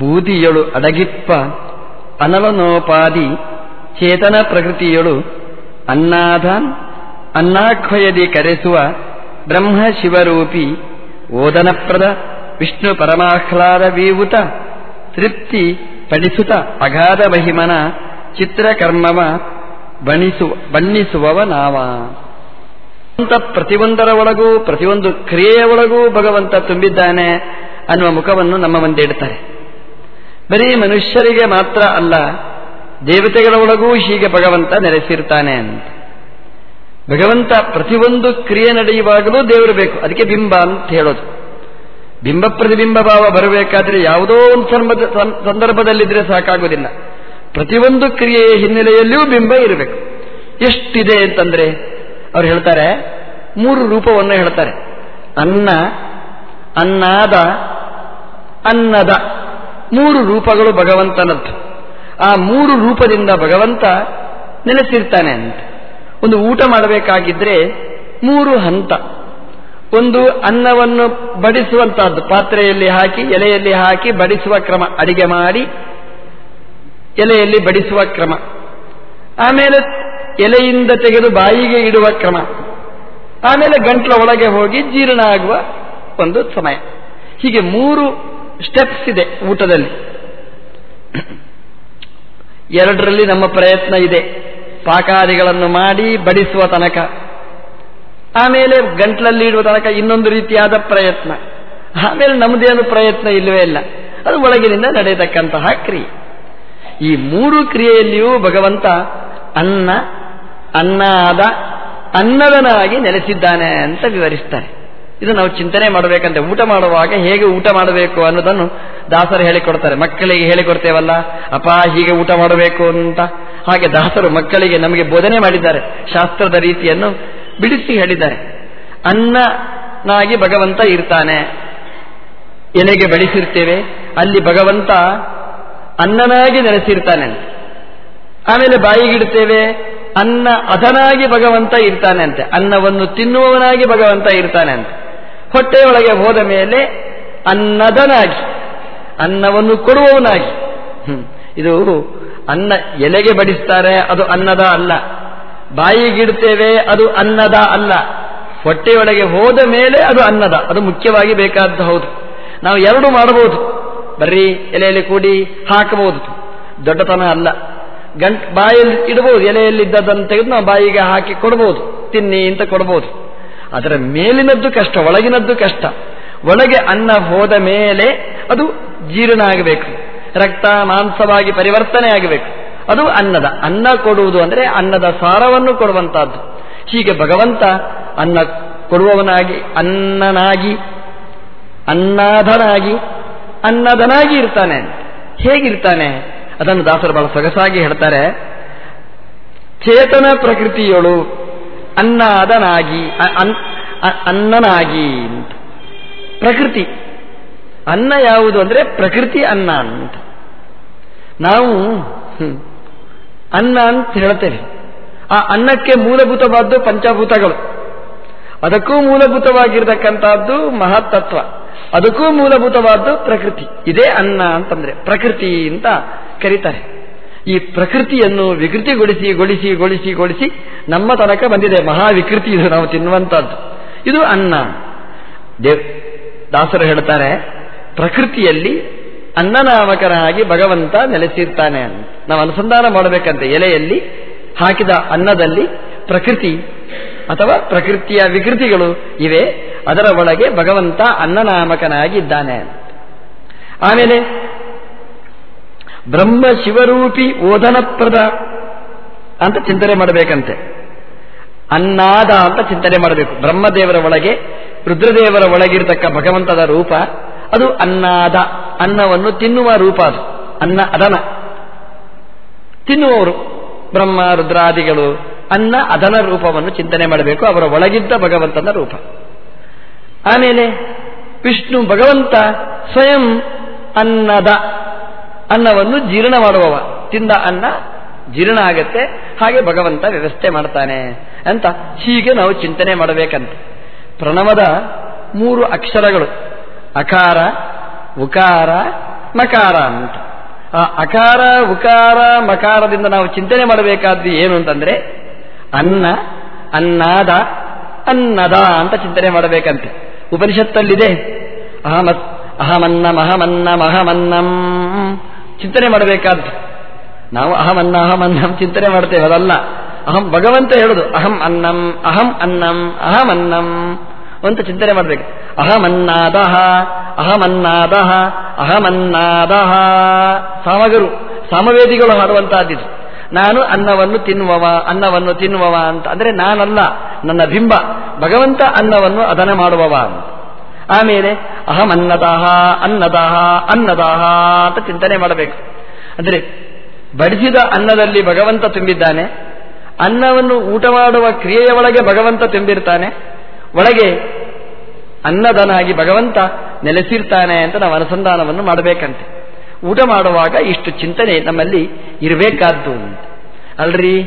ಬೂದಿಯಳು ಅಡಗಿಪ್ಪ ಅನಲನೋಪಾದಿ ಚೇತನ ಪ್ರಕೃತಿಯಳು, ಅನ್ನಾಧಾನ್, ಅನ್ನಾಖ್ವಯದಿ ಕರೆಸುವ ಬ್ರಹ್ಮ ಶಿವರೂಪಿ ಓದನಪ್ರದ ವಿಷ್ಣು ಪರಮಾಹ್ಲಾದ ವೀವುತ ತೃಪ್ತಿ ಪಡಿಸುತ ಅಗಾಧ ಮಹಿಮನ ಚಿತ್ರಕರ್ಮವ ಬಣಿಸು ನಾವ. ಪ್ರತಿಯೊಂದರ ಒಳಗೂ, ಪ್ರತಿಯೊಂದು ಕ್ರಿಯೆಯ ಒಳಗೂ ಭಗವಂತ ತುಂಬಿದ್ದಾನೆ ಅನ್ನುವ ಮುಖವನ್ನು ನಮ್ಮ ಮುಂದೆ ಇಡ್ತಾರೆ. ಬರೀ ಮನುಷ್ಯರಿಗೆ ಮಾತ್ರ ಅಲ್ಲ, ದೇವತೆಗಳ ಒಳಗೂ ಹೀಗೆ ಭಗವಂತ ನೆಲೆಸಿರ್ತಾನೆ ಅಂತ. ಭಗವಂತ ಪ್ರತಿಯೊಂದು ಕ್ರಿಯೆ ನಡೆಯುವಾಗಲೂ ದೇವರು ಬೇಕು. ಅದಕ್ಕೆ ಬಿಂಬ ಅಂತ ಹೇಳೋದು. ಬಿಂಬ ಪ್ರತಿಬಿಂಬ ಭಾವ ಬರಬೇಕಾದ್ರೆ ಯಾವುದೋ ಒಂದು ಸಂದರ್ಭದಲ್ಲಿದ್ದರೆ ಸಾಕಾಗೋದಿಲ್ಲ. ಪ್ರತಿಯೊಂದು ಕ್ರಿಯೆಯ ಹಿನ್ನೆಲೆಯಲ್ಲಿಯೂ ಬಿಂಬ ಇರಬೇಕು. ಎಷ್ಟಿದೆ ಅಂತಂದ್ರೆ, ಅವ್ರು ಹೇಳ್ತಾರೆ, ಮೂರು ರೂಪವನ್ನು ಹೇಳ್ತಾರೆ. ಅನ್ನ, ಅನ್ನಾದ, ಅನ್ನದ. ಮೂರು ರೂಪಗಳು ಭಗವಂತನದ್ದು. ಆ ಮೂರು ರೂಪದಿಂದ ಭಗವಂತ ನೆಲೆಸಿರ್ತಾನೆ ಅಂತ. ಒಂದು ಊಟ ಮಾಡಬೇಕಾಗಿದ್ರೆ ಮೂರು ಹಂತ. ಒಂದು ಅನ್ನವನ್ನು ಬಡಿಸುವಂತಹದ್ದು. ಪಾತ್ರೆಯಲ್ಲಿ ಹಾಕಿ, ಎಲೆಯಲ್ಲಿ ಹಾಕಿ ಬಡಿಸುವ ಕ್ರಮ. ಅಡಿಗೆ ಮಾಡಿ, ಎಲೆಯಲ್ಲಿ ಬಡಿಸುವ ಕ್ರಮ. ಆಮೇಲೆ ಎಲೆಯಿಂದ ತೆಗೆದು ಬಾಯಿಗೆ ಇಡುವ ಕ್ರಮ. ಆಮೇಲೆ ಗಂಟ್ಲ ಒಳಗೆ ಹೋಗಿ ಜೀರ್ಣ ಆಗುವ ಒಂದು ಸಮಯ. ಹೀಗೆ ಮೂರು ಸ್ಟೆಪ್ಸ್ ಇದೆ ಊಟದಲ್ಲಿ. ಎರಡರಲ್ಲಿ ನಮ್ಮ ಪ್ರಯತ್ನ ಇದೆ. ಪಾಕಾದಿಗಳನ್ನು ಮಾಡಿ ಬಡಿಸುವ ತನಕ. ಆಮೇಲೆ ಗಂಟ್ಲಲ್ಲಿ ಇಡುವ ತನಕ ಇನ್ನೊಂದು ರೀತಿಯಾದ ಪ್ರಯತ್ನ. ಆಮೇಲೆ ನಮ್ಮದೇನು ಪ್ರಯತ್ನ ಇಲ್ಲವೇ ಇಲ್ಲ. ಅದು ಒಳಗಿನಿಂದ ನಡೆಯತಕ್ಕಂತಹ ಕ್ರಿಯೆ. ಈ ಮೂರು ಕ್ರಿಯೆಯಲ್ಲಿಯೂ ಭಗವಂತ ಅನ್ನ, ಅನ್ನಾದ, ಅನ್ನದನಾಗಿ ನೆಲೆಸಿದ್ದಾನೆ ಅಂತ ವಿವರಿಸ್ತಾರೆ. ಇದು ನಾವು ಚಿಂತನೆ ಮಾಡಬೇಕಂತೆ. ಊಟ ಮಾಡುವಾಗ ಹೇಗೆ ಊಟ ಮಾಡಬೇಕು ಅನ್ನೋದನ್ನು ದಾಸರು ಹೇಳಿಕೊಡ್ತಾರೆ. ಮಕ್ಕಳಿಗೆ ಹೇಳಿಕೊಡ್ತೇವಲ್ಲ, ಅಪ್ಪ, ಹೀಗೆ ಊಟ ಮಾಡಬೇಕು ಅಂತ. ಹಾಗೆ ದಾಸರು ಮಕ್ಕಳಿಗೆ ನಮಗೆ ಬೋಧನೆ ಮಾಡಿದ್ದಾರೆ. ಶಾಸ್ತ್ರದ ರೀತಿಯನ್ನು ಬಿಡಿಸಿ ಹೇಳಿದ್ದಾರೆ. ಅನ್ನನಾಗಿ ಭಗವಂತ ಇರ್ತಾನೆ. ಎಲೆಗೆ ಬೆಳೆಸಿರ್ತೇವೆ. ಅಲ್ಲಿ ಭಗವಂತ ಅನ್ನನಾಗಿ ನೆಲೆಸಿರ್ತಾನೆ ಆಮೇಲೆ ಬಾಯಿಗಿಡ್ತೇವೆ ಅನ್ನ ಅದನಾಗಿ ಭಗವಂತ ಇರ್ತಾನೆ ಅಂತೆ. ಅನ್ನವನ್ನು ತಿನ್ನುವವನಾಗಿ ಭಗವಂತ ಇರ್ತಾನೆ ಅಂತ. ಹೊಟ್ಟೆಯೊಳಗೆ ಹೋದ ಮೇಲೆ ಅನ್ನದನಾಗಿ, ಅನ್ನವನ್ನು ಕೊಡುವವನಾಗಿ. ಇದು ಅನ್ನ ಎಲೆಗೆ ಬಡಿಸ್ತಾರೆ, ಅದು ಅನ್ನದ ಅಲ್ಲ. ಬಾಯಿಗಿಡ್ತೇವೆ ಅದು ಅನ್ನದ ಅಲ್ಲ. ಹೊಟ್ಟೆಯೊಳಗೆ ಹೋದ ಮೇಲೆ ಅದು ಅನ್ನದ, ಅದು ಮುಖ್ಯವಾಗಿ ಬೇಕಾದ್ದು ಹೌದು. ನಾವು ಎರಡು ಮಾಡಬಹುದು. ಬರ್ರಿ, ಎಲೆಯಲ್ಲಿ ಕೂಡಿ ಹಾಕಬಹುದು. ದೊಡ್ಡತನ ಅಲ್ಲ. ಗಂಟ್ ಬಾಯಲ್ಲಿ ಇಡಬಹುದು ಎಲೆಯಲ್ಲಿದ್ದದನ್ನು ತೆಗೆದು ನಾವು ಬಾಯಿಗೆ ಹಾಕಿ ಕೊಡಬಹುದು ತಿನ್ನಿ ಅಂತ ಕೊಡಬಹುದು ಅದರ ಮೇಲಿನದ್ದು ಕಷ್ಟ, ಒಳಗಿನದ್ದು ಕಷ್ಟ. ಒಳಗೆ ಅನ್ನ ಹೋದ ಮೇಲೆ ಅದು ಜೀರ್ಣ ಆಗಬೇಕು. ರಕ್ತ ಮಾಂಸವಾಗಿ ಪರಿವರ್ತನೆ ಆಗಬೇಕು. ಅದು ಅನ್ನದ. ಅನ್ನ ಕೊಡುವುದು ಅಂದರೆ ಅನ್ನದ ಸಾರವನ್ನು ಕೊಡುವಂತಹದ್ದು. ಹೀಗೆ ಭಗವಂತ ಅನ್ನ ಕೊಡುವವನಾಗಿ, ಅನ್ನನಾಗಿ, ಅನ್ನಾಧನಾಗಿ ಅನ್ನದನಾಗಿ ಇರ್ತಾನೆ. ಹೇಗಿರ್ತಾನೆ? ಅದನ್ನು ದಾಸರು ಬಹಳ ಸೊಗಸಾಗಿ ಹೇಳ್ತಾರೆ. ಚೇತನ ಪ್ರಕೃತಿಯೊಳು ಅನ್ನಾದನಾಗಿ ಅನ್ನನಾಗಿ ಅಂತ. ಪ್ರಕೃತಿ. ಅನ್ನ ಯಾವುದು ಅಂದರೆ ಪ್ರಕೃತಿ ಅನ್ನ ಅಂತ. ನಾವು ಅನ್ನ ಅಂತ ಹೇಳ್ತೇವೆ. ಆ ಅನ್ನಕ್ಕೆ ಮೂಲಭೂತವಾದ್ದು ಪಂಚಭೂತಗಳು. ಅದಕ್ಕೂ ಮೂಲಭೂತವಾಗಿರ್ತಕ್ಕಂಥದ್ದು ಮಹತ್ತತ್ವ. ಅದಕ್ಕೂ ಮೂಲಭೂತವಾದ್ದು ಪ್ರಕೃತಿ. ಇದೇ ಅನ್ನ ಅಂತಂದ್ರೆ ಪ್ರಕೃತಿ ಅಂತ ಕರೀತಾರೆ. ಈ ಪ್ರಕೃತಿಯನ್ನು ವಿಕೃತಿಗೊಳಿಸಿ, ಗೊಳಿಸಿ ಗೊಳಿಸಿ ಗೊಳಿಸಿ ನಮ್ಮ ತನಕ ಬಂದಿದೆ. ಮಹಾವಿಕೃತಿ ಇದು ನಾವು ತಿನ್ನುವಂಥದ್ದು. ಇದು ಅನ್ನ. ದೇವ್ ದಾಸರು ಹೇಳ್ತಾರೆ, ಪ್ರಕೃತಿಯಲ್ಲಿ ಅನ್ನನಾಮಕನಾಗಿ ಭಗವಂತ ನೆಲೆಸಿರ್ತಾನೆ ಅಂತ. ನಾವು ಅನುಸಂಧಾನ ಮಾಡಬೇಕಂತೆ. ಎಲೆಯಲ್ಲಿ ಹಾಕಿದ ಅನ್ನದಲ್ಲಿ ಪ್ರಕೃತಿ ಅಥವಾ ಪ್ರಕೃತಿಯ ವಿಕೃತಿಗಳು ಇವೆ. ಅದರ ಒಳಗೆ ಭಗವಂತ ಅನ್ನನಾಮಕನಾಗಿ ಇದ್ದಾನೆ ಆಮೇಲೆ ಬ್ರಹ್ಮ ಶಿವರೂಪಿ ಓದನಪ್ರದ ಅಂತ ಚಿಂತನೆ ಮಾಡಬೇಕಂತೆ. ಅನ್ನಾದ ಅಂತ ಚಿಂತನೆ ಮಾಡಬೇಕು. ಬ್ರಹ್ಮದೇವರ ಒಳಗೆ, ರುದ್ರದೇವರ ಒಳಗಿರತಕ್ಕ ಭಗವಂತದ ರೂಪ, ಅದು ಅನ್ನಾದ, ಅನ್ನವನ್ನು ತಿನ್ನುವ ರೂಪ ಅದು. ಅನ್ನ ಅದನ. ತಿನ್ನುವವರು, ಬ್ರಹ್ಮ, ರುದ್ರಾದಿಗಳು, ಅನ್ನ ಅದನ ರೂಪವನ್ನು ಚಿಂತನೆ ಮಾಡಬೇಕು. ಅವರ ಒಳಗಿದ್ದ ಭಗವಂತನ ರೂಪ. ಆಮೇಲೆ ವಿಷ್ಣು ಭಗವಂತ ಸ್ವಯಂ ಅನ್ನದ. ಅನ್ನವನ್ನು ಜೀರ್ಣ ಮಾಡುವವ. ತಿಂದ ಅನ್ನ ಜೀರ್ಣ ಆಗತ್ತೆ, ಹಾಗೆ ಭಗವಂತ ವ್ಯವಸ್ಥೆ ಮಾಡ್ತಾನೆ ಅಂತ ಹೀಗೆ ನಾವು ಚಿಂತನೆ ಮಾಡಬೇಕಂತ. ಪ್ರಣವದ ಮೂರು ಅಕ್ಷರಗಳು, ಅಕಾರ, ಉಕಾರ, ಮಕಾರ ಅಂತ. ಆ ಅಕಾರ, ಉಕಾರ, ಮಕಾರದಿಂದ ನಾವು ಚಿಂತನೆ ಮಾಡಬೇಕಾದ್ದು ಏನು ಅಂತಂದ್ರೆ, ಅನ್ನ, ಅನ್ನಾದ, ಅನ್ನದ ಅಂತ ಚಿಂತನೆ ಮಾಡಬೇಕಂತೆ. ಉಪನಿಷತ್ತಲ್ಲಿದೆ ಅಹಮ ಅಹಮನ್ನಂ ಅಹಮನ್ನಂ ಅಹಮನ್ನಂ. ಚಿಂತನೆ ಮಾಡಬೇಕಾದ್ದು. ನಾವು ಅಹಮನ್ನಹಮ್ಮ ಅನ್ನಂ ಚಿಂತನೆ ಮಾಡ್ತೇವೆ, ಅದಲ್ಲ. ಅಹಂ ಭಗವಂತ ಹೇಳುದು, ಅಹಂ ಅನ್ನಂ ಅಹಂ ಅನ್ನಂ ಅಹಮನ್ನಂ ಅಂತ ಚಿಂತನೆ ಮಾಡಬೇಕು. ಅಹಮನ್ನಾದಹ ಅಹಮನ್ನಾದಹ ಅಹಮನ್ನಾದಹ ಸಾಮಗರು, ಸಾಮವೇದಿಗಳು ಹಾಡುವಂತಹದ್ದಿದು. ನಾನು ಅನ್ನವನ್ನು ತಿನ್ನುವವ ಅನ್ನವನ್ನು ತಿನ್ನುವವ ಅಂತ. ಅಂದರೆ ನಾನಲ್ಲ, ನನ್ನ ಬಿಂಬ. ಭಗವಂತ ಅನ್ನವನ್ನು ಅದನ ಮಾಡುವವ ಅಂತ. ಆಮೇಲೆ ಅಹಂ ಅನ್ನದಾಹ ಅನ್ನದಾಹ ಅನ್ನದಾಹ ಅಂತ ಚಿಂತನೆ ಮಾಡಬೇಕು. ಅಂದರೆ ಬಡಿಸಿದ ಅನ್ನದಲ್ಲಿ ಭಗವಂತ ತುಂಬಿದ್ದಾನೆ, ಅನ್ನವನ್ನು ಊಟ ಮಾಡುವ ಕ್ರಿಯೆಯ ಒಳಗೆ ಭಗವಂತ ತುಂಬಿರ್ತಾನೆ, ಒಳಗೆ ಅನ್ನದನಾಗಿ ಭಗವಂತ ನೆಲೆಸಿರ್ತಾನೆ ಅಂತ ನಾವು ಅನುಸಂಧಾನವನ್ನು ಮಾಡಬೇಕಂತೆ. ಊಟ ಮಾಡುವಾಗ ಇಷ್ಟು ಚಿಂತನೆ ನಮ್ಮಲ್ಲಿ ಇರಬೇಕಾದ್ದು ಅಲ್ರಿ?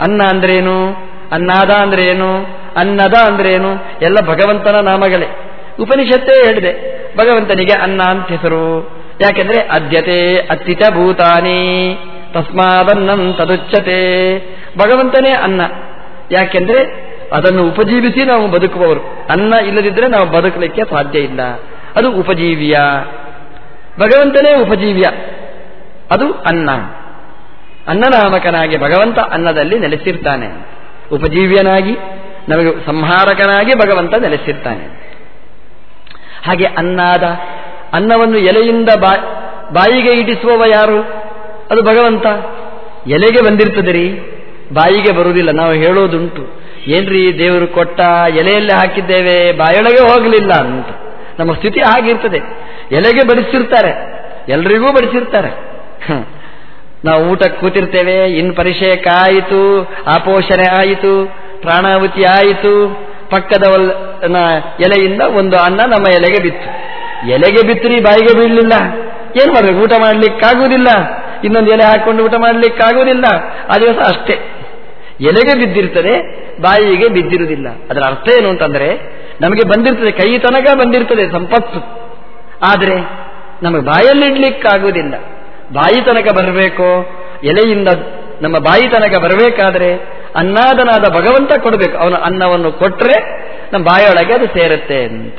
ಅನ್ನ ಅಂದ್ರೇನು? ಅನ್ನಾದ ಅಂದ್ರೇನು? ಅನ್ನದ ಅಂದ್ರೇನು? ಎಲ್ಲ ಭಗವಂತನ ನಾಮಗಳೇ. ಉಪನಿಷತ್ತೇ ಹೇಳಿದೆ. ಭಗವಂತನಿಗೆ ಅನ್ನ ಅಂತ ಹೆಸರು. ಯಾಕೆಂದ್ರೆ ಅದ್ಯತೆ ಅತ್ತಿತ ಭೂತಾನಿ, ತಸ್ಮಾದನ್ನಂ ತದುಚ್ಚತೆ ಭಗವಂತನೇ ಅನ್ನ. ಯಾಕೆಂದ್ರೆ ಅದನ್ನು ಉಪಜೀವಿಸಿ ನಾವು ಬದುಕುವವರು. ಅನ್ನ ಇಲ್ಲದಿದ್ದರೆ ನಾವು ಬದುಕಲಿಕ್ಕೆ ಸಾಧ್ಯ ಇಲ್ಲ. ಅದು ಉಪಜೀವಿಯ. ಭಗವಂತನೇ ಉಪಜೀವ್ಯ. ಅದು ಅನ್ನ. ಅನ್ನನಾಮಕನಾಗಿ ಭಗವಂತ ಅನ್ನದಲ್ಲಿ ನೆಲೆಸಿರ್ತಾನೆ. ಉಪಜೀವ್ಯನಾಗಿ, ನಮಗೆ ಸಂಹಾರಕನಾಗಿ ಭಗವಂತ ನೆಲೆಸಿರ್ತಾನೆ. ಹಾಗೆ ಅನ್ನಾದ. ಅನ್ನವನ್ನು ಎಲೆಯಿಂದ ಬಾಯಿಗೆ ಇಡಿಸುವವ ಯಾರು? ಅದು ಭಗವಂತ. ಎಲೆಗೆ ಬಂದಿರ್ತದೆ ರೀ ಬಾಯಿಗೆ ಬರುವುದಿಲ್ಲ. ನಾವು ಹೇಳೋದುಂಟು. ಏನ್ರಿ ದೇವರು ಕೊಟ್ಟ ಎಲೆಯಲ್ಲಿ ಹಾಕಿದ್ದೇವೆ, ಬಾಯೊಳಗೆ ಹೋಗಲಿಲ್ಲ ಅಂತ. ನಮ್ಮ ಸ್ಥಿತಿ ಆಗಿರ್ತದೆ ಎಲೆಗೆ ಬಡಿಸಿರ್ತಾರೆ. ಎಲ್ರಿಗೂ ಬಡಿಸಿರ್ತಾರೆ. ನಾವು ಊಟಕ್ಕೆ ಕೂತಿರ್ತೇವೆ, ಇನ್ ಪರಿಚಯ ಆಯಿತು ಆಪೋಷಣೆ ಆಯಿತು ಪ್ರಾಣಾವತಿ ಆಯಿತು. ಪಕ್ಕದ ಎಲೆಯಿಂದ ಒಂದು ಅನ್ನ ನಮ್ಮ ಎಲೆಗೆ ಬಿತ್ತು. ಎಲೆಗೆ ಬಿತ್ತರಿ ಬಾಯಿಗೆ ಬೀಳಲಿಲ್ಲ. ಏನ್ ಮಾಡ್ಬೇಕು? ಊಟ ಮಾಡಲಿಕ್ಕಾಗುವುದಿಲ್ಲ. ಇನ್ನೊಂದು ಎಲೆ ಹಾಕೊಂಡು ಊಟ ಮಾಡಲಿಕ್ಕಾಗುವುದಿಲ್ಲ. ಆ ದಿವಸ ಅಷ್ಟೇ. ಎಲೆಗೆ ಬಿದ್ದಿರ್ತದೆ, ಬಾಯಿಗೆ ಬಿದ್ದಿರುವುದಿಲ್ಲ. ಅದರ ಅರ್ಥ ಏನು ಅಂತಂದ್ರೆ, ನಮಗೆ ಬಂದಿರ್ತದೆ, ಕೈ ತನಕ ಬಂದಿರ್ತದೆ ಸಂಪತ್ತು. ಆದರೆ, ನಮಗೆ ಬಾಯಲ್ಲಿ ಇಡ್ಲಿಕ್ಕಾಗುವುದಿಲ್ಲ. ಬಾಯಿ ತನಕ ಬರಬೇಕು? ಎಲೆಯಿಂದ ನಮ್ಮ ಬಾಯಿ ತನಕ ಬರಬೇಕಾದ್ರೆ ಅನ್ನಾದನಾದ ಭಗವಂತ ಕೊಡಬೇಕು. ಅವನು ಅನ್ನವನ್ನು ಕೊಟ್ಟರೆ ನಮ್ಮ ಬಾಯೊಳಗೆ ಅದು ಸೇರುತ್ತೆ ಅಂತ.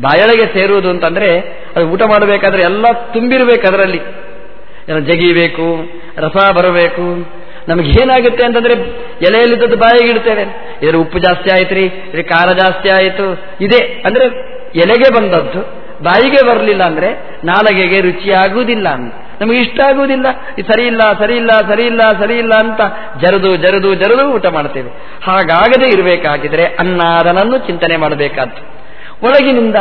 ಬಾಯೊಳಗೆ ಸೇರುವುದು ಅಂತಂದ್ರೆ ಅದು ಊಟ ಮಾಡಬೇಕಾದ್ರೆ ಎಲ್ಲ ತುಂಬಿರಬೇಕು ಅದರಲ್ಲಿ ಜಗಿಬೇಕು, ರಸ ಬರಬೇಕು. ನಮಗೆ ಏನಾಗುತ್ತೆ ಅಂತಂದ್ರೆ ಎಲೆಯಲ್ಲಿದ್ದದ್ದು ಬಾಯಿಗೆ ಇಡ್ತೇವೆ. ಇದರ ಉಪ್ಪು ಜಾಸ್ತಿ ಆಯ್ತು ರೀ ಖಾರ ಜಾಸ್ತಿ ಆಯಿತು. ಇದೆ. ಅಂದ್ರೆ ಎಲೆಗೆ ಬಂದದ್ದು, ಬಾಯಿಗೆ ಬರಲಿಲ್ಲ ಅಂದ್ರೆ ನಾಲಗೆಗೆ ರುಚಿಯಾಗುವುದಿಲ್ಲ ಅಂತ. ನಮಗೆ ಇಷ್ಟ ಆಗುವುದಿಲ್ಲ. ಇದು ಸರಿ ಇಲ್ಲ ಸರಿ ಇಲ್ಲ ಸರಿ ಇಲ್ಲ ಸರಿ ಇಲ್ಲ ಅಂತ ಜರದು ಜರದು ಜರದು ಊಟ ಮಾಡ್ತೇವೆ. ಹಾಗಾಗದೇ ಇರಬೇಕಾಗಿದ್ರೆ ಅನ್ನಾದನನ್ನು ಚಿಂತನೆ ಮಾಡಬೇಕಾದ್ದು. ಒಳಗಿನಿಂದ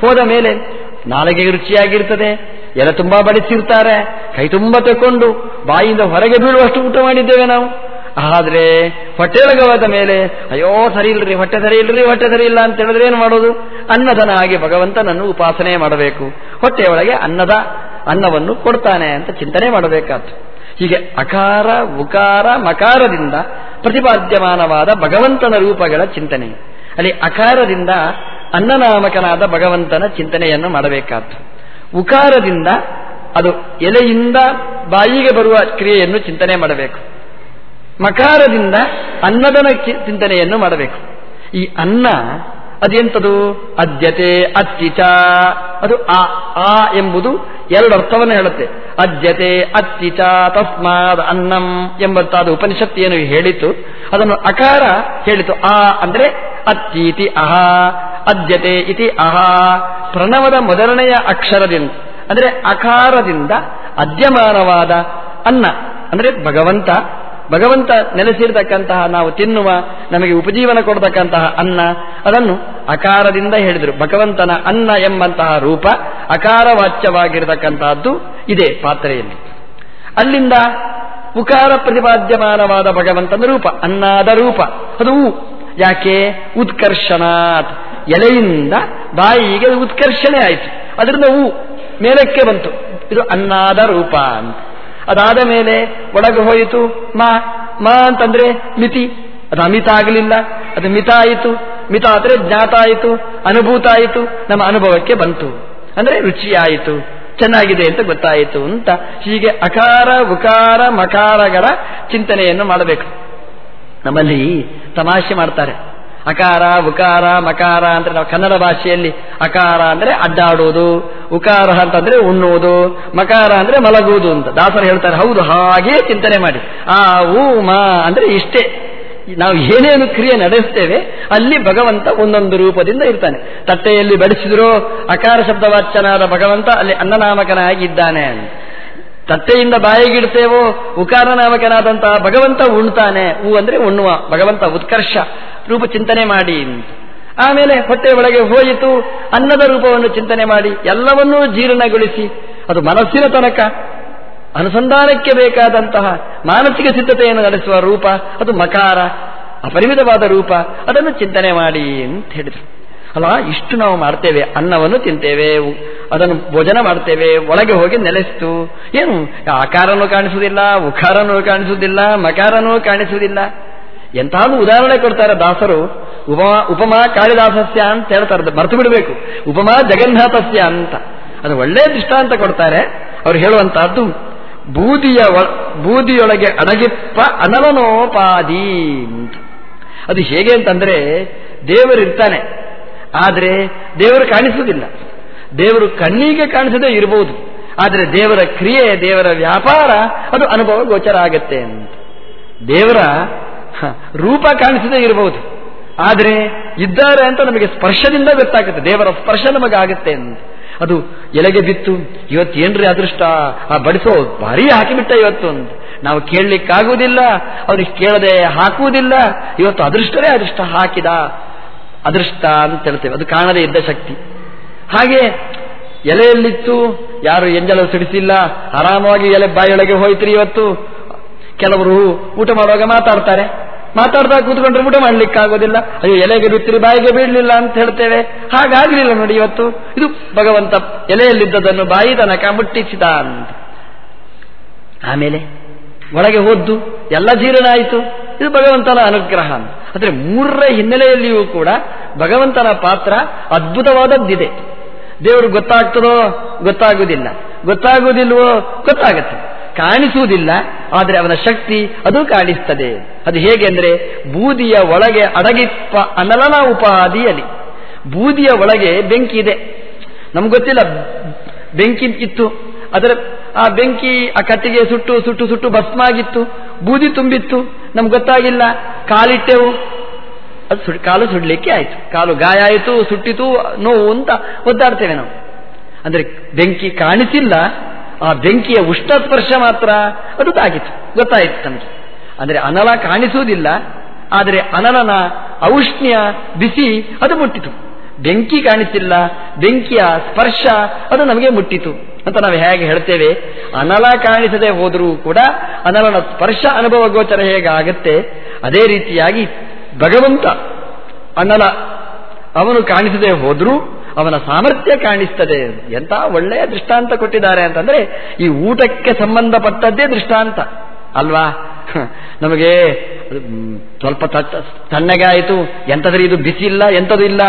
ಹೋದ ಮೇಲೆ ನಾಲಿಗೆ ರುಚಿಯಾಗಿರ್ತದೆ ಎಲ್ಲ ತುಂಬಾ ಬಡಿಸಿರ್ತಾರೆ, ಕೈ ತುಂಬಾ ತಕೊಂಡು ಬಾಯಿಂದ ಹೊರಗೆ ಬೀಳುವಷ್ಟು ಊಟ ಮಾಡಿದ್ದೇವೆ ನಾವು. ಆದ್ರೆ ಹೊಟ್ಟೆಲಗವಾದ ಮೇಲೆ, ಅಯ್ಯೋ, ಸರಿ ಇಲ್ರಿ, ಹೊಟ್ಟೆ ಸರಿ ಇಲ್ರಿ, ಹೊಟ್ಟೆ ಸರಿ ಇಲ್ಲ ಅಂತ ಹೇಳಿದ್ರೆ ಏನು ಮಾಡೋದು? ಅನ್ನದನ ಹಾಗೆ ಭಗವಂತನನ್ನು ಉಪಾಸನೆ ಮಾಡಬೇಕು. ಹೊಟ್ಟೆಯೊಳಗೆ ಅನ್ನದ ಅನ್ನವನ್ನು ಕೊಡ್ತಾನೆ ಅಂತ ಚಿಂತನೆ ಮಾಡಬೇಕಾತು ಹೀಗೆ ಅಕಾರ, ಉಕಾರ, ಮಕಾರದಿಂದ ಪ್ರತಿಪಾದ್ಯಮಾನವಾದ ಭಗವಂತನ ರೂಪಗಳ ಚಿಂತನೆ. ಅಲ್ಲಿ ಅಕಾರದಿಂದ ಅನ್ನನಾಮಕನಾದ ಭಗವಂತನ ಚಿಂತನೆಯನ್ನು ಮಾಡಬೇಕಾತು ಉಕಾರದಿಂದ ಅದು ಎಲೆಯಿಂದ ಬಾಯಿಗೆ ಬರುವ ಕ್ರಿಯೆಯನ್ನು ಚಿಂತನೆ ಮಾಡಬೇಕು. ಮಕಾರದಿಂದ ಅನ್ನದನ ಚಿಂತನೆಯನ್ನು ಮಾಡಬೇಕು. ಈ ಅನ್ನ ಅದೆಂತದು? ಅದ್ಯತೆ ಅತ್ತಿಚ ಅದು ಆ ಆ ಎಂಬುದು ಎರಡು ಅರ್ಥವನ್ನು ಹೇಳುತ್ತೆ. ಅದ್ಯತೆ ಅತ್ತಿಚ ತಸ್ಮಾದ್ ಅನ್ನಂ ಎಂಬಂತಾದ ಉಪನಿಷತ್ತು ಏನು ಹೇಳಿತು. ಅದನ್ನು ಅಕಾರ ಹೇಳಿತು. ಆ ಅಂದ್ರೆ ಅತ್ತೀತಿ ಅಹ, ಅದ್ಯತೆ ಇತಿ ಅಹ. ಪ್ರಣವದ ಮೊದಲನೆಯ ಅಕ್ಷರದಿಂದ, ಅಂದ್ರೆ ಅಕಾರದಿಂದ ಅದ್ಯಮಾನವಾದ ಅನ್ನ, ಅಂದ್ರೆ ಭಗವಂತ ಭಗವಂತ ನೆಲೆಸಿರತಕ್ಕಂತಹ ನಾವು ತಿನ್ನುವ, ನಮಗೆ ಉಪಜೀವನ ಕೊಡತಕ್ಕಂತಹ ಅನ್ನ, ಅದನ್ನು ಅಕಾರದಿಂದ ಹೇಳಿದರು. ಭಗವಂತನ ಅನ್ನ ಎಂಬಂತಹ ರೂಪ ಅಕಾರ ವಾಚ್ಯವಾಗಿರತಕ್ಕಂತಹದ್ದು ಇದೆ ಪಾತ್ರೆಯಲ್ಲಿ. ಅಲ್ಲಿಂದ ಉಕಾರ ಪ್ರತಿಪಾದ್ಯಮಾನವಾದ ಭಗವಂತನ ರೂಪ, ಅನ್ನಾದ ರೂಪ. ಅದು ಯಾಕೆ? ಉತ್ಕರ್ಷಣಾತ್. ಎಲೆಯಿಂದ ಬಾಯಿಗೆ ಉತ್ಕರ್ಷಣೆ ಆಯಿತು. ಅದರಿಂದ ಹೂ ಮೇಲಕ್ಕೆ ಬಂತು. ಇದು ಅನ್ನಾದ ರೂಪ ಅಂತ. ಅದಾದ ಮೇಲೆ ಒಳಗೆ ಹೋಯಿತು, ಮಾ ಮಾ ಅಂತಂದ್ರೆ ಮಿತಿ. ಅದು ಅಮಿತ ಆಗಲಿಲ್ಲ, ಅದು ಮಿತ ಆಯಿತು. ಮಿತ ಆದರೆ ಜ್ಞಾತ ಆಯಿತು, ಅನುಭೂತ ಆಯಿತು, ನಮ್ಮ ಅನುಭವಕ್ಕೆ ಬಂತು. ಅಂದ್ರೆ ರುಚಿ ಆಯಿತು, ಚೆನ್ನಾಗಿದೆ ಅಂತ ಗೊತ್ತಾಯಿತು ಅಂತ ಹೀಗೆ ಅಕಾರ, ಉಕಾರ, ಮಕಾರಗಳ ಚಿಂತನೆಯನ್ನು ಮಾಡಬೇಕು. ನಮ್ಮಲ್ಲಿ ತಮಾಷೆ ಮಾಡ್ತಾರೆ. ಅಕಾರ, ಉಕಾರ, ಮಕಾರ ಅಂದ್ರೆ ನಾವು ಕನ್ನಡ ಭಾಷೆಯಲ್ಲಿ ಅಕಾರ ಅಂದ್ರೆ ಅಡ್ಡಾಡುವುದು, ಉಕಾರ ಅಂತಂದ್ರೆ ಉಣ್ಣುವುದು, ಮಕಾರ ಅಂದ್ರೆ ಮಲಗುವುದು ಅಂತ. ದಾಸರು ಹೇಳ್ತಾರೆ, ಹೌದು, ಹಾಗೆ ಚಿಂತನೆ ಮಾಡಿ. ಆ ಊ, ಮಾ ಅಂದ್ರೆ ಇಷ್ಟೇ. ನಾವು ಏನೇನು ಕ್ರಿಯೆ ನಡೆಸ್ತೇವೆ, ಅಲ್ಲಿ ಭಗವಂತ ಒಂದೊಂದು ರೂಪದಿಂದ ಇರ್ತಾನೆ. ತಟ್ಟೆಯಲ್ಲಿ ಬಡಿಸಿದ್ರೋ ಅಕಾರ ಶಬ್ದವಾಚನಾದ ಭಗವಂತ ಅಲ್ಲಿ ಅನ್ನನಾಮಕನಾಗಿದ್ದಾನೆ ಅಂತ. ತಟ್ಟೆಯಿಂದ ಬಾಯಿಗಿಡ್ತೇವೋ ಉಕಾರ ನಾಮಕನಾದಂತಹ ಭಗವಂತ ಉಣ್ತಾನೆ. ಹೂ ಅಂದ್ರೆ ಉಣ್ಣುವ, ಭಗವಂತ ಉತ್ಕರ್ಷ. ರೂಪ ಚಿಂತನೆ ಮಾಡಿ ಆಮೇಲೆ ಹೊಟ್ಟೆ ಒಳಗೆ ಹೋಯಿತು, ಅನ್ನದ ರೂಪವನ್ನು ಚಿಂತನೆ ಮಾಡಿ, ಎಲ್ಲವನ್ನೂ ಜೀರ್ಣಗೊಳಿಸಿ. ಅದು ಮನಸ್ಸಿನ ತನಕ. ಅನುಸಂಧಾನಕ್ಕೆ ಬೇಕಾದಂತಹ ಮಾನಸಿಕ ಸಿದ್ಧತೆಯನ್ನು ನಡೆಸುವ ರೂಪ, ಅದು ಮಕಾರ, ಅಪರಿಮಿತವಾದ ರೂಪ. ಅದನ್ನು ಚಿಂತನೆ ಮಾಡಿ ಅಂತ ಹೇಳಿದರು. ಅಲ್ಲ, ಇಷ್ಟು ನಾವು ಮಾಡ್ತೇವೆ, ಅನ್ನವನ್ನು ತಿಂತೇವೆ, ಅದನ್ನು ಭೋಜನ ಮಾಡ್ತೇವೆ, ಒಳಗೆ ಹೋಗಿ ನೆಲೆಸ್ತು. ಏನು? ಆಕಾರನೂ ಕಾಣಿಸುವುದಿಲ್ಲ, ಉಖಾರನೂ ಕಾಣಿಸುವುದಿಲ್ಲ, ಮಕಾರನೂ ಕಾಣಿಸುವುದಿಲ್ಲ. ಎಂತಾದ್ರೂ ಉದಾಹರಣೆ ಕೊಡ್ತಾರೆ ದಾಸರು. ಉಪಮಾ ಉಪಮಾ ಕಾಳಿದಾಸಸ್ಯ ಅಂತ ಹೇಳ್ತಾರೆ ಮರೆತು ಬಿಡಬೇಕು. ಉಪಮಾ ಜಗನ್ನಾಥಸ್ಯ ಅಂತ. ಅದು ಒಳ್ಳೆಯ ದೃಷ್ಟಾಂತ ಕೊಡ್ತಾರೆ. ಅವ್ರು ಹೇಳುವಂತಹದ್ದು ಬೂದಿಯ ಬೂದಿಯೊಳಗೆ ಅಡಗಿಪ್ಪ ಅನಲನೋಪಾದಿ ಅದು ಹೇಗೆ ಅಂತಂದ್ರೆ, ದೇವರಿರ್ತಾನೆ. ಆದರೆ ದೇವರು ಕಾಣಿಸುವುದಿಲ್ಲ. ದೇವರು ಕಣ್ಣಿಗೆ ಕಾಣಿಸದೇ ಇರಬಹುದು. ಆದರೆ ದೇವರ ಕ್ರಿಯೆ, ದೇವರ ವ್ಯಾಪಾರ, ಅದು ಅನುಭವ ಗೋಚರ ಆಗತ್ತೆ ಅಂತ. ದೇವರ ರೂಪ ಕಾಣಿಸದೇ ಇರಬಹುದು. ಆದರೆ ಇದ್ದಾರೆ ಅಂತ ನಮಗೆ ಸ್ಪರ್ಶದಿಂದ ಗೊತ್ತಾಗುತ್ತೆ. ದೇವರ ಸ್ಪರ್ಶ ನಮಗಾಗುತ್ತೆ ಅಂತ. ಅದು ಎಲೆಗೆ ಬಿತ್ತು ಇವತ್ತೇನ್ರಿ ಅದೃಷ್ಟ? ಆ ಬಡಿಸೋ ಭಾರಿ ಹಾಕಿಬಿಟ್ಟ ಇವತ್ತು ಅಂತ. ನಾವು ಕೇಳಲಿಕ್ಕಾಗುವುದಿಲ್ಲ ಅವ್ರಿಗೆ ಕೇಳದೆ ಹಾಕುವುದಿಲ್ಲ. ಇವತ್ತು ಅದೃಷ್ಟವೇ ಅದೃಷ್ಟ ಹಾಕಿದ. ಅದೃಷ್ಟ ಅಂತ ಹೇಳ್ತೇವೆ. ಅದು ಕಾಣದೇ ಇದ್ದ ಶಕ್ತಿ. ಹಾಗೆ ಎಲೆಯಲ್ಲಿತ್ತು, ಯಾರು ಎಂಜಲ ಸಿಡಿಸಿಲ್ಲ, ಆರಾಮವಾಗಿ ಎಲೆ ಬಾಯೊಳಗೆ ಹೋಯ್ತ್ರಿ ಇವತ್ತು. ಕೆಲವರು ಊಟ ಮಾಡುವಾಗ ಮಾತಾಡ್ತಾರೆ. ಮಾತಾಡ್ತಾ ಕೂತ್ಕೊಂಡ್ರೆ ಊಟ ಮಾಡ್ಲಿಕ್ಕಾಗೋದಿಲ್ಲ. ಅಯ್ಯೋ, ಎಲೆಗೆ ಬಿತ್ತಿರಿ ಬಾಯಿಗೆ ಬೀಳಲಿಲ್ಲ ಅಂತ ಹೇಳ್ತೇವೆ. ಹಾಗಾಗ್ಲಿಲ್ಲ ನೋಡಿ ಇವತ್ತು. ಇದು ಭಗವಂತ ಎಲೆಯಲ್ಲಿದ್ದದನ್ನು ಬಾಯಿ ತನಕ ಮುಟ್ಟಿಸಿದ ಅಂತ. ಆಮೇಲೆ ಒಳಗೆ ಹೋದ್ದು, ಎಲ್ಲ ಜೀರ್ಣ ಆಯಿತು ಇದು ಭಗವಂತನ ಅನುಗ್ರಹ. ಅಂತ ಆದರೆ ಮೂರರ ಹಿನ್ನೆಲೆಯಲ್ಲಿಯೂ ಕೂಡ ಭಗವಂತನ ಪಾತ್ರ ಅದ್ಭುತವಾದದ್ದಿದೆ. ದೇವರು ಗೊತ್ತಾಗ್ತದೋ ಗೊತ್ತಾಗುವುದಿಲ್ಲ ಗೊತ್ತಾಗುವುದಿಲ್ವೋ ಗೊತ್ತಾಗುತ್ತೆ. ಕಾಣಿಸುವುದಿಲ್ಲ, ಆದರೆ ಅವನ ಶಕ್ತಿ ಅದು ಕಾಣಿಸ್ತದೆ. ಅದು ಹೇಗೆ ಅಂದರೆ ಬೂದಿಯ ಒಳಗೆ ಅಡಗಿಪ್ಪ ಅನಲನ ಉಪಾದಿಯಲ್ಲಿ ಬೂದಿಯ ಒಳಗೆ ಬೆಂಕಿ ಇದೆ ನಮ್ಗೆ ಗೊತ್ತಿಲ್ಲ, ಬೆಂಕಿ ಇತ್ತು, ಅದರ ಆ ಬೆಂಕಿ ಆ ಕಟ್ಟಿಗೆ ಸುಟ್ಟು ಸುಟ್ಟು ಸುಟ್ಟು ಭಸ್ಮಾಗಿತ್ತು. ಬೂದಿ ತುಂಬಿತ್ತು. ನಮ್ಗೆ ಗೊತ್ತಾಗಿಲ್ಲ. ಕಾಲಿಟ್ಟೆವು. ಅದು ಸುಡ್, ಕಾಲು ಸುಡ್ಲಿಕ್ಕೆ ಆಯಿತು. ಕಾಲು ಗಾಯ ಆಯಿತು, ಸುಟ್ಟಿತು, ನೋವು ಅಂತ ಒದ್ದಾಡ್ತೇವೆ ನಾವು. ಅಂದರೆ ಬೆಂಕಿ ಕಾಣಿಸಿಲ್ಲ, ಆ ಬೆಂಕಿಯ ಉಷ್ಣ ಸ್ಪರ್ಶ ಮಾತ್ರ ಅದು ತಾಗಿತ್ತು. ಗೊತ್ತಾಯಿತು ನಮಗೆ. ಅಂದರೆ ಅನಲ ಕಾಣಿಸುವುದಿಲ್ಲ, ಆದರೆ ಅನಲನ ಔಷ್ಣ್ಯ ಬಿಸಿ, ಅದು ಮುಟ್ಟಿತು. ಬೆಂಕಿ ಕಾಣಿಸಿಲ್ಲ, ಬೆಂಕಿಯ ಸ್ಪರ್ಶ, ಅದು ನಮಗೆ ಮುಟ್ಟಿತು. ಅಂತ ನಾವು ಹೇಗೆ ಹೇಳ್ತೇವೆ, ಅನಲ ಕಾಣಿಸದೆ ಹೋದರೂ ಕೂಡ ಅನಲನ ಸ್ಪರ್ಶ ಅನುಭವ ಗೋಚರ ಹೇಗಾಗತ್ತೆ, ಅದೇ ರೀತಿಯಾಗಿ ಭಗವಂತ ಅನಲ ಅವನು ಕಾಣಿಸದೆ ಹೋದರೂ ಅವನ ಸಾಮರ್ಥ್ಯ ಕಾಣಿಸ್ತದೆ. ಎಂತ ಒಳ್ಳೆಯ ದೃಷ್ಟಾಂತ ಕೊಟ್ಟಿದ್ದಾರೆ ಅಂತಂದ್ರೆ, ಈ ಊಟಕ್ಕೆ ಸಂಬಂಧಪಟ್ಟದ್ದೇ ದೃಷ್ಟಾಂತ, ಅಲ್ವಾ? ನಮಗೆ ಸ್ವಲ್ಪ ತಣ್ಣಗೆ ಆಯಿತು ಎಂತದ್ರೆ ಇದು ಬಿಸಿ ಇಲ್ಲ ಎಂಥದ್ದು ಇಲ್ಲ?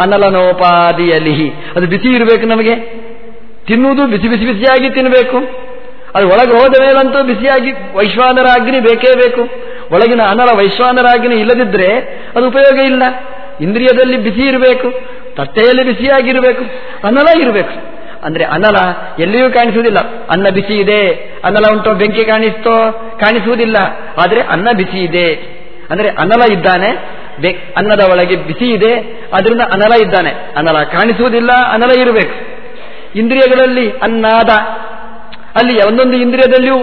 ಅನಲನೋಪಾದಿಯಲ್ಲಿ ಅದು ಬಿಸಿ ಇರಬೇಕು ನಮಗೆ. ತಿನ್ನುವುದು ಬಿಸಿ ಬಿಸಿ ಬಿಸಿಯಾಗಿ ತಿನ್ನಬೇಕು ಅದು ಒಳಗೆ ಹೋದ ಮೇಲಂತೂ ಬಿಸಿಯಾಗಿ ವೈಶ್ವಾನರ ಅಗ್ನಿ ಬೇಕೇ ಬೇಕು. ಒಳಗಿನ ಅನಲ ವೈಶ್ವಾನರ ಅಗ್ನಿ ಇಲ್ಲದಿದ್ದರೆ ಅದು ಉಪಯೋಗ ಇಲ್ಲ. ಇಂದ್ರಿಯದಲ್ಲಿ ಬಿಸಿ ಇರಬೇಕು, ತಟ್ಟೆಯಲ್ಲಿ ಬಿಸಿಯಾಗಿರಬೇಕು ಅನಲ ಇರಬೇಕು. ಅಂದರೆ ಅನಲ ಎಲ್ಲಿಯೂ ಕಾಣಿಸುವುದಿಲ್ಲ. ಅನ್ನ ಬಿಸಿ ಇದೆ, ಅನಲ ಉಂಟೋ, ಬೆಂಕಿ ಕಾಣಿಸ್ತೋ, ಕಾಣಿಸುವುದಿಲ್ಲ. ಆದರೆ ಅನ್ನ ಬಿಸಿ ಇದೆ. ಅಂದರೆ ಅನಲ ಇದ್ದಾನೆ ಅನ್ನದ ಒಳಗೆ ಬಿಸಿ ಇದೆ ಅದರಿಂದ ಅನಲ ಇದ್ದಾನೆ. ಅನಲ ಕಾಣಿಸುವುದಿಲ್ಲ, ಅನಲ ಇರಬೇಕು. ಇಂದ್ರಿಯಗಳಲ್ಲಿ ಅನ್ನಾದ. ಅಲ್ಲಿ ಒಂದೊಂದು ಇಂದ್ರಿಯದಲ್ಲಿಯೂ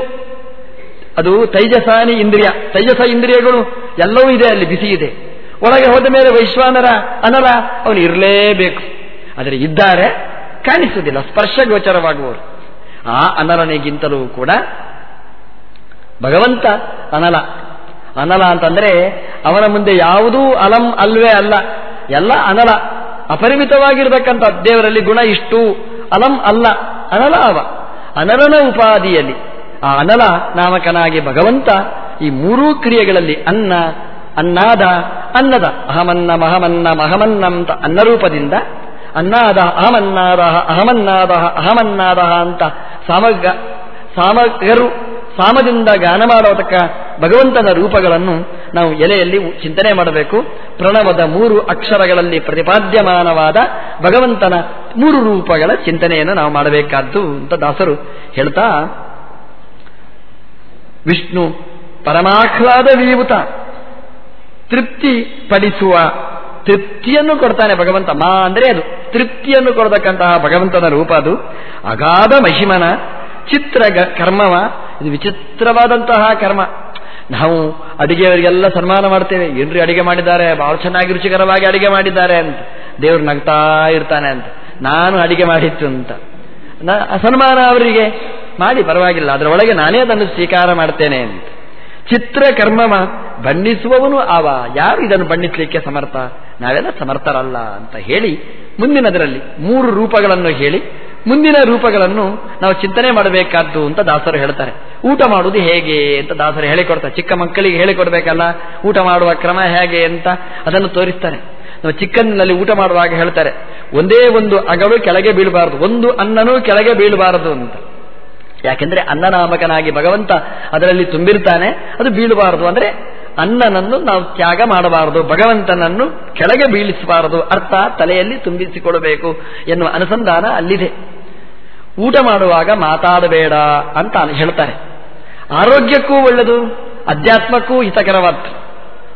ಅದು ತೈಜಸಾನಿ ಇಂದ್ರಿಯ. ತೈಜಸ ಇಂದ್ರಿಯಗಳು ಎಲ್ಲವೂ ಇದೆ, ಅಲ್ಲಿ ಬಿಸಿ ಇದೆ. ಒಳಗೆ ಹೋದ ಮೇಲೆ ವೈಶ್ವಾನರ ಅನಲ ಅವನು ಇರಲೇಬೇಕು. ಆದರೆ ಇದ್ದಾರೆ, ಕಾಣಿಸುವುದಿಲ್ಲ ಸ್ಪರ್ಶ ಗೋಚರವಾಗುವವರು. ಆ ಅನಲನಿಗಿಂತಲೂ ಕೂಡ ಭಗವಂತ ಅನಲ. ಅನಲ ಅಂತಂದರೆ ಅವನ ಮುಂದೆ ಯಾವುದೂ ಅಲಂ ಅಲ್ವೇ ಅಲ್ಲ. ಎಲ್ಲ ಅನಲ, ಅಪರಿಮಿತವಾಗಿರತಕ್ಕಂಥ ದೇವರಲ್ಲಿ ಗುಣ ಇಷ್ಟು. ಅಲಂ ಅಲ್ಲ, ಅನಲ ಅವ. ಅನಲನ ಉಪಾದಿಯಲ್ಲಿ. ಆ ಅನಲ ನಾಮಕನಾಗಿ ಭಗವಂತ ಈ ಮೂರೂ ಕ್ರಿಯೆಗಳಲ್ಲಿ ಅನ್ನ, ಅನ್ನಾದ, ಅನ್ನದ. ಅಹಮನ್ನ, ಮಹಮನ್ನ ಮಹಮನ್ನಂತ ಅನ್ನರೂಪದಿಂದ ಅನ್ನಾದ, ಅಹಮನ್ನಾದ ಅಹಮನ್ನಾದ ಅಹಮನ್ನಾದ ಅಂತ ಸಾಮಗ, ಸಾಮಗರು, ಸಾಮದಿಂದ ಗಾನ ಮಾಡೋತಕ್ಕ ಭಗವಂತನ ರೂಪಗಳನ್ನು ನಾವು ಎಲೆಯಲ್ಲಿ ಚಿಂತನೆ ಮಾಡಬೇಕು. ಪ್ರಣವದ ಮೂರು ಅಕ್ಷರಗಳಲ್ಲಿ ಪ್ರತಿಪಾದ್ಯಮಾನವಾದ ಭಗವಂತನ ಮೂರು ರೂಪಗಳ ಚಿಂತನೆಯನ್ನು ನಾವು ಮಾಡಬೇಕಾದ್ದು ಅಂತ ದಾಸರು ಹೇಳ್ತಾ, ವಿಷ್ಣು ಪರಮಾಹ್ಲಾದ ವಿಭೂತ, ತೃಪ್ತಿ ಪಡಿಸುವ ತೃಪ್ತಿಯನ್ನು ಕೊಡ್ತಾನೆ ಭಗವಂತ. ಮಾ ಅಂದರೆ ಅದು, ತೃಪ್ತಿಯನ್ನು ಕೊಡತಕ್ಕಂತಹ ಭಗವಂತನ ರೂಪ ಅದು. ಅಗಾಧ ಮಹಿಮನ, ಚಿತ್ರ ಕರ್ಮವ, ಇದು ವಿಚಿತ್ರವಾದಂತಹ ಕರ್ಮ. ನಾವು ಅಡಿಗೆಯವರಿಗೆಲ್ಲ ಸನ್ಮಾನ ಮಾಡ್ತೇವೆ. ಏನ್ರಿ ಅಡಿಗೆ ಮಾಡಿದ್ದಾರೆ? ಬಹಳ ಚೆನ್ನಾಗಿ ರುಚಿಕರವಾಗಿ ಅಡಿಗೆ ಮಾಡಿದ್ದಾರೆ ಅಂತ. ದೇವ್ರು ನಗ್ತಾ ಇರ್ತಾನೆ ಅಂತ. ನಾನು ಅಡಿಗೆ ಮಾಡಿತ್ತು ಅಂತ. ಅಸನ್ಮಾನ ಅವರಿಗೆ ಮಾಡಿ, ಪರವಾಗಿಲ್ಲ. ಅದರ ಒಳಗೆ ನಾನೇ ಅದನ್ನು ಸ್ವೀಕಾರ ಮಾಡ್ತೇನೆ ಅಂತ. ಚಿತ್ರ ಕರ್ಮ ಬಣ್ಣಿಸುವವನು ಆವ. ಯಾರು ಇದನ್ನು ಬಣ್ಣಿಸಲಿಕ್ಕೆ ಸಮರ್ಥ? ನಾವೆಲ್ಲ ಸಮರ್ಥರಲ್ಲ ಅಂತ ಹೇಳಿ, ಮುಂದಿನದರಲ್ಲಿ ಮೂರು ರೂಪಗಳನ್ನು ಹೇಳಿ, ಮುಂದಿನ ರೂಪಗಳನ್ನು ನಾವು ಚಿಂತನೆ ಮಾಡಬೇಕಾದ್ದು ಅಂತ ದಾಸರು ಹೇಳ್ತಾರೆ. ಊಟ ಮಾಡುವುದು ಹೇಗೆ ಅಂತ ದಾಸರು ಹೇಳಿಕೊಡ್ತಾರೆ. ಚಿಕ್ಕ ಮಕ್ಕಳಿಗೆ ಹೇಳಿಕೊಡ್ಬೇಕಲ್ಲ, ಊಟ ಮಾಡುವ ಕ್ರಮ ಹೇಗೆ ಅಂತ ಅದನ್ನು ತೋರಿಸ್ತಾರೆ. ನಾವು ಚಿಕ್ಕಂದಿನಲ್ಲಿ ಊಟ ಮಾಡುವಾಗ ಹೇಳ್ತಾರೆ. ಒಂದೇ ಒಂದು ಅಗಲು ಕೆಳಗೆ ಬೀಳಬಾರದು, ಒಂದು ಅನ್ನನೂ ಕೆಳಗೆ ಬೀಳಬಾರದು ಅಂತ. ಯಾಕೆಂದ್ರೆ ಅನ್ನನಾಮಕನಾಗಿ ಭಗವಂತ ಅದರಲ್ಲಿ ತುಂಬಿರ್ತಾನೆ, ಅದು ಬೀಳಬಾರದು. ಅಂದ್ರೆ ಅನ್ನನನ್ನು ನಾವು ತ್ಯಾಗ ಮಾಡಬಾರದು, ಭಗವಂತನನ್ನು ಕೆಳಗೆ ಬೀಳಿಸಬಾರದು, ಅರ್ಥ ತಲೆಯಲ್ಲಿ ತುಂಬಿಸಿಕೊಡಬೇಕು ಎನ್ನುವ ಅನುಸಂಧಾನ ಅಲ್ಲಿದೆ. ಊಟ ಮಾಡುವಾಗ ಮಾತಾಡಬೇಡ ಅಂತ ಹೇಳ್ತಾರೆ. ಆರೋಗ್ಯಕ್ಕೂ ಒಳ್ಳೆಯದು ಅಧ್ಯಾತ್ಮಕ್ಕೂ ಹಿತಕರವಾದ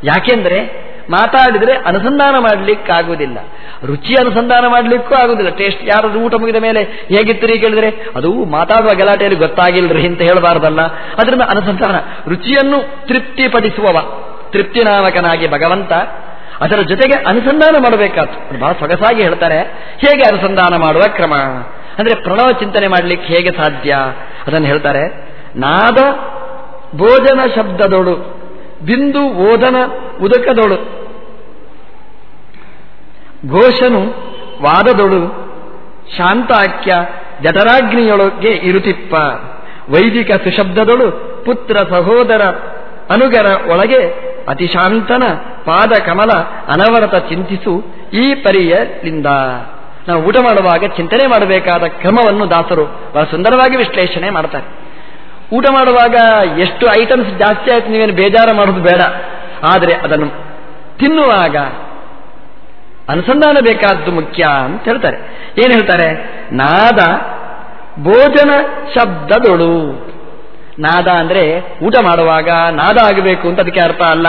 ಯಾಕೆಂದ್ರೆ ಮಾತಾಡಿದರೆ ಅನುಸಂಧಾನ ಮಾಡಲಿಕ್ಕಾಗುವುದಿಲ್ಲ. ರುಚಿ ಅನುಸಂಧಾನ ಮಾಡಲಿಕ್ಕೂ ಆಗುವುದಿಲ್ಲ. ಟೇಸ್ಟ್ ಯಾರದು ಊಟ ಮುಗಿದ ಮೇಲೆ ಹೇಗಿತ್ತು ಕೇಳಿದರೆ, ಅದು ಮಾತಾಡುವ ಗಲಾಟೆಯಲ್ಲಿ ಗೊತ್ತಾಗಿಲ್ರಿ ಅಂತ ಹೇಳಬಾರ್ದಲ್ಲ. ಅದರಿಂದ ಅನುಸಂಧಾನ, ರುಚಿಯನ್ನು ತೃಪ್ತಿಪಡಿಸುವವ ತೃಪ್ತಿನಾಮಕನಾಗಿ ಭಗವಂತ ಅದರ ಜೊತೆಗೆ ಅನುಸಂಧಾನ ಮಾಡಬೇಕಾತು ಬಹಳ ಸೊಗಸಾಗಿ ಹೇಳ್ತಾರೆ. ಹೇಗೆ ಅನುಸಂಧಾನ ಮಾಡುವ ಕ್ರಮ? ಅಂದ್ರೆ ಪ್ರಣವ ಚಿಂತನೆ ಮಾಡಲಿಕ್ಕೆ ಹೇಗೆ ಸಾಧ್ಯ? ಅದನ್ನು ಹೇಳ್ತಾರೆ, ನಾದ ಭೋಜನ ಶಬ್ದದೊಳು, ಬಿಂದು ಓದನ ಉದಕದೊಳು. ಘೋಷನು ವಾದದೊಳು ಶಾಂತಾಕ್ಯ ಜಠರಾಗ್ನಿಯೊಳಗೆ ಇರುತಿಪ್ಪ. ವೈದಿಕ ಸುಶಬ್ದದೊಳು ಪುತ್ರ ಸಹೋದರ ಅನುಗರ ಒಳಗೆ ಅತಿಶಾಂತನ ಪಾದ ಕಮಲ ಅನವರತ ಚಿಂತಿಸು ಈ ಪರಿಯಲಿಂದ ನಾವು ಊಟ ಮಾಡುವಾಗ ಚಿಂತನೆ ಮಾಡಬೇಕಾದ ಕ್ರಮವನ್ನು ದಾಸರು ಬಹಳ ಸುಂದರವಾಗಿ ವಿಶ್ಲೇಷಣೆ ಮಾಡ್ತಾರೆ. ಊಟ ಮಾಡುವಾಗ ಎಷ್ಟು ಐಟಮ್ಸ್ ಜಾಸ್ತಿ ಆಯ್ತು ನೀವೇನು ಬೇಜಾರು ಮಾಡೋದು ಬೇಡ. ಆದರೆ ಅದನ್ನು ತಿನ್ನುವಾಗ ಅನುಸಂಧಾನ ಬೇಕಾದ್ದು ಮುಖ್ಯ ಅಂತ ಹೇಳ್ತಾರೆ. ಏನು ಹೇಳ್ತಾರೆ? ನಾದ ಭೋಜನ ಶಬ್ದದೊಳು. ನಾದ ಅಂದ್ರೆ ಊಟ ಮಾಡುವಾಗ ನಾದ ಆಗಬೇಕು ಅಂತ ಅದಕ್ಕೆ ಅರ್ಥ ಅಲ್ಲ.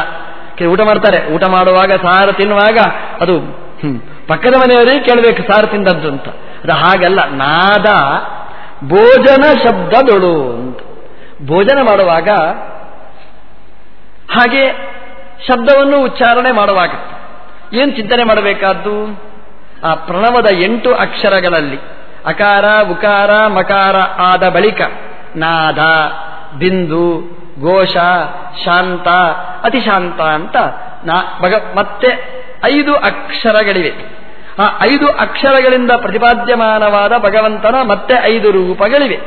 ಊಟ ಮಾಡ್ತಾರೆ. ಊಟ ಮಾಡುವಾಗ ಸಾರ ತಿನ್ನುವಾಗ ಅದು ಪಕ್ಕದ ಮನೆಯವರೇ ಕೇಳಬೇಕು ಸಾರ ತಿಂದದ್ದು ಅಂತ. ಅದು ಹಾಗಲ್ಲ. ನಾದ ಭೋಜನ ಶಬ್ದದೊಳು ಅಂತ. ಭೋಜನ ಮಾಡುವಾಗ ಹಾಗೆ ಶಬ್ದವನ್ನು ಉಚ್ಚಾರಣೆ ಮಾಡುವಾಗ ಏನು ಚಿಂತನೆ ಮಾಡಬೇಕಾದ್ದು? ಆ ಪ್ರಣವದ ಎಂಟು ಅಕ್ಷರಗಳಲ್ಲಿ ಅಕಾರ, ಉಕಾರ, ಮಕಾರ ಆದ ಬಳಿಕ ನಾದ, ಬಿಂದು, ಘೋಷ, ಶಾಂತ, ಅತಿಶಾಂತ ಅಂತ ನಾ ಮತ್ತೆ ಐದು ಅಕ್ಷರಗಳಿವೆ. ಆ ಐದು ಅಕ್ಷರಗಳಿಂದ ಪ್ರತಿಪಾದ್ಯಮಾನವಾದ ಭಗವಂತನ ಮತ್ತೆ ಐದು ರೂಪಗಳಿವೆ.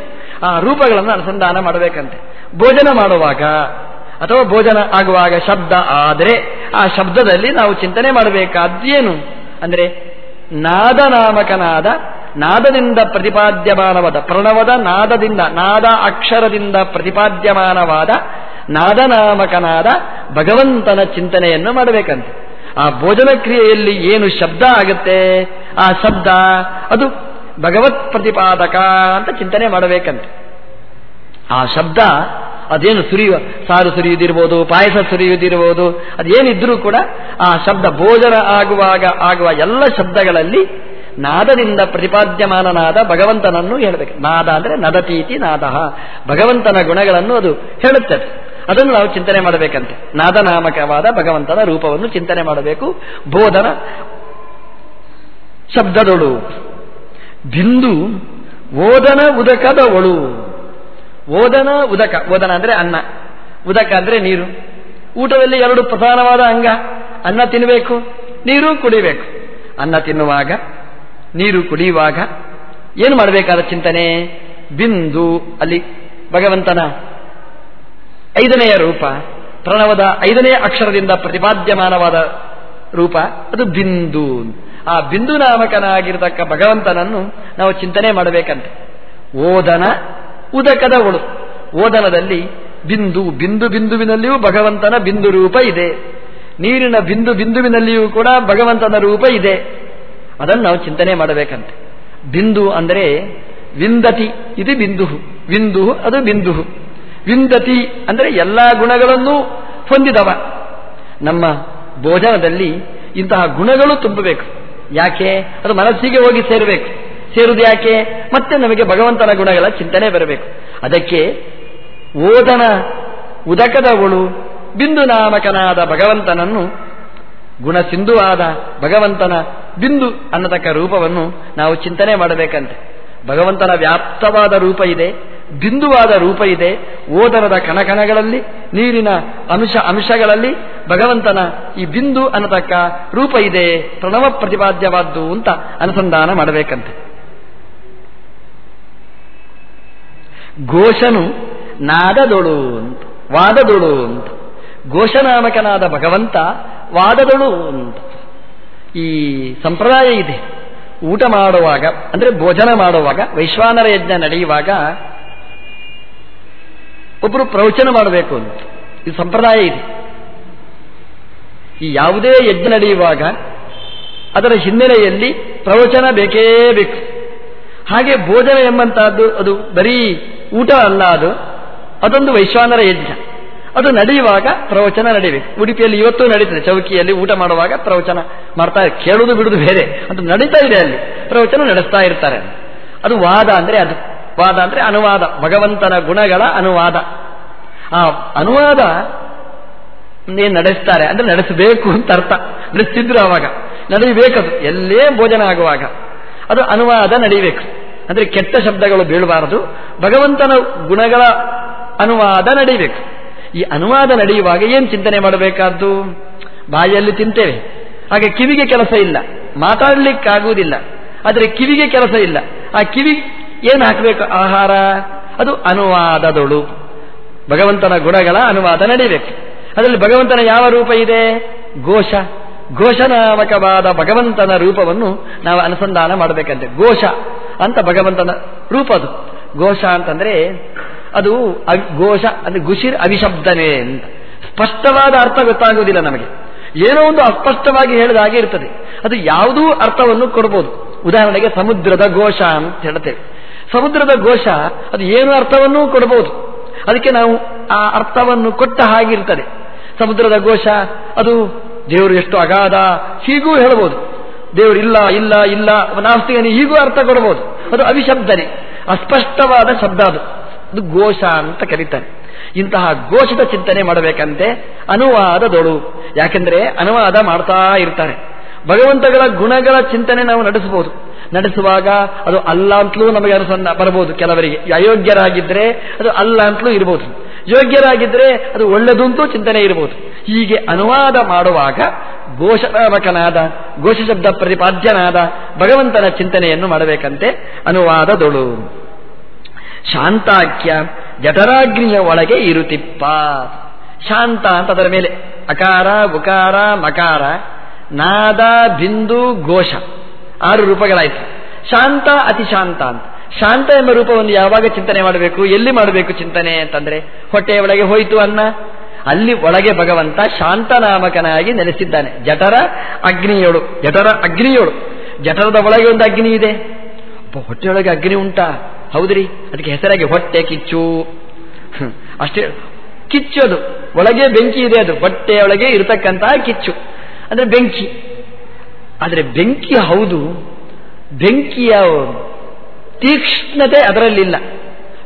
ಆ ರೂಪಗಳನ್ನು ಅನುಸಂಧಾನ ಮಾಡಬೇಕಂತೆ. ಭೋಜನ ಮಾಡುವಾಗ ಅಥವಾ ಭೋಜನ ಆಗುವಾಗ ಶಬ್ದ ಆದರೆ ಆ ಶಬ್ದದಲ್ಲಿ ನಾವು ಚಿಂತನೆ ಮಾಡಬೇಕಾದ್ದೇನು ಅಂದರೆ ನಾದನಾಮಕನಾದ ನಾದದಿಂದ ಪ್ರತಿಪಾದ್ಯಮಾನವಾದ, ಪ್ರಣವದ ನಾದದಿಂದ, ನಾದ ಅಕ್ಷರದಿಂದ ಪ್ರತಿಪಾದ್ಯಮಾನವಾದ ನಾದನಾಮಕನಾದ ಭಗವಂತನ ಚಿಂತನೆಯನ್ನು ಮಾಡಬೇಕಂತೆ. ಆ ಭೋಜನ ಕ್ರಿಯೆಯಲ್ಲಿ ಏನು ಶಬ್ದ ಆಗುತ್ತೆ? ಆ ಶಬ್ದ ಅದು ಭಗವತ್ ಪ್ರತಿಪಾದಕ ಅಂತ ಚಿಂತನೆ ಮಾಡಬೇಕಂತೆ. ಆ ಶಬ್ದ ಅದೇನು ಸುರಿಯುವ, ಸಾರು ಸುರಿಯುವುದಿರ್ಬೋದು, ಪಾಯಸ ಸುರಿಯುವುದಿರ್ಬೋದು, ಅದೇನಿದ್ರೂ ಕೂಡ ಆ ಶಬ್ದ ಭೋಜನ ಆಗುವಾಗ, ಆಗುವ ಎಲ್ಲ ಶಬ್ದಗಳಲ್ಲಿ ನಾದದಿಂದ ಪ್ರತಿಪಾದ್ಯಮಾನನಾದ ಭಗವಂತನನ್ನು ಹೇಳಬೇಕು. ನಾದ ಅಂದರೆ ನದತೀತಿ ನಾದ. ಭಗವಂತನ ಗುಣಗಳನ್ನು ಅದು ಹೇಳುತ್ತದೆ. ಅದನ್ನು ನಾವು ಚಿಂತನೆ ಮಾಡಬೇಕಂತೆ. ನಾದನಾಮಕವಾದ ಭಗವಂತನ ರೂಪವನ್ನು ಚಿಂತನೆ ಮಾಡಬೇಕು. ಬೋಧನ ಶಬ್ದದೊಳು. ಬಿಂದು ಓದನ ಉದಕದ ಒಳು ಓದನ, ಉದಕ. ಓದನ ಅಂದ್ರೆ ಅನ್ನ. ಉದಕ ಅಂದ್ರೆ ನೀರು. ಊಟದಲ್ಲಿ ಎರಡು ಪ್ರಧಾನವಾದ ಅಂಗ. ಅನ್ನ ತಿನ್ನಬೇಕು ನೀರು ಕುಡಿಬೇಕು. ಅನ್ನ ತಿನ್ನುವಾಗ, ನೀರು ಕುಡಿಯುವಾಗ ಏನು ಮಾಡಬೇಕಾದ ಚಿಂತನೆ? ಬಿಂದು ಅಲ್ಲಿ ಭಗವಂತನ ಐದನೆಯ ರೂಪ. ಪ್ರಣವದ ಐದನೇ ಅಕ್ಷರದಿಂದ ಪ್ರತಿಪಾದ್ಯಮಾನವಾದ ರೂಪ. ಅದು ಬಿಂದು. ಆ ಬಿಂದು ನಾಮಕನಾಗಿರತಕ್ಕ ಭಗವಂತನನ್ನು ನಾವು ಚಿಂತನೆ ಮಾಡಬೇಕಂತೆ. ಓದನ ಉದಕದ ಒಳು ಓದನದಲ್ಲಿ ಬಿಂದು ಬಿಂದು ಬಿಂದುವಿನಲ್ಲಿಯೂ ಭಗವಂತನ ಬಿಂದು ರೂಪ ಇದೆ. ನೀರಿನ ಬಿಂದು ಬಿಂದುವಿನಲ್ಲಿಯೂ ಕೂಡ ಭಗವಂತನ ರೂಪ ಇದೆ. ಅದನ್ನು ನಾವು ಚಿಂತನೆ ಮಾಡಬೇಕಂತೆ. ಬಿಂದು ಅಂದರೆ ವಿಂದತಿ, ಇದು ಬಿಂದು ವಿಂದು ಅದು ಬಿಂದು ವಿಂದತಿ ಅಂದರೆ ಎಲ್ಲ ಗುಣಗಳನ್ನು ಹೊಂದಿದವ. ನಮ್ಮ ಭೋಜನದಲ್ಲಿ ಇಂತಹ ಗುಣಗಳು ತುಂಬಬೇಕು. ಯಾಕೆ? ಅದು ಮನಸ್ಸಿಗೆ ಹೋಗಿ ಸೇರಬೇಕು. ಸೇರುವುದು ಯಾಕೆ? ಮತ್ತೆ ನಮಗೆ ಭಗವಂತನ ಗುಣಗಳ ಚಿಂತನೆ ಬರಬೇಕು. ಅದಕ್ಕೆ ಓದನ ಉದಕದವಳು ಬಿಂದು ನಾಮಕನಾದ ಭಗವಂತನನ್ನು ಗುಣ ಸಿಂಧುವಾದ ಭಗವಂತನ ಬಿಂದು ಅನ್ನತಕ್ಕ ರೂಪವನ್ನು ನಾವು ಚಿಂತನೆ ಮಾಡಬೇಕಂತೆ. ಭಗವಂತನ ವ್ಯಾಪ್ತವಾದ ರೂಪ ಇದೆ, ಬಿಂದುವಾದ ರೂಪ ಇದೆ. ಓದರದ ಕಣಕಣಗಳಲ್ಲಿ, ನೀರಿನ ಅಂಶ ಅಂಶಗಳಲ್ಲಿ ಭಗವಂತನ ಈ ಬಿಂದು ಅನ್ನತಕ್ಕ ರೂಪ ಇದೆ, ಪ್ರಣವ ಪ್ರತಿಪಾದ್ಯವಾದ್ದು ಅಂತ ಅನುಸಂಧಾನ ಮಾಡಬೇಕಂತೆ. ಘೋಷನು ನಾದದೊಳು ಅಂತ, ವಾದದೊಳು ಅಂತ. ಘೋಷನಾಮಕನಾದ ಭಗವಂತ ವಾದದೊಳು ಅಂತ. ಈ ಸಂಪ್ರದಾಯ ಇದೆ. ಊಟ ಮಾಡುವಾಗ, ಅಂದರೆ ಭೋಜನ ಮಾಡುವಾಗ ವೈಶ್ವಾನರ ಯಜ್ಞ ನಡೆಯುವಾಗ ಒಬ್ಬರು ಪ್ರವಚನ ಮಾಡಬೇಕು ಅಂತ. ಇದು ಸಂಪ್ರದಾಯ ಇದೆ. ಈ ಯಾವುದೇ ಯಜ್ಞ ನಡೆಯುವಾಗ ಅದರ ಹಿನ್ನೆಲೆಯಲ್ಲಿ ಪ್ರವಚನ ಬೇಕೇ ಬೇಕು. ಹಾಗೆ ಭೋಜನ ಎಂಬಂತಹದ್ದು ಅದು ಬರೀ ಊಟ ಅಲ್ಲ ಅದು. ಅದೊಂದು ವೈಶ್ವಾನರ ಯಜ್ಞ. ಅದು ನಡೆಯುವಾಗ ಪ್ರವಚನ ನಡೀಬೇಕು ಉಡುಪಿಯಲ್ಲಿ ಇವತ್ತು ನಡೀತದೆ. ಚೌಕಿಯಲ್ಲಿ ಊಟ ಮಾಡುವಾಗ ಪ್ರವಚನ ಮಾಡ್ತಾ ಕೇಳುವುದು ಬಿಡುದು ಬೇರೆ. ಅದು ನಡೀತಾ ಇದೆ ಅಲ್ಲಿ. ಪ್ರವಚನ ನಡೆಸ್ತಾ ಇರ್ತಾರೆ. ಅದು ವಾದ ಅಂದ್ರೆ ಅದು. ವಾದ ಅಂದ್ರೆ ಅನುವಾದ. ಭಗವಂತನ ಗುಣಗಳ ಅನುವಾದ. ಆ ಅನುವಾದ ಏನ್ ನಡೆಸ್ತಾರೆ ಅಂದ್ರೆ ನಡೆಸಬೇಕು ಅಂತ ಅರ್ಥ. ನಡೆಸ್ತಿದ್ರು ಅವಾಗ. ನಡೆಯಬೇಕದು. ಎಲ್ಲೇ ಭೋಜನ ಆಗುವಾಗ. ಅದು ಅನುವಾದ ನಡೀಬೇಕು ಅಂದ್ರೆ ಕೆಟ್ಟ ಶಬ್ದಗಳು ಬೀಳಬಾರದು. ಭಗವಂತನ ಗುಣಗಳ ಅನುವಾದ ನಡೀಬೇಕು. ಈ ಅನುವಾದ ನಡೆಯುವಾಗ ಏನು ಚಿಂತನೆ ಮಾಡಬೇಕಾದ್ದು? ಬಾಯಲ್ಲಿ ತಿಂತೇವೆ. ಹಾಗೆ ಕಿವಿಗೆ ಕೆಲಸ ಇಲ್ಲ. ಮಾತಾಡಲಿಕ್ಕಾಗುವುದಿಲ್ಲ. ಆದರೆ ಕಿವಿಗೆ ಕೆಲಸ ಇಲ್ಲ. ಆ ಕಿವಿ ಏನು ಹಾಕಬೇಕು? ಆಹಾರ. ಅದು ಅನುವಾದದೊಳು. ಭಗವಂತನ ಗುಣಗಳ ಅನುವಾದ ನಡೀಬೇಕು. ಅದರಲ್ಲಿ ಭಗವಂತನ ಯಾವ ರೂಪ ಇದೆ? ಘೋಷ. ಘೋಷನಾಮಕವಾದ ಭಗವಂತನ ರೂಪವನ್ನು ನಾವು ಅನುಸಂಧಾನ ಮಾಡಬೇಕಂತೆ. ಘೋಷ ಅಂತ ಭಗವಂತನ ರೂಪ ಅದು. ಘೋಷ ಅಂತಂದ್ರೆ ಅದು ಘೋಷ ಅಂದ್ರೆ ಗುಷಿರ್ ಅವಿಶಬ್ದನೇ ಅಂತ. ಸ್ಪಷ್ಟವಾದ ಅರ್ಥ ಗೊತ್ತಾಗುವುದಿಲ್ಲ ನಮಗೆ. ಏನೋ ಒಂದು ಅಸ್ಪಷ್ಟವಾಗಿ ಹೇಳಿದ ಹಾಗೆ ಇರ್ತದೆ. ಅದು ಯಾವುದೂ ಅರ್ಥವನ್ನು ಕೊಡಬಹುದು ಉದಾಹರಣೆಗೆ ಸಮುದ್ರದ ಘೋಷ ಅಂತ ಹೇಳ್ತೇವೆ ಸಮುದ್ರದ ಘೋಷ ಅದು ಏನು ಅರ್ಥವನ್ನೂ ಕೊಡಬಹುದು ಅದಕ್ಕೆ ನಾವು ಆ ಅರ್ಥವನ್ನು ಕೊಟ್ಟ ಹಾಗಿರ್ತದೆ ಸಮುದ್ರದ ಘೋಷ ಅದು ದೇವರು ಎಷ್ಟು ಅಗಾಧ, ಹೀಗೂ ಹೇಳಬಹುದು ದೇವರು ಇಲ್ಲ ಇಲ್ಲ ಇಲ್ಲ ನಾಸ್ತಿಯನ್ನು ಹೀಗೂ ಅರ್ಥ ಕೊಡಬಹುದು ಅದು ಅವಿಶಬ್ದನೆ, ಅಸ್ಪಷ್ಟವಾದ ಶಬ್ದ ಅದು. ಅದು ಘೋಷ ಅಂತ ಕರೀತಾರೆ. ಇಂತಹ ಘೋಷದ ಚಿಂತನೆ ಮಾಡಬೇಕಂತೆ ಅನುವಾದದೊಳು. ಯಾಕೆಂದ್ರೆ ಅನುವಾದ ಮಾಡ್ತಾ ಇರ್ತಾರೆ. ಭಗವಂತಗಳ ಗುಣಗಳ ಚಿಂತನೆ ನಾವು ನಡೆಸಬಹುದು. ನಡೆಸುವಾಗ ಅದು ಅಲ್ಲ ಅಂತಲೂ ನಮಗೆ ಅನುಸಂಧ ಬರಬಹುದು ಕೆಲವರಿಗೆ ಅಯೋಗ್ಯರಾಗಿದ್ದರೆ ಅದು ಅಲ್ಲ ಅಂತಲೂ ಇರಬಹುದು ಯೋಗ್ಯರಾಗಿದ್ದರೆ ಅದು ಒಳ್ಳೆದುಂತೂ ಚಿಂತನೆ ಇರಬಹುದು. ಹೀಗೆ ಅನುವಾದ ಮಾಡುವಾಗ ಘೋಷನಾಮಕನಾದ ಘೋಷ ಶಬ್ದ ಪ್ರತಿಪಾದ್ಯನಾದ ಭಗವಂತನ ಚಿಂತನೆಯನ್ನು ಮಾಡಬೇಕಂತೆ ಅನುವಾದದೊಳು. ಶಾಂತಾಖ್ಯ ಜಠರಾಗ್ನಿಯ ಒಳಗೆ ಇರುತಿಪ್ಪ. ಶಾಂತ ಅಂತ ಅದರ ಮೇಲೆ ಅಕಾರ, ಉಕಾರ, ಮಕಾರ, ನಾದ, ಬಿಂದು, ಘೋಷ. ಆರು ರೂಪಗಳಾಯಿತು. ಶಾಂತ ಅತಿ ಶಾಂತ ಅಂತ. ಶಾಂತ ಎಂಬ ರೂಪವನ್ನು ಯಾವಾಗ ಚಿಂತನೆ ಮಾಡಬೇಕು, ಎಲ್ಲಿ ಮಾಡಬೇಕು ಚಿಂತನೆ ಅಂತಂದ್ರೆ, ಹೊಟ್ಟೆಯ ಒಳಗೆ ಹೋಯಿತು ಅನ್ನ. ಅಲ್ಲಿ ಒಳಗೆ ಭಗವಂತ ಶಾಂತನಾಮಕನಾಗಿ ನೆಲೆಸಿದ್ದಾನೆ. ಜಠರ ಅಗ್ನಿಯೋಳು. ಜಠರ ಅಗ್ನಿಯೋಳು. ಜಠರದ ಒಳಗೆ ಒಂದು ಅಗ್ನಿ ಇದೆ. ಹೊಟ್ಟೆಯೊಳಗೆ ಅಗ್ನಿ ಉಂಟಾ. ಹೌದ್ರಿ? ಅದಕ್ಕೆ ಹೆಸರಾಗಿ ಹೊಟ್ಟೆ ಕಿಚ್ಚು. ಅಷ್ಟೇ, ಕಿಚ್ಚು ಅದು. ಒಳಗೆ ಬೆಂಕಿ ಇದೆ ಅದು. ಹೊಟ್ಟೆಯೊಳಗೆ ಇರತಕ್ಕಂತಹ ಕಿಚ್ಚು. ಅಂದ್ರೆ ಬೆಂಕಿ. ಆದರೆ ಬೆಂಕಿ ಹೌದು. ಬೆಂಕಿಯ ತೀಕ್ಷ್ಣತೆ ಅದರಲ್ಲಿಲ್ಲ.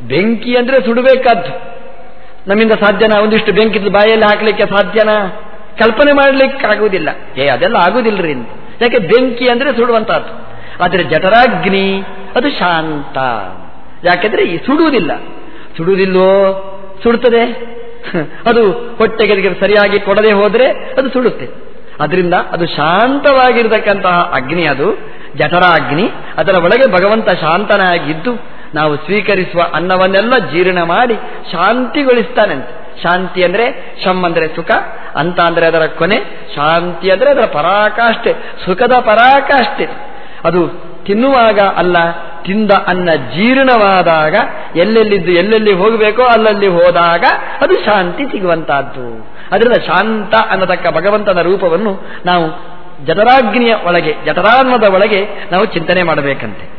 ಬೆಂಕಿ ಅಂದ್ರೆ ಸುಡಬೇಕಾದ್ದು. ನಮ್ಮಿಂದ ಸಾಧ್ಯನಾ? ಒಂದಿಷ್ಟು ಬೆಂಕಿ ಬಾಯಲ್ಲಿ ಹಾಕಲಿಕ್ಕೆ ಸಾಧ್ಯನಾ? ಕಲ್ಪನೆ ಮಾಡಲಿಕ್ಕೆ ಆಗುವುದಿಲ್ಲ. ಏ, ಅದೆಲ್ಲ ಆಗುವುದಿಲ್ಲರಿ ಯಾಕೆ ಬೆಂಕಿ ಅಂದ್ರೆ ಸುಡುವಂತಹದ್ದು ಆದರೆ ಜಠರಾಗ್ನಿ, ಅದು ಶಾಂತ. ಯಾಕೆಂದ್ರೆ ಈ ಸುಡುವುದಿಲ್ಲ. ಸುಡುವುದಿಲ್ಲೋ? ಸುಡುತ್ತದೆ. ಅದು ಹೊಟ್ಟೆಗೆ ಸರಿಯಾಗಿ ಕೊಡದೆ ಹೋದರೆ ಅದು ಸುಡುತ್ತೆ. ಅದರಿಂದ ಅದು ಶಾಂತವಾಗಿರತಕ್ಕಂತಹ ಅಗ್ನಿ ಅದು ಜಠರ ಅಗ್ನಿ ಅದರ ಒಳಗೆ ಭಗವಂತ ಶಾಂತನಾಗಿದ್ದು, ನಾವು ಸ್ವೀಕರಿಸುವ ಅನ್ನವನ್ನೆಲ್ಲ ಜೀರ್ಣ ಮಾಡಿ ಶಾಂತಿಗೊಳಿಸ್ತಾನಂತೆ. ಶಾಂತಿ ಅಂದ್ರೆ ಶಮ್ ಅಂದ್ರೆ ಸುಖ, ಅಂತ ಅಂದರೆ ಅದರ ಕೊನೆ, ಶಾಂತಿ ಅಂದರೆ ಅದರ ಪರಾಕಾಷ್ಠೆ, ಸುಖದ ಪರಾಕಾಷ್ಠೆ. ಅದು ತಿನ್ನುವಾಗ ಅಲ್ಲ, ತಿಂದ ಅನ್ನ ಜೀರ್ಣವಾದಾಗ, ಎಲ್ಲೆಲ್ಲಿದ್ದು ಎಲ್ಲೆಲ್ಲಿ ಹೋಗಬೇಕೋ ಅಲ್ಲಲ್ಲಿ ಹೋದಾಗ ಅದು ಶಾಂತಿ ಸಿಗುವಂತಹದ್ದು. ಅದರಿಂದ ಶಾಂತ ಅನ್ನತಕ್ಕ ಭಗವಂತನ ರೂಪವನ್ನು ನಾವು ಜಠರಾಗ್ನಿಯ ಒಳಗೆ ಜಠರಾನ್ನದ ಒಳಗೆ ನಾವು ಚಿಂತನೆ ಮಾಡಬೇಕಂತೆ.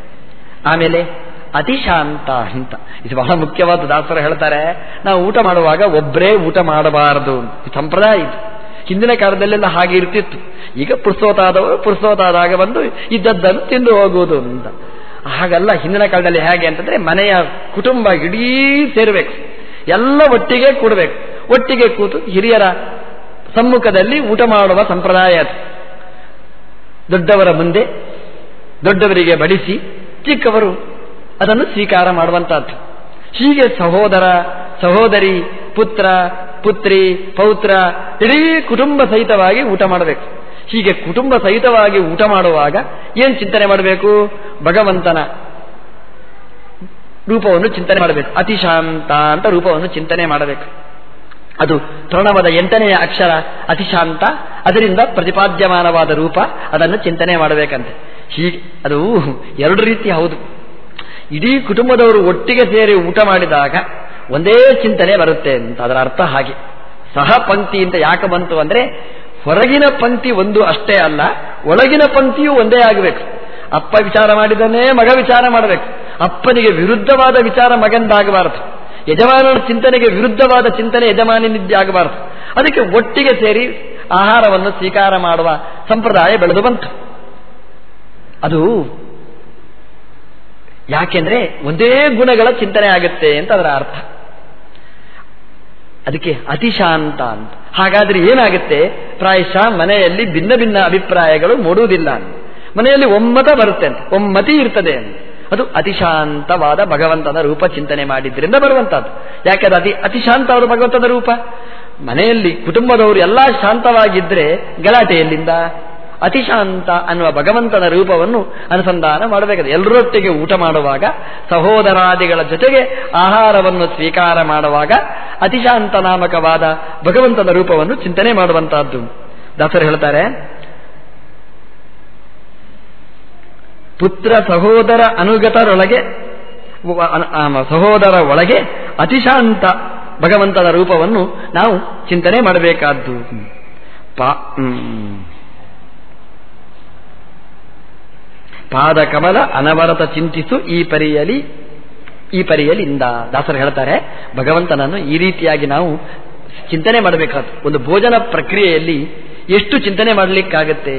ಆಮೇಲೆ ಅತಿಶಾಂತ ಅಂತ. ಇದು ಬಹಳ ಮುಖ್ಯವಾದ ದಾಸರು ಹೇಳ್ತಾರೆ, ನಾವು ಊಟ ಮಾಡುವಾಗ ಒಬ್ಬರೇ ಊಟ ಮಾಡಬಾರದು ಸಂಪ್ರದಾಯ ಇದು. ಹಿಂದಿನ ಕಾಲದಲ್ಲೆಲ್ಲ ಹಾಗೆ ಇರ್ತಿತ್ತು. ಈಗ ಪುರ್ಸೋತಾದವರು ಪುರ್ಸೋತಾದಾಗ ಬಂದು ಇದ್ದದ್ದನ್ನು ತಿಂದು ಹೋಗುವುದು ಅಂತ. ಹಾಗಲ್ಲ, ಹಿಂದಿನ ಕಾಲದಲ್ಲಿ ಹೇಗೆ ಅಂತಂದ್ರೆ ಮನೆಯ ಕುಟುಂಬ ಇಡೀ ಸೇರಬೇಕು. ಎಲ್ಲ ಒಟ್ಟಿಗೆ ಕೂಡಬೇಕು. ಒಟ್ಟಿಗೆ ಕೂತು ಹಿರಿಯರ ಸಮ್ಮುಖದಲ್ಲಿ ಊಟ ಮಾಡುವ ಸಂಪ್ರದಾಯ ಅದು. ದೊಡ್ಡವರ ಮುಂದೆ ದೊಡ್ಡವರಿಗೆ ಬಡಿಸಿ ಚಿಕ್ಕವರು ಅದನ್ನು ಸ್ವೀಕಾರ ಮಾಡುವಂತಹದ್ದು. ಹೀಗೆ ಸಹೋದರ, ಸಹೋದರಿ, ಪುತ್ರ, ಪುತ್ರಿ, ಪೌತ್ರ, ಇಡೀ ಕುಟುಂಬ ಸಹಿತವಾಗಿ ಊಟ ಮಾಡಬೇಕು. ಹೀಗೆ ಕುಟುಂಬ ಸಹಿತವಾಗಿ ಊಟ ಮಾಡುವಾಗ ಏನು ಚಿಂತನೆ ಮಾಡಬೇಕು? ಭಗವಂತನ ರೂಪವನ್ನು ಚಿಂತನೆ ಮಾಡಬೇಕು. ಅತಿಶಾಂತ ಅಂತ ರೂಪವನ್ನು ಚಿಂತನೆ ಮಾಡಬೇಕು. ಅದು ಪ್ರಣವದ ಎಂಟನೆಯ ಅಕ್ಷರ ಅತಿಶಾಂತ, ಅದರಿಂದ ಪ್ರತಿಪಾದ್ಯಮಾನವಾದ ರೂಪ ಅದನ್ನು ಚಿಂತನೆ ಮಾಡಬೇಕಂತೆ. ಹೀಗೆ ಅದು ಎರಡು ರೀತಿ ಹೌದು. ಇಡೀ ಕುಟುಂಬದವರು ಒಟ್ಟಿಗೆ ಸೇರಿ ಊಟ ಮಾಡಿದಾಗ ಒಂದೇ ಚಿಂತನೆ ಬರುತ್ತೆ ಅಂತ, ಅದರ ಅರ್ಥ ಹಾಗೆ. ಸಹ ಪಂಕ್ತಿ ಅಂತ ಯಾಕೆ ಬಂತು ಅಂದರೆ, ಹೊರಗಿನ ಪಂಕ್ತಿ ಒಂದು ಅಷ್ಟೇ ಅಲ್ಲ, ಒಳಗಿನ ಪಂಕ್ತಿಯೂ ಒಂದೇ ಆಗಬೇಕು. ಅಪ್ಪ ವಿಚಾರ ಮಾಡಿದನೇ ಮಗ ವಿಚಾರ ಮಾಡಬೇಕು. ಅಪ್ಪನಿಗೆ ವಿರುದ್ಧವಾದ ವಿಚಾರ ಮಗಂದಾಗಬಾರದು. ಯಜಮಾನನ ಚಿಂತನೆಗೆ ವಿರುದ್ಧವಾದ ಚಿಂತನೆ ಯಜಮಾನಿನಿದ್ದೆ ಆಗಬಾರದು. ಅದಕ್ಕೆ ಒಟ್ಟಿಗೆ ಸೇರಿ ಆಹಾರವನ್ನು ಸ್ವೀಕಾರ ಮಾಡುವ ಸಂಪ್ರದಾಯ ಬೆಳೆದು ಬಂತು. ಅದು ಯಾಕೆಂದ್ರೆ ಒಂದೇ ಗುಣಗಳ ಚಿಂತನೆ ಆಗುತ್ತೆ ಅಂತ ಅದರ ಅರ್ಥ. ಅದಕ್ಕೆ ಅತಿಶಾಂತ ಅಂತ. ಹಾಗಾದ್ರೆ ಏನಾಗುತ್ತೆ? ಪ್ರಾಯಶಃ ಮನೆಯಲ್ಲಿ ಭಿನ್ನ ಭಿನ್ನ ಅಭಿಪ್ರಾಯಗಳು ಮೂಡುವುದಿಲ್ಲ ಮನೆಯಲ್ಲಿ ಒಮ್ಮತ ಬರುತ್ತೆ ಅಂತ. ಒಮ್ಮತಿ ಇರ್ತದೆ ಅಂತ. ಅದು ಅತಿಶಾಂತವಾದ ಭಗವಂತನ ರೂಪ ಚಿಂತನೆ ಮಾಡಿದ್ರಿಂದ ಬರುವಂತಹದ್ದು. ಯಾಕೆಂದ್ರೆ ಅತಿ ಅತಿಶಾಂತವಾದ ಭಗವಂತನ ರೂಪ? ಮನೆಯಲ್ಲಿ ಕುಟುಂಬದವರು ಎಲ್ಲ ಶಾಂತವಾಗಿದ್ರೆ ಗಲಾಟೆಯಲ್ಲಿಂದ ಅತಿಶಾಂತ ಅನ್ನುವ ಭಗವಂತನ ರೂಪವನ್ನು ಅನುಸಂಧಾನ ಮಾಡಬೇಕಾದ. ಎಲ್ಲರೊಟ್ಟಿಗೆ ಊಟ ಮಾಡುವಾಗ, ಸಹೋದರಾದಿಗಳ ಜೊತೆಗೆ ಆಹಾರವನ್ನು ಸ್ವೀಕಾರ ಮಾಡುವಾಗ ಅತಿಶಾಂತ ನಾಮಕವಾದ ಭಗವಂತನ ರೂಪವನ್ನು ಚಿಂತನೆ ಮಾಡುವಂತಹದ್ದು. ದಾಸರು ಹೇಳ್ತಾರೆ ಪುತ್ರ ಸಹೋದರ ಅನುಗತರೊಳಗೆ ಸಹೋದರ ಒಳಗೆ ಅತಿಶಾಂತ ಭಗವಂತನ ರೂಪವನ್ನು ನಾವು ಚಿಂತನೆ ಮಾಡಬೇಕಾದ್ದು. ಪಾದಕಮಲ ಅನವರತ ಚಿಂತಿಸು ಈ ಪರಿಯಲಿ, ಈ ಪರಿಯಲಿಂದ. ದಾಸರು ಹೇಳ್ತಾರೆ, ಭಗವಂತನನ್ನು ಈ ರೀತಿಯಾಗಿ ನಾವು ಚಿಂತನೆ ಮಾಡಬೇಕಾದ ಒಂದು ಭೋಜನ ಪ್ರಕ್ರಿಯೆಯಲ್ಲಿ ಎಷ್ಟು ಚಿಂತನೆ ಮಾಡಲಿಕ್ಕಾಗತ್ತೆ?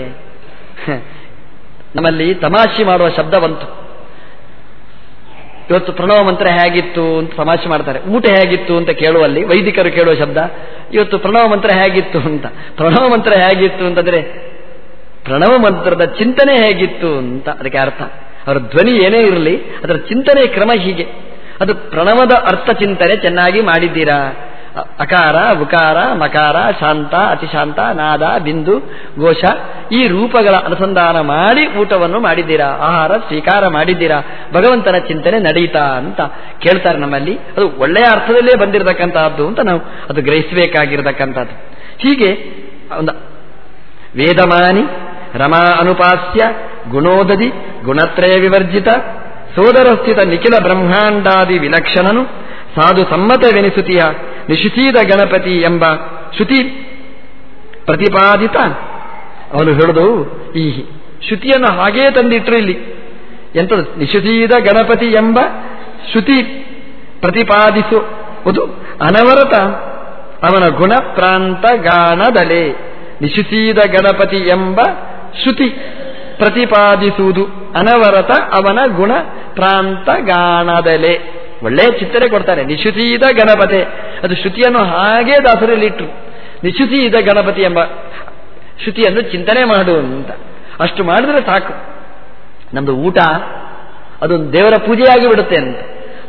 ನಮ್ಮಲ್ಲಿ ತಮಾಷೆ ಮಾಡುವ ಶಬ್ದ ಬಂತು. ಇವತ್ತು ಪ್ರಣವ ಮಂತ್ರ ಹೇಗಿತ್ತು ಅಂತ ತಮಾಷೆ ಮಾಡ್ತಾರೆ. ಊಟ ಹೇಗಿತ್ತು ಅಂತ ಕೇಳುವಲ್ಲಿ ವೈದಿಕರು ಕೇಳುವ ಶಬ್ದ, ಇವತ್ತು ಪ್ರಣವ ಮಂತ್ರ ಹೇಗಿತ್ತು ಅಂತ. ಪ್ರಣವ ಮಂತ್ರ ಹೇಗಿತ್ತು ಅಂತಂದ್ರೆ, ಪ್ರಣವ ಮಂತ್ರದ ಚಿಂತನೆ ಹೇಗಿತ್ತು ಅಂತ, ಅದಕ್ಕೆ ಅರ್ಥ. ಅವರ ಧ್ವನಿ ಏನೇ ಇರಲಿ, ಅದರ ಚಿಂತನೆ ಕ್ರಮ ಹೀಗೆ. ಅದು ಪ್ರಣವದ ಅರ್ಥ ಚಿಂತನೆ ಚೆನ್ನಾಗಿ ಮಾಡಿದ್ದೀರಾ? ಅಕಾರ ಉಕಾರ ಮಕಾರ, ಶಾಂತ, ಅತಿಶಾಂತ, ನಾದ, ಬಿಂದು, ಘೋಷ, ಈ ರೂಪಗಳ ಅನುಸಂಧಾನ ಮಾಡಿ ಊಟವನ್ನು ಮಾಡಿದ್ದೀರಾ? ಆಹಾರ ಸ್ವೀಕಾರ ಮಾಡಿದ್ದೀರಾ? ಭಗವಂತನ ಚಿಂತನೆ ನಡೀತಾ ಅಂತ ಕೇಳ್ತಾರೆ ನಮ್ಮಲ್ಲಿ. ಅದು ಒಳ್ಳೆಯ ಅರ್ಥದಲ್ಲೇ ಬಂದಿರತಕ್ಕಂತಹದ್ದು ಅಂತ ನಾವು ಅದು ಗ್ರಹಿಸಬೇಕಾಗಿರತಕ್ಕಂಥದ್ದು. ಹೀಗೆ ಒಂದು ವೇದಮಾನಿ, ರಮಾ ಅನುಪಾಸ್ಯ, ಗುಣೋದದಿ, ಗುಣತ್ರಯ ವಿವರ್ಜಿತ, ಸೋದರಸ್ಥಿತ ನಿಖಿಲ ಬ್ರಹ್ಮಾಂಡಾದಿ ವಿಲಕ್ಷಣನು ಸಾಧು ಸಮ್ಮತವೆನಿಸುತ್ತೀಯ? ನಿಶಿಸೀದ ಗಣಪತಿ ಎಂಬ ಶ್ರುತಿ ಪ್ರತಿಪಾದಿತ ಅವನು ಹೇಳುದು, ಈ ಶ್ರುತಿಯನ್ನು ಹಾಗೇ ತಂದಿಟ್ರು ಇಲ್ಲಿ. ಎಂಥದ್ದು? ನಿಶುಚೀದ ಗಣಪತಿ ಎಂಬ ಶ್ರುತಿ ಪ್ರತಿಪಾದಿಸುವುದು ಅನವರತ. ಅವನ ಗುಣ ಪ್ರಾಂತ ಗಾನದಲೆ ನಿಶಿಸೀದ ಗಣಪತಿ ಎಂಬ ಶ್ರುತಿ ಪ್ರತಿಪಾದಿಸುವುದು ಅನವರತ ಅವನ ಗುಣ ಪ್ರಾಂತ ಗಾನದಲೆ ಒಳ್ಳೆಯ ಚಿತ್ತನೆ ಕೊಡ್ತಾರೆ ನಿಶುತಿಯಿದ ಗಣಪತಿ. ಅದು ಶ್ರುತಿಯನ್ನು ಹಾಗೇ ದಾಸರಲ್ಲಿಟ್ಟರು ನಿಶುತಿಯಿದ ಗಣಪತಿ ಎಂಬ ಶ್ರುತಿಯನ್ನು ಚಿಂತನೆ ಮಾಡು ಅಂತ. ಅಷ್ಟು ಮಾಡಿದ್ರೆ ಸಾಕು. ನಮ್ದು ಊಟ ಅದೊಂದು ದೇವರ ಪೂಜೆಯಾಗಿ ಬಿಡುತ್ತೆ ಅಂತ.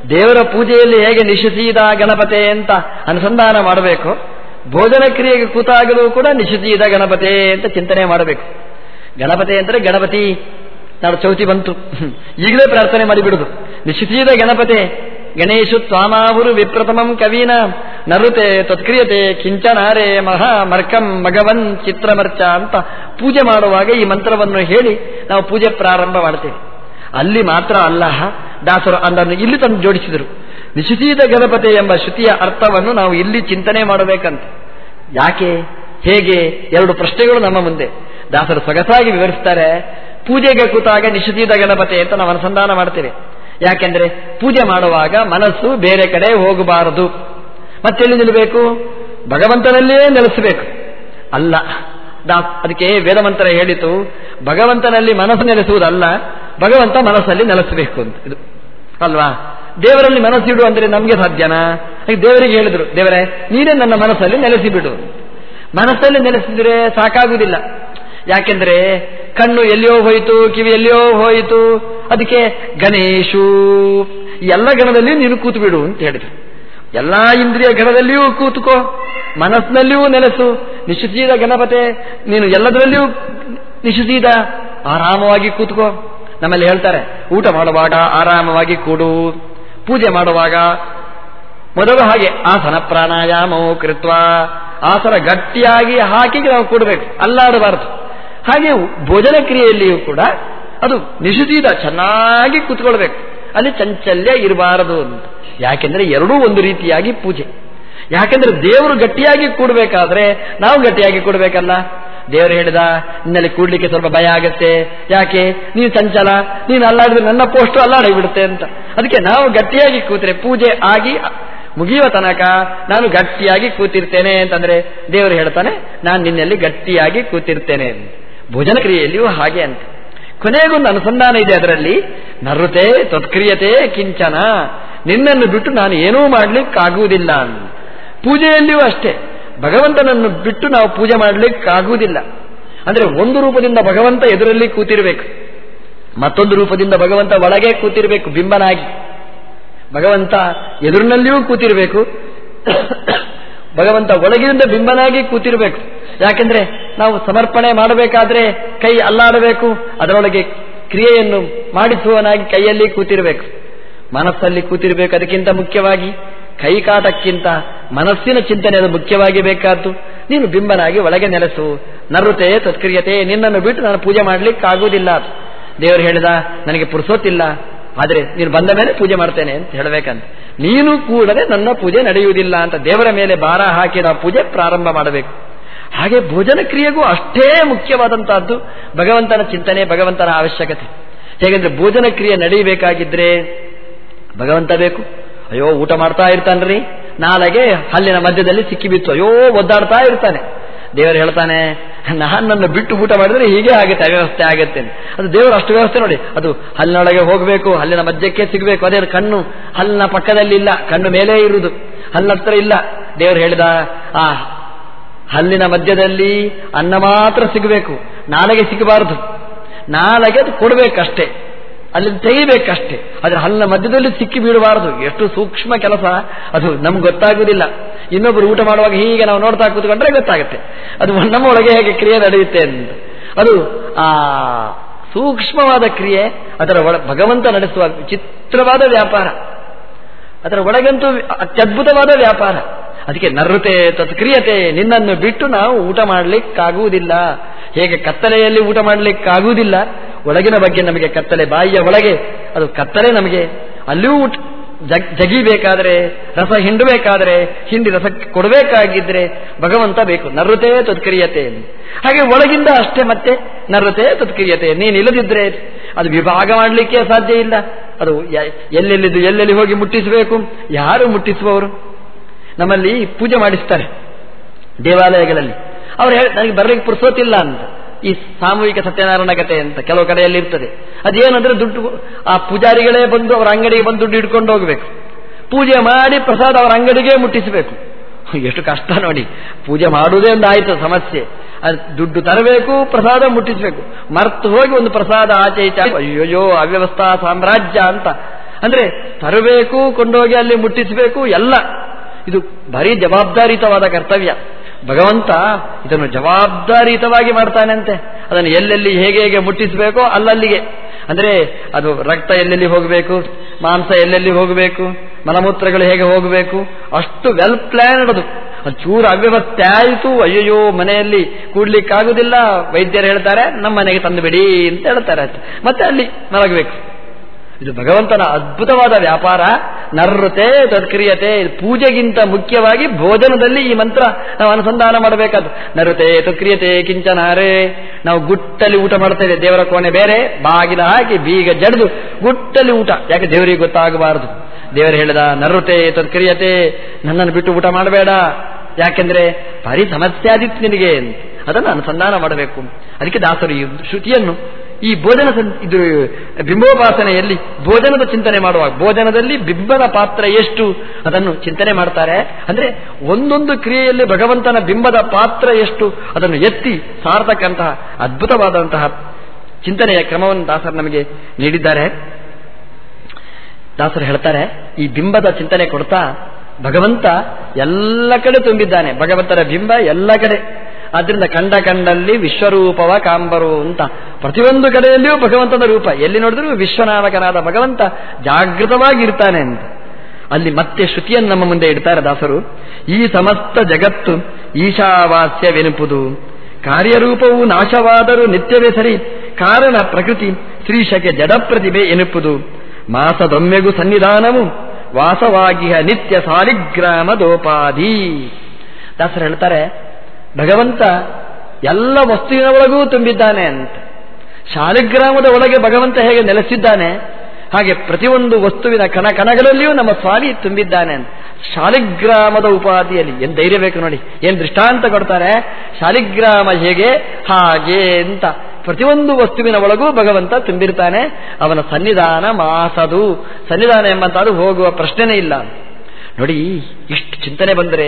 ದೇವರ ಪೂಜೆಯಲ್ಲಿ ಹೇಗೆ ನಿಶುತಿಯಿದ ಗಣಪತೆ ಅಂತ ಅನುಸಂಧಾನ ಮಾಡಬೇಕು? ಭೋಜನ ಕ್ರಿಯೆಗೆ ಕೂತಾಗಲೂ ಕೂಡ ನಿಶುತಿಯಿದ ಗಣಪತೆ ಅಂತ ಚಿಂತನೆ ಮಾಡಬೇಕು. ಗಣಪತಿ ಅಂದರೆ ಗಣಪತಿ. ನಾಡು ಚೌತಿ ಬಂತು. ಈಗಲೇ ಪ್ರಾರ್ಥನೆ ಮಾಡಿಬಿಡುದು. ನಿಶುತಿಯಿದ ಗಣಪತಿ. ಗಣೇಶು ತ್ವಾಮಾವುರು ವಿಪ್ರಥಮಂ ಕವೀನ. ನರುತೆ ತತ್ಕ್ರಿಯತೆ ಕಿಂಚನಾರೆ ಮಹಾ ಮರ್ಕಂ ಮಗವನ್ ಚಿತ್ರಮರ್ಚ ಅಂತ ಪೂಜೆ ಮಾಡುವಾಗ ಈ ಮಂತ್ರವನ್ನು ಹೇಳಿ ನಾವು ಪೂಜೆ ಪ್ರಾರಂಭ ಮಾಡ್ತೇವೆ. ಅಲ್ಲಿ ಮಾತ್ರ ಅಲ್ಲಹ ದಾಸರು ಅದನ್ನು ಇಲ್ಲಿ ತಂದು ಜೋಡಿಸಿದರು. ನಿಶುತೀತ ಗಣಪತಿ ಎಂಬ ಶ್ರುತಿಯ ಅರ್ಥವನ್ನು ನಾವು ಇಲ್ಲಿ ಚಿಂತನೆ ಮಾಡಬೇಕಂತ. ಯಾಕೆ? ಹೇಗೆ? ಎರಡು ಪ್ರಶ್ನೆಗಳು ನಮ್ಮ ಮುಂದೆ. ದಾಸರು ಸೊಗಸಾಗಿ ವಿವರಿಸ್ತಾರೆ, ಪೂಜೆಗೆ ಕೂತಾಗ ನಿಶುತೀತ ಗಣಪತಿ ಅಂತ ನಾವು ಅನುಸಂಧಾನ ಮಾಡ್ತೇವೆ. ಯಾಕೆಂದ್ರೆ ಪೂಜೆ ಮಾಡುವಾಗ ಮನಸ್ಸು ಬೇರೆ ಕಡೆ ಹೋಗಬಾರದು. ಮತ್ತೆಲ್ಲಿ ನಿಲ್ಲಬೇಕು? ಭಗವಂತನಲ್ಲಿಯೇ ನೆಲೆಸಬೇಕು. ಅಲ್ಲ ಅದಕ್ಕೆ ವೇದಮಂತ್ರ ಹೇಳಿತು, ಭಗವಂತನಲ್ಲಿ ಮನಸ್ಸು ನೆಲೆಸುವುದಲ್ಲ, ಭಗವಂತ ಮನಸ್ಸಲ್ಲಿ ನೆಲೆಸಬೇಕು ಅಂತ. ಇದು, ಅಲ್ವಾ? ದೇವರಲ್ಲಿ ಮನಸ್ಸಿಡು ಅಂದ್ರೆ ನಮಗೆ ಸಾಧ್ಯನಾ? ದೇವರಿಗೆ ಹೇಳಿದ್ರು, ದೇವರೇ, ನೀನೇ ನನ್ನ ಮನಸ್ಸಲ್ಲಿ ನೆಲೆಸಿಬಿಡು. ಮನಸ್ಸಲ್ಲಿ ನೆಲೆಸಿದ್ರೆ ಸಾಕಾಗುವುದಿಲ್ಲ. ಯಾಕೆಂದ್ರೆ ಕಣ್ಣು ಎಲ್ಲಿಯೋ ಹೋಯಿತು, ಕಿವಿ ಎಲ್ಲಿಯೋ ಹೋಯಿತು ಅದಕ್ಕೆ ಗಣೇಶು, ಎಲ್ಲ ಗಣದಲ್ಲಿ ನೀನು ಕೂತು ಬಿಡು ಅಂತ ಹೇಳಿದ್ರು. ಎಲ್ಲ ಇಂದ್ರಿಯ ಗಣದಲ್ಲಿಯೂ ಕೂತುಕೋ, ಮನಸ್ಸಿನಲ್ಲಿಯೂ ನೆಲೆಸು. ನಿಶ್ಚಿತೀದ ಗಣಪತೆ, ನೀನು ಎಲ್ಲದರಲ್ಲಿಯೂ ನಿಶ್ಚಿತೀದ ಆರಾಮವಾಗಿ ಕೂತ್ಕೋ. ನಮ್ಮಲ್ಲಿ ಹೇಳ್ತಾರೆ, ಊಟ ಮಾಡುವಾಗ ಆರಾಮವಾಗಿ ಕೂಡು. ಪೂಜೆ ಮಾಡುವಾಗ ಮೊದಲು ಹಾಗೆ ಆಸನ ಪ್ರಾಣಾಯಾಮವು ಕೃತ್ವ. ಆಸನ ಗಟ್ಟಿಯಾಗಿ ಹಾಕಿ ನಾವು ಕೂಡಬೇಕು, ಅಲ್ಲಾಡಬಾರದು. ಹಾಗೆ ಭೋಜನ ಕ್ರಿಯೆಯಲ್ಲಿಯೂ ಕೂಡ ಅದು ನಿಷಿದಿದ ಚೆನ್ನಾಗಿ ಕೂತ್ಕೊಳ್ಬೇಕು. ಅಲ್ಲಿ ಚಂಚಲ್ಯ ಇರಬಾರದು ಅಂತ. ಯಾಕೆಂದ್ರೆ ಎರಡೂ ಒಂದು ರೀತಿಯಾಗಿ ಪೂಜೆ. ಯಾಕೆಂದ್ರೆ ದೇವರು ಗಟ್ಟಿಯಾಗಿ ಕೂಡಬೇಕಾದ್ರೆ ನಾವು ಗಟ್ಟಿಯಾಗಿ ಕೂಡಬೇಕಲ್ಲ. ದೇವರು ಹೇಳಿದ, ನಿನ್ನಲ್ಲಿ ಕೂಡ್ಲಿಕ್ಕೆ ಸ್ವಲ್ಪ ಭಯ ಆಗತ್ತೆ. ಯಾಕೆ? ನೀನು ಚಂಚಲ, ನೀನು ಅಲ್ಲಾಡಿದ್ರೆ ನನ್ನ ಪೋಸ್ಟು ಅಲ್ಲಾಡಿಬಿಡುತ್ತೆ ಅಂತ. ಅದಕ್ಕೆ ನಾವು ಗಟ್ಟಿಯಾಗಿ ಕೂತ್ರೆ ಪೂಜೆ ಆಗಿ ಮುಗಿಯುವ ತನಕ ನಾನು ಗಟ್ಟಿಯಾಗಿ ಕೂತಿರ್ತೇನೆ ಅಂತಂದ್ರೆ ದೇವರು ಹೇಳ್ತಾನೆ, ನಾನು ನಿನ್ನಲ್ಲಿ ಗಟ್ಟಿಯಾಗಿ ಕೂತಿರ್ತೇನೆ ಭೋಜನ ಕ್ರಿಯೆಯಲ್ಲಿಯೂ ಹಾಗೆ ಅಂತ. ಕೊನೆಗೊಂದು ಅನುಸಂಧಾನ ಇದೆ ಅದರಲ್ಲಿ. ನರುತೆ ತತ್ಕ್ರಿಯತೆ ಕಿಂಚನ. ನಿನ್ನನ್ನು ಬಿಟ್ಟು ನಾನು ಏನೂ ಮಾಡ್ಲಿಕ್ಕಾಗುವುದಿಲ್ಲ ಪೂಜೆಯಲ್ಲಿಯೂ ಅಷ್ಟೇ. ಭಗವಂತನನ್ನು ಬಿಟ್ಟು ನಾವು ಪೂಜೆ ಮಾಡಲಿಕ್ಕಾಗುವುದಿಲ್ಲ. ಅಂದರೆ ಒಂದು ರೂಪದಿಂದ ಭಗವಂತ ಎದುರಲ್ಲಿ ಕೂತಿರಬೇಕು. ಮತ್ತೊಂದು ರೂಪದಿಂದ ಭಗವಂತ ಒಳಗೆ ಕೂತಿರಬೇಕು, ಬಿಂಬನಾಗಿ. ಭಗವಂತ ಎದುರಿನಲ್ಲಿಯೂ ಕೂತಿರಬೇಕು. ಭಗವಂತ ಒಳಗಿನಿಂದ ಬಿಂಬನಾಗಿ ಕೂತಿರಬೇಕು. ಯಾಕೆಂದ್ರೆ ನಾವು ಸಮರ್ಪಣೆ ಮಾಡಬೇಕಾದ್ರೆ ಕೈ ಅಲ್ಲಾಡಬೇಕು, ಅದರೊಳಗೆ ಕ್ರಿಯೆಯನ್ನು ಮಾಡಿಸುವನಾಗಿ ಕೈಯಲ್ಲಿ ಕೂತಿರಬೇಕು. ಮನಸ್ಸಲ್ಲಿ ಕೂತಿರಬೇಕು ಅದಕ್ಕಿಂತ ಮುಖ್ಯವಾಗಿ. ಕೈಕಾಟಕ್ಕಿಂತ ಮನಸ್ಸಿನ ಚಿಂತನೆ ಅದು ಮುಖ್ಯವಾಗಿ ಬೇಕಾದ್ದು. ನೀನು ಬಿಂಬನಾಗಿ ಒಳಗೆ ನೆಲೆಸು. ನರುತೆ ತತ್ಕ್ರಿಯತೆ ನಿನ್ನನ್ನು ಬಿಟ್ಟು ನಾನು ಪೂಜೆ ಮಾಡಲಿಕ್ಕಾಗುವುದಿಲ್ಲ. ದೇವರು ಹೇಳಿದ, ನನಗೆ ಪುರುಸೋತಿಲ್ಲ ಆದರೆ ನೀನು ಬಂದ ಮೇಲೆ ಪೂಜೆ ಮಾಡ್ತೇನೆ ಅಂತ ಹೇಳಬೇಕಂತ. ನೀನು ಕೂಡಲೇ ನನ್ನ ಪೂಜೆ ನಡೆಯುವುದಿಲ್ಲ ಅಂತ ದೇವರ ಮೇಲೆ ಭಾರ ಹಾಕಿದ ಪೂಜೆ ಪ್ರಾರಂಭ ಮಾಡಬೇಕು. ಹಾಗೆ ಭೋಜನ ಕ್ರಿಯೆಗೂ ಅಷ್ಟೇ ಮುಖ್ಯವಾದಂತಹದ್ದು ಭಗವಂತನ ಚಿಂತನೆ, ಭಗವಂತನ ಅವಶ್ಯಕತೆ. ಹೇಗೆಂದ್ರೆ ಭೋಜನ ಕ್ರಿಯೆ ನಡೆಯಬೇಕಾಗಿದ್ರೆ ಭಗವಂತ ಬೇಕು. ಅಯ್ಯೋ, ಊಟ ಮಾಡ್ತಾ ಇರ್ತಾನ್ರಿ. ನಾಳೆಗೆ ಹಲ್ಲಿನ ಮಧ್ಯದಲ್ಲಿ ಸಿಕ್ಕಿಬಿತ್ತು ಅಯ್ಯೋ, ಒದ್ದಾಡ್ತಾ ಇರ್ತಾನೆ. ದೇವರು ಹೇಳ್ತಾನೆ ನನ್ನ ಬಿಟ್ಟು ಊಟ ಮಾಡಿದ್ರೆ ಹೀಗೆ ಆಗುತ್ತೆ, ಅವ್ಯವಸ್ಥೆ ಆಗುತ್ತೆ. ಅದು ದೇವರು ಅಷ್ಟು ವ್ಯವಸ್ಥೆ ನೋಡಿ. ಅದು ಹಲ್ಲಿನೊಳಗೆ ಹೋಗಬೇಕು, ಹಲ್ಲಿನ ಮಧ್ಯಕ್ಕೆ ಸಿಗಬೇಕು. ಅದೇ ಕಣ್ಣು. ಹಲ್ಲಿನ ಪಕ್ಕದಲ್ಲಿ ಇಲ್ಲ ಕಣ್ಣು ಮೇಲೆ ಇರುವುದು. ಹಲ್ಲಿನ ಹತ್ರ ಇಲ್ಲ. ದೇವರು ಹೇಳಿದ, ಆ ಹಲ್ಲಿನ ಮಧ್ಯದಲ್ಲಿ ಅನ್ನ ಮಾತ್ರ ಸಿಗಬೇಕು. ನಾಲಗೆ ಸಿಗಬಾರದು. ನಾಲಗೆ ಅದು ಕೊಡಬೇಕಷ್ಟೇ. ಅಲ್ಲಿ ತೆಗಿಬೇಕಷ್ಟೇ. ಆದರೆ ಹಲ್ಲಿನ ಮಧ್ಯದಲ್ಲಿ ಸಿಕ್ಕಿ ಬೀಳಬಾರದು. ಎಷ್ಟು ಸೂಕ್ಷ್ಮ ಕೆಲಸ, ಅದು ನಮ್ಗೆ ಗೊತ್ತಾಗುವುದಿಲ್ಲ. ಇನ್ನೊಬ್ಬರು ಊಟ ಮಾಡುವಾಗ ಹೀಗೆ ನಾವು ನೋಡ್ತಾ ಕೂತ್ಕೊಂಡ್ರೆ ಗೊತ್ತಾಗುತ್ತೆ. ಅದು ನಮ್ಮ ಒಳಗೆ ಹೇಗೆ ಕ್ರಿಯೆ ನಡೆಯುತ್ತೆ ಅಂತ. ಅದು ಆ ಸೂಕ್ಷ್ಮವಾದ ಕ್ರಿಯೆ, ಅದರ ಒಳ ಭಗವಂತ ನಡೆಸುವ ವಿಚಿತ್ರವಾದ ವ್ಯಾಪಾರ. ಅದರ ಒಳಗಂತೂ ಅತ್ಯದ್ಭುತವಾದ ವ್ಯಾಪಾರ. ಅದಕ್ಕೆ ನರ್ರತೆ ತತ್ಕ್ರಿಯತೆ, ನಿನ್ನನ್ನು ಬಿಟ್ಟು ನಾವು ಊಟ ಮಾಡಲಿಕ್ಕಾಗುವುದಿಲ್ಲ. ಹೇಗೆ ಕತ್ತಲೆಯಲ್ಲಿ ಊಟ ಮಾಡಲಿಕ್ಕಾಗುವುದಿಲ್ಲ? ಒಳಗಿನ ಬಗ್ಗೆ ನಮಗೆ ಕತ್ತಲೆ ಬಾಯಿಯ ಒಳಗೆ, ಅದು ಕತ್ತಲೆ ನಮಗೆ. ಅಲ್ಲಿಯೂ ಊಟ ಜಗ್, ಜಗಿಬೇಕಾದರೆ, ರಸ ಹಿಂಡಬೇಕಾದರೆ, ಹಿಂಡಿ ರಸ ಕೊಡಬೇಕಾಗಿದ್ರೆ ಭಗವಂತ ಬೇಕು ನರ್ರತೆ ತತ್ಕ್ರಿಯತೆ. ಹಾಗೆ ಒಳಗಿಂದ ಅಷ್ಟೇ ಮತ್ತೆ ನರ್ರತೆ ತತ್ಕ್ರಿಯತೆ. ನೀನಿಲ್ಲದಿದ್ರೆ ಅದು ವಿಭಾಗ ಮಾಡಲಿಕ್ಕೆ ಸಾಧ್ಯ ಇಲ್ಲ. ಅದು ಎಲ್ಲೆಲ್ಲಿದ್ದು ಎಲ್ಲೆಲ್ಲಿ ಹೋಗಿ ಮುಟ್ಟಿಸಬೇಕು? ಯಾರು ಮುಟ್ಟಿಸುವವರು? ನಮ್ಮಲ್ಲಿ ಪೂಜೆ ಮಾಡಿಸ್ತಾರೆ ದೇವಾಲಯಗಳಲ್ಲಿ. ಅವ್ರು ಹೇಳಿ, ನನಗೆ ಬರ್ಲಿಕ್ಕೆ ಪುರ್ಸೋತಿಲ್ಲ ಅಂತ. ಈ ಸಾಮೂಹಿಕ ಸತ್ಯನಾರಾಯಣ ಕಥೆ ಅಂತ ಕೆಲವು ಕಡೆಯಲ್ಲಿ ಇರ್ತದೆ. ಅದೇನಂದ್ರೆ ದುಡ್ಡು ಆ ಪೂಜಾರಿಗಳೇ ಬಂದು ಅವರ ಅಂಗಡಿಗೆ ಬಂದು ದುಡ್ಡು ಇಟ್ಕೊಂಡು ಹೋಗಬೇಕು. ಪೂಜೆ ಮಾಡಿ ಪ್ರಸಾದ ಅವರ ಅಂಗಡಿಗೆ ಮುಟ್ಟಿಸಬೇಕು. ಎಷ್ಟು ಕಷ್ಟ ನೋಡಿ. ಪೂಜೆ ಮಾಡುವುದೇ ಒಂದು ಆಯ್ತು, ಸಮಸ್ಯೆ. ಅದು ದುಡ್ಡು ತರಬೇಕು, ಪ್ರಸಾದ ಮುಟ್ಟಿಸಬೇಕು. ಮರ್ತು ಹೋಗಿ ಒಂದು ಪ್ರಸಾದ ಆಚೆ ಈಚೆ ಅಯ್ಯೋಯ್ಯೋ, ಅವ್ಯವಸ್ಥಾ ಸಾಮ್ರಾಜ್ಯ ಅಂತ. ಅಂದ್ರೆ ತರಬೇಕು, ಕೊಂಡೋಗಿ ಅಲ್ಲಿ ಮುಟ್ಟಿಸಬೇಕು, ಎಲ್ಲ. ಇದು ಭಾರಿ ಜವಾಬ್ದಾರಿತವಾದ ಕರ್ತವ್ಯ. ಭಗವಂತ ಇದನ್ನು ಜವಾಬ್ದಾರಿಯುತವಾಗಿ ಮಾಡ್ತಾನಂತೆ. ಅದನ್ನು ಎಲ್ಲೆಲ್ಲಿ ಹೇಗೆ ಹೇಗೆ ಮುಟ್ಟಿಸಬೇಕೋ ಅಲ್ಲಲ್ಲಿಗೆ. ಅಂದರೆ ಅದು ರಕ್ತ ಎಲ್ಲೆಲ್ಲಿ ಹೋಗಬೇಕು, ಮಾಂಸ ಎಲ್ಲೆಲ್ಲಿ ಹೋಗಬೇಕು, ಮಲಮೂತ್ರಗಳು ಹೇಗೆ ಹೋಗಬೇಕು, ಅಷ್ಟು ವೆಲ್ ಪ್ಲಾನ್ಡ್ ಅದು. ಚೂರು ಅವ್ಯವಸ್ಥೆ ಆಯಿತು, ಅಯ್ಯಯ್ಯೋ, ಮನೆಯಲ್ಲಿ ಕೂಡ್ಲಿಕ್ಕಾಗುದಿಲ್ಲ. ವೈದ್ಯರು ಹೇಳ್ತಾರೆ ನಮ್ಮ ಮನೆಗೆ ತಂದುಬಿಡಿ ಅಂತ ಹೇಳ್ತಾರೆ ಮತ್ತೆ ಅಲ್ಲಿ ಮಲಗಬೇಕು. ಇದು ಭಗವಂತನ ಅದ್ಭುತವಾದ ವ್ಯಾಪಾರ. ನರ್ರತೆ ತತ್ಕ್ರಿಯತೆ, ಪೂಜೆಗಿಂತ ಮುಖ್ಯವಾಗಿ ಭೋಜನದಲ್ಲಿ ಈ ಮಂತ್ರ ನಾವು ಅನುಸಂಧಾನ ಮಾಡಬೇಕಾದ ನರತೆ ತತ್ಕ್ರಿಯತೆ ಕಿಂಚನಾರೆ ನಾವು ಗುಟ್ಟಲ್ಲಿ ಊಟ ಮಾಡ್ತೇವೆ ದೇವರ ಕೋಣೆ ಬೇರೆ, ಬಾಗಿಲ ಹಾಕಿ ಬೀಗ ಜಡಿದು ಗುಟ್ಟಲ್ಲಿ ಊಟ. ಯಾಕೆ ದೇವರಿಗೆ ಗೊತ್ತಾಗಬಾರದು? ದೇವರು ಹೇಳಿದ ನರ್ರತೆ ತತ್ಕ್ರಿಯತೆ, ನನ್ನನ್ನು ಬಿಟ್ಟು ಊಟ ಮಾಡಬೇಡ. ಯಾಕೆಂದ್ರೆ ಭಾರಿ ಸಮಸ್ಯೆ ಆದಿತ್ತು ನಿನಗೆ ಅದನ್ನು ಅನುಸಂಧಾನ ಮಾಡಬೇಕು. ಅದಕ್ಕೆ ದಾಸರು ಈ ಶ್ರುತಿಯನ್ನು ಈ ಭೋಜನ ಇದು, ಬಿಂಬೋಪಾಸನೆಯಲ್ಲಿ ಭೋಜನದ ಚಿಂತನೆ ಮಾಡುವಾಗ, ಭೋಜನದಲ್ಲಿ ಬಿಂಬದ ಪಾತ್ರ ಎಷ್ಟು? ಅದನ್ನು ಚಿಂತನೆ ಮಾಡ್ತಾರೆ. ಅಂದ್ರೆ ಒಂದೊಂದು ಕ್ರಿಯೆಯಲ್ಲಿ ಭಗವಂತನ ಬಿಂಬದ ಪಾತ್ರ ಎಷ್ಟು? ಅದನ್ನು ಎತ್ತಿ ಸಾರ್ತಕ್ಕಂತಹ ಅದ್ಭುತವಾದಂತಹ ಚಿಂತನೆಯ ಕ್ರಮವನ್ನು ದಾಸರು ನಮಗೆ ನೀಡಿದ್ದಾರೆ. ದಾಸರು ಹೇಳ್ತಾರೆ, ಈ ಬಿಂಬದ ಚಿಂತನೆ ಕೊಡ್ತಾ ಭಗವಂತ ಎಲ್ಲ ಕಡೆ ತುಂಬಿದ್ದಾನೆ. ಭಗವಂತನ ಬಿಂಬ ಎಲ್ಲ ಕಡೆ ಆದ್ರಿಂದ ಕಂಡ ಕಂಡಲ್ಲಿ ವಿಶ್ವರೂಪವ ಕಾಂಬರು ಅಂತ. ಪ್ರತಿಯೊಂದು ಕಡೆಯಲ್ಲಿಯೂ ಭಗವಂತನ ರೂಪ. ಎಲ್ಲಿ ನೋಡಿದ್ರು ವಿಶ್ವನಾಮಕನಾದ ಭಗವಂತ ಜಾಗೃತವಾಗಿರ್ತಾನೆ ಅಂತ. ಅಲ್ಲಿ ಮತ್ತೆ ಶ್ರುತಿಯನ್ನು ನಮ್ಮ ಮುಂದೆ ಇಡ್ತಾರೆ ದಾಸರು. ಈ ಸಮಸ್ತ ಜಗತ್ತು ಈಶಾವಾಸ್ಯವೆನುಪುದು. ಕಾರ್ಯರೂಪವು ನಾಶವಾದರೂ ನಿತ್ಯವೇ ಸರಿ. ಕಾರಣ ಪ್ರಕೃತಿ, ಶ್ರೀಶಕ್ಕೆ ಜಡ ಪ್ರತಿಭೆ ಎನುಪುದು. ಮಾಸದೊಮ್ಮೆಗೂ ಸನ್ನಿಧಾನವು. ವಾಸವಾಗಿಹ ನಿತ್ಯ ಸಾಲಿಗ್ರಾಮದೋಪಾಧಿ ದಾಸರು ಹೇಳ್ತಾರೆ ಭಗವಂತ ಎಲ್ಲ ವಸ್ತುವಿನ ಒಳಗೂ ತುಂಬಿದ್ದಾನೆ ಅಂತ. ಶಾಲಿಗ್ರಾಮದ ಒಳಗೆ ಭಗವಂತ ಹೇಗೆ ನೆಲೆಸಿದ್ದಾನೆ? ಹಾಗೆ ಪ್ರತಿಯೊಂದು ವಸ್ತುವಿನ ಕಣ ಕಣಗಳಲ್ಲಿಯೂ ನಮ್ಮ ಸ್ವಾಮಿ ತುಂಬಿದ್ದಾನೆ ಅಂತ. ಶಾಲಿಗ್ರಾಮದ ಉಪಾಧಿಯಲ್ಲಿ ಏನ್ ಧೈರ್ಯ ಬೇಕು ನೋಡಿ, ಏನ್ ದೃಷ್ಟಾಂತ ಕೊಡ್ತಾರೆ? ಶಾಲಿಗ್ರಾಮ ಹೇಗೆ? ಹಾಗೆ ಅಂತ. ಪ್ರತಿಯೊಂದು ವಸ್ತುವಿನ ಒಳಗೂ ಭಗವಂತ ತುಂಬಿರ್ತಾನೆ. ಅವನ ಸನ್ನಿಧಾನ ಮಾಸದು. ಸನ್ನಿಧಾನ ಎಂಬಂತಾದ್ರೂ ಹೋಗುವ ಪ್ರಶ್ನೆನೇ ಇಲ್ಲ. ನೋಡಿ, ಇಷ್ಟು ಚಿಂತನೆ ಬಂದರೆ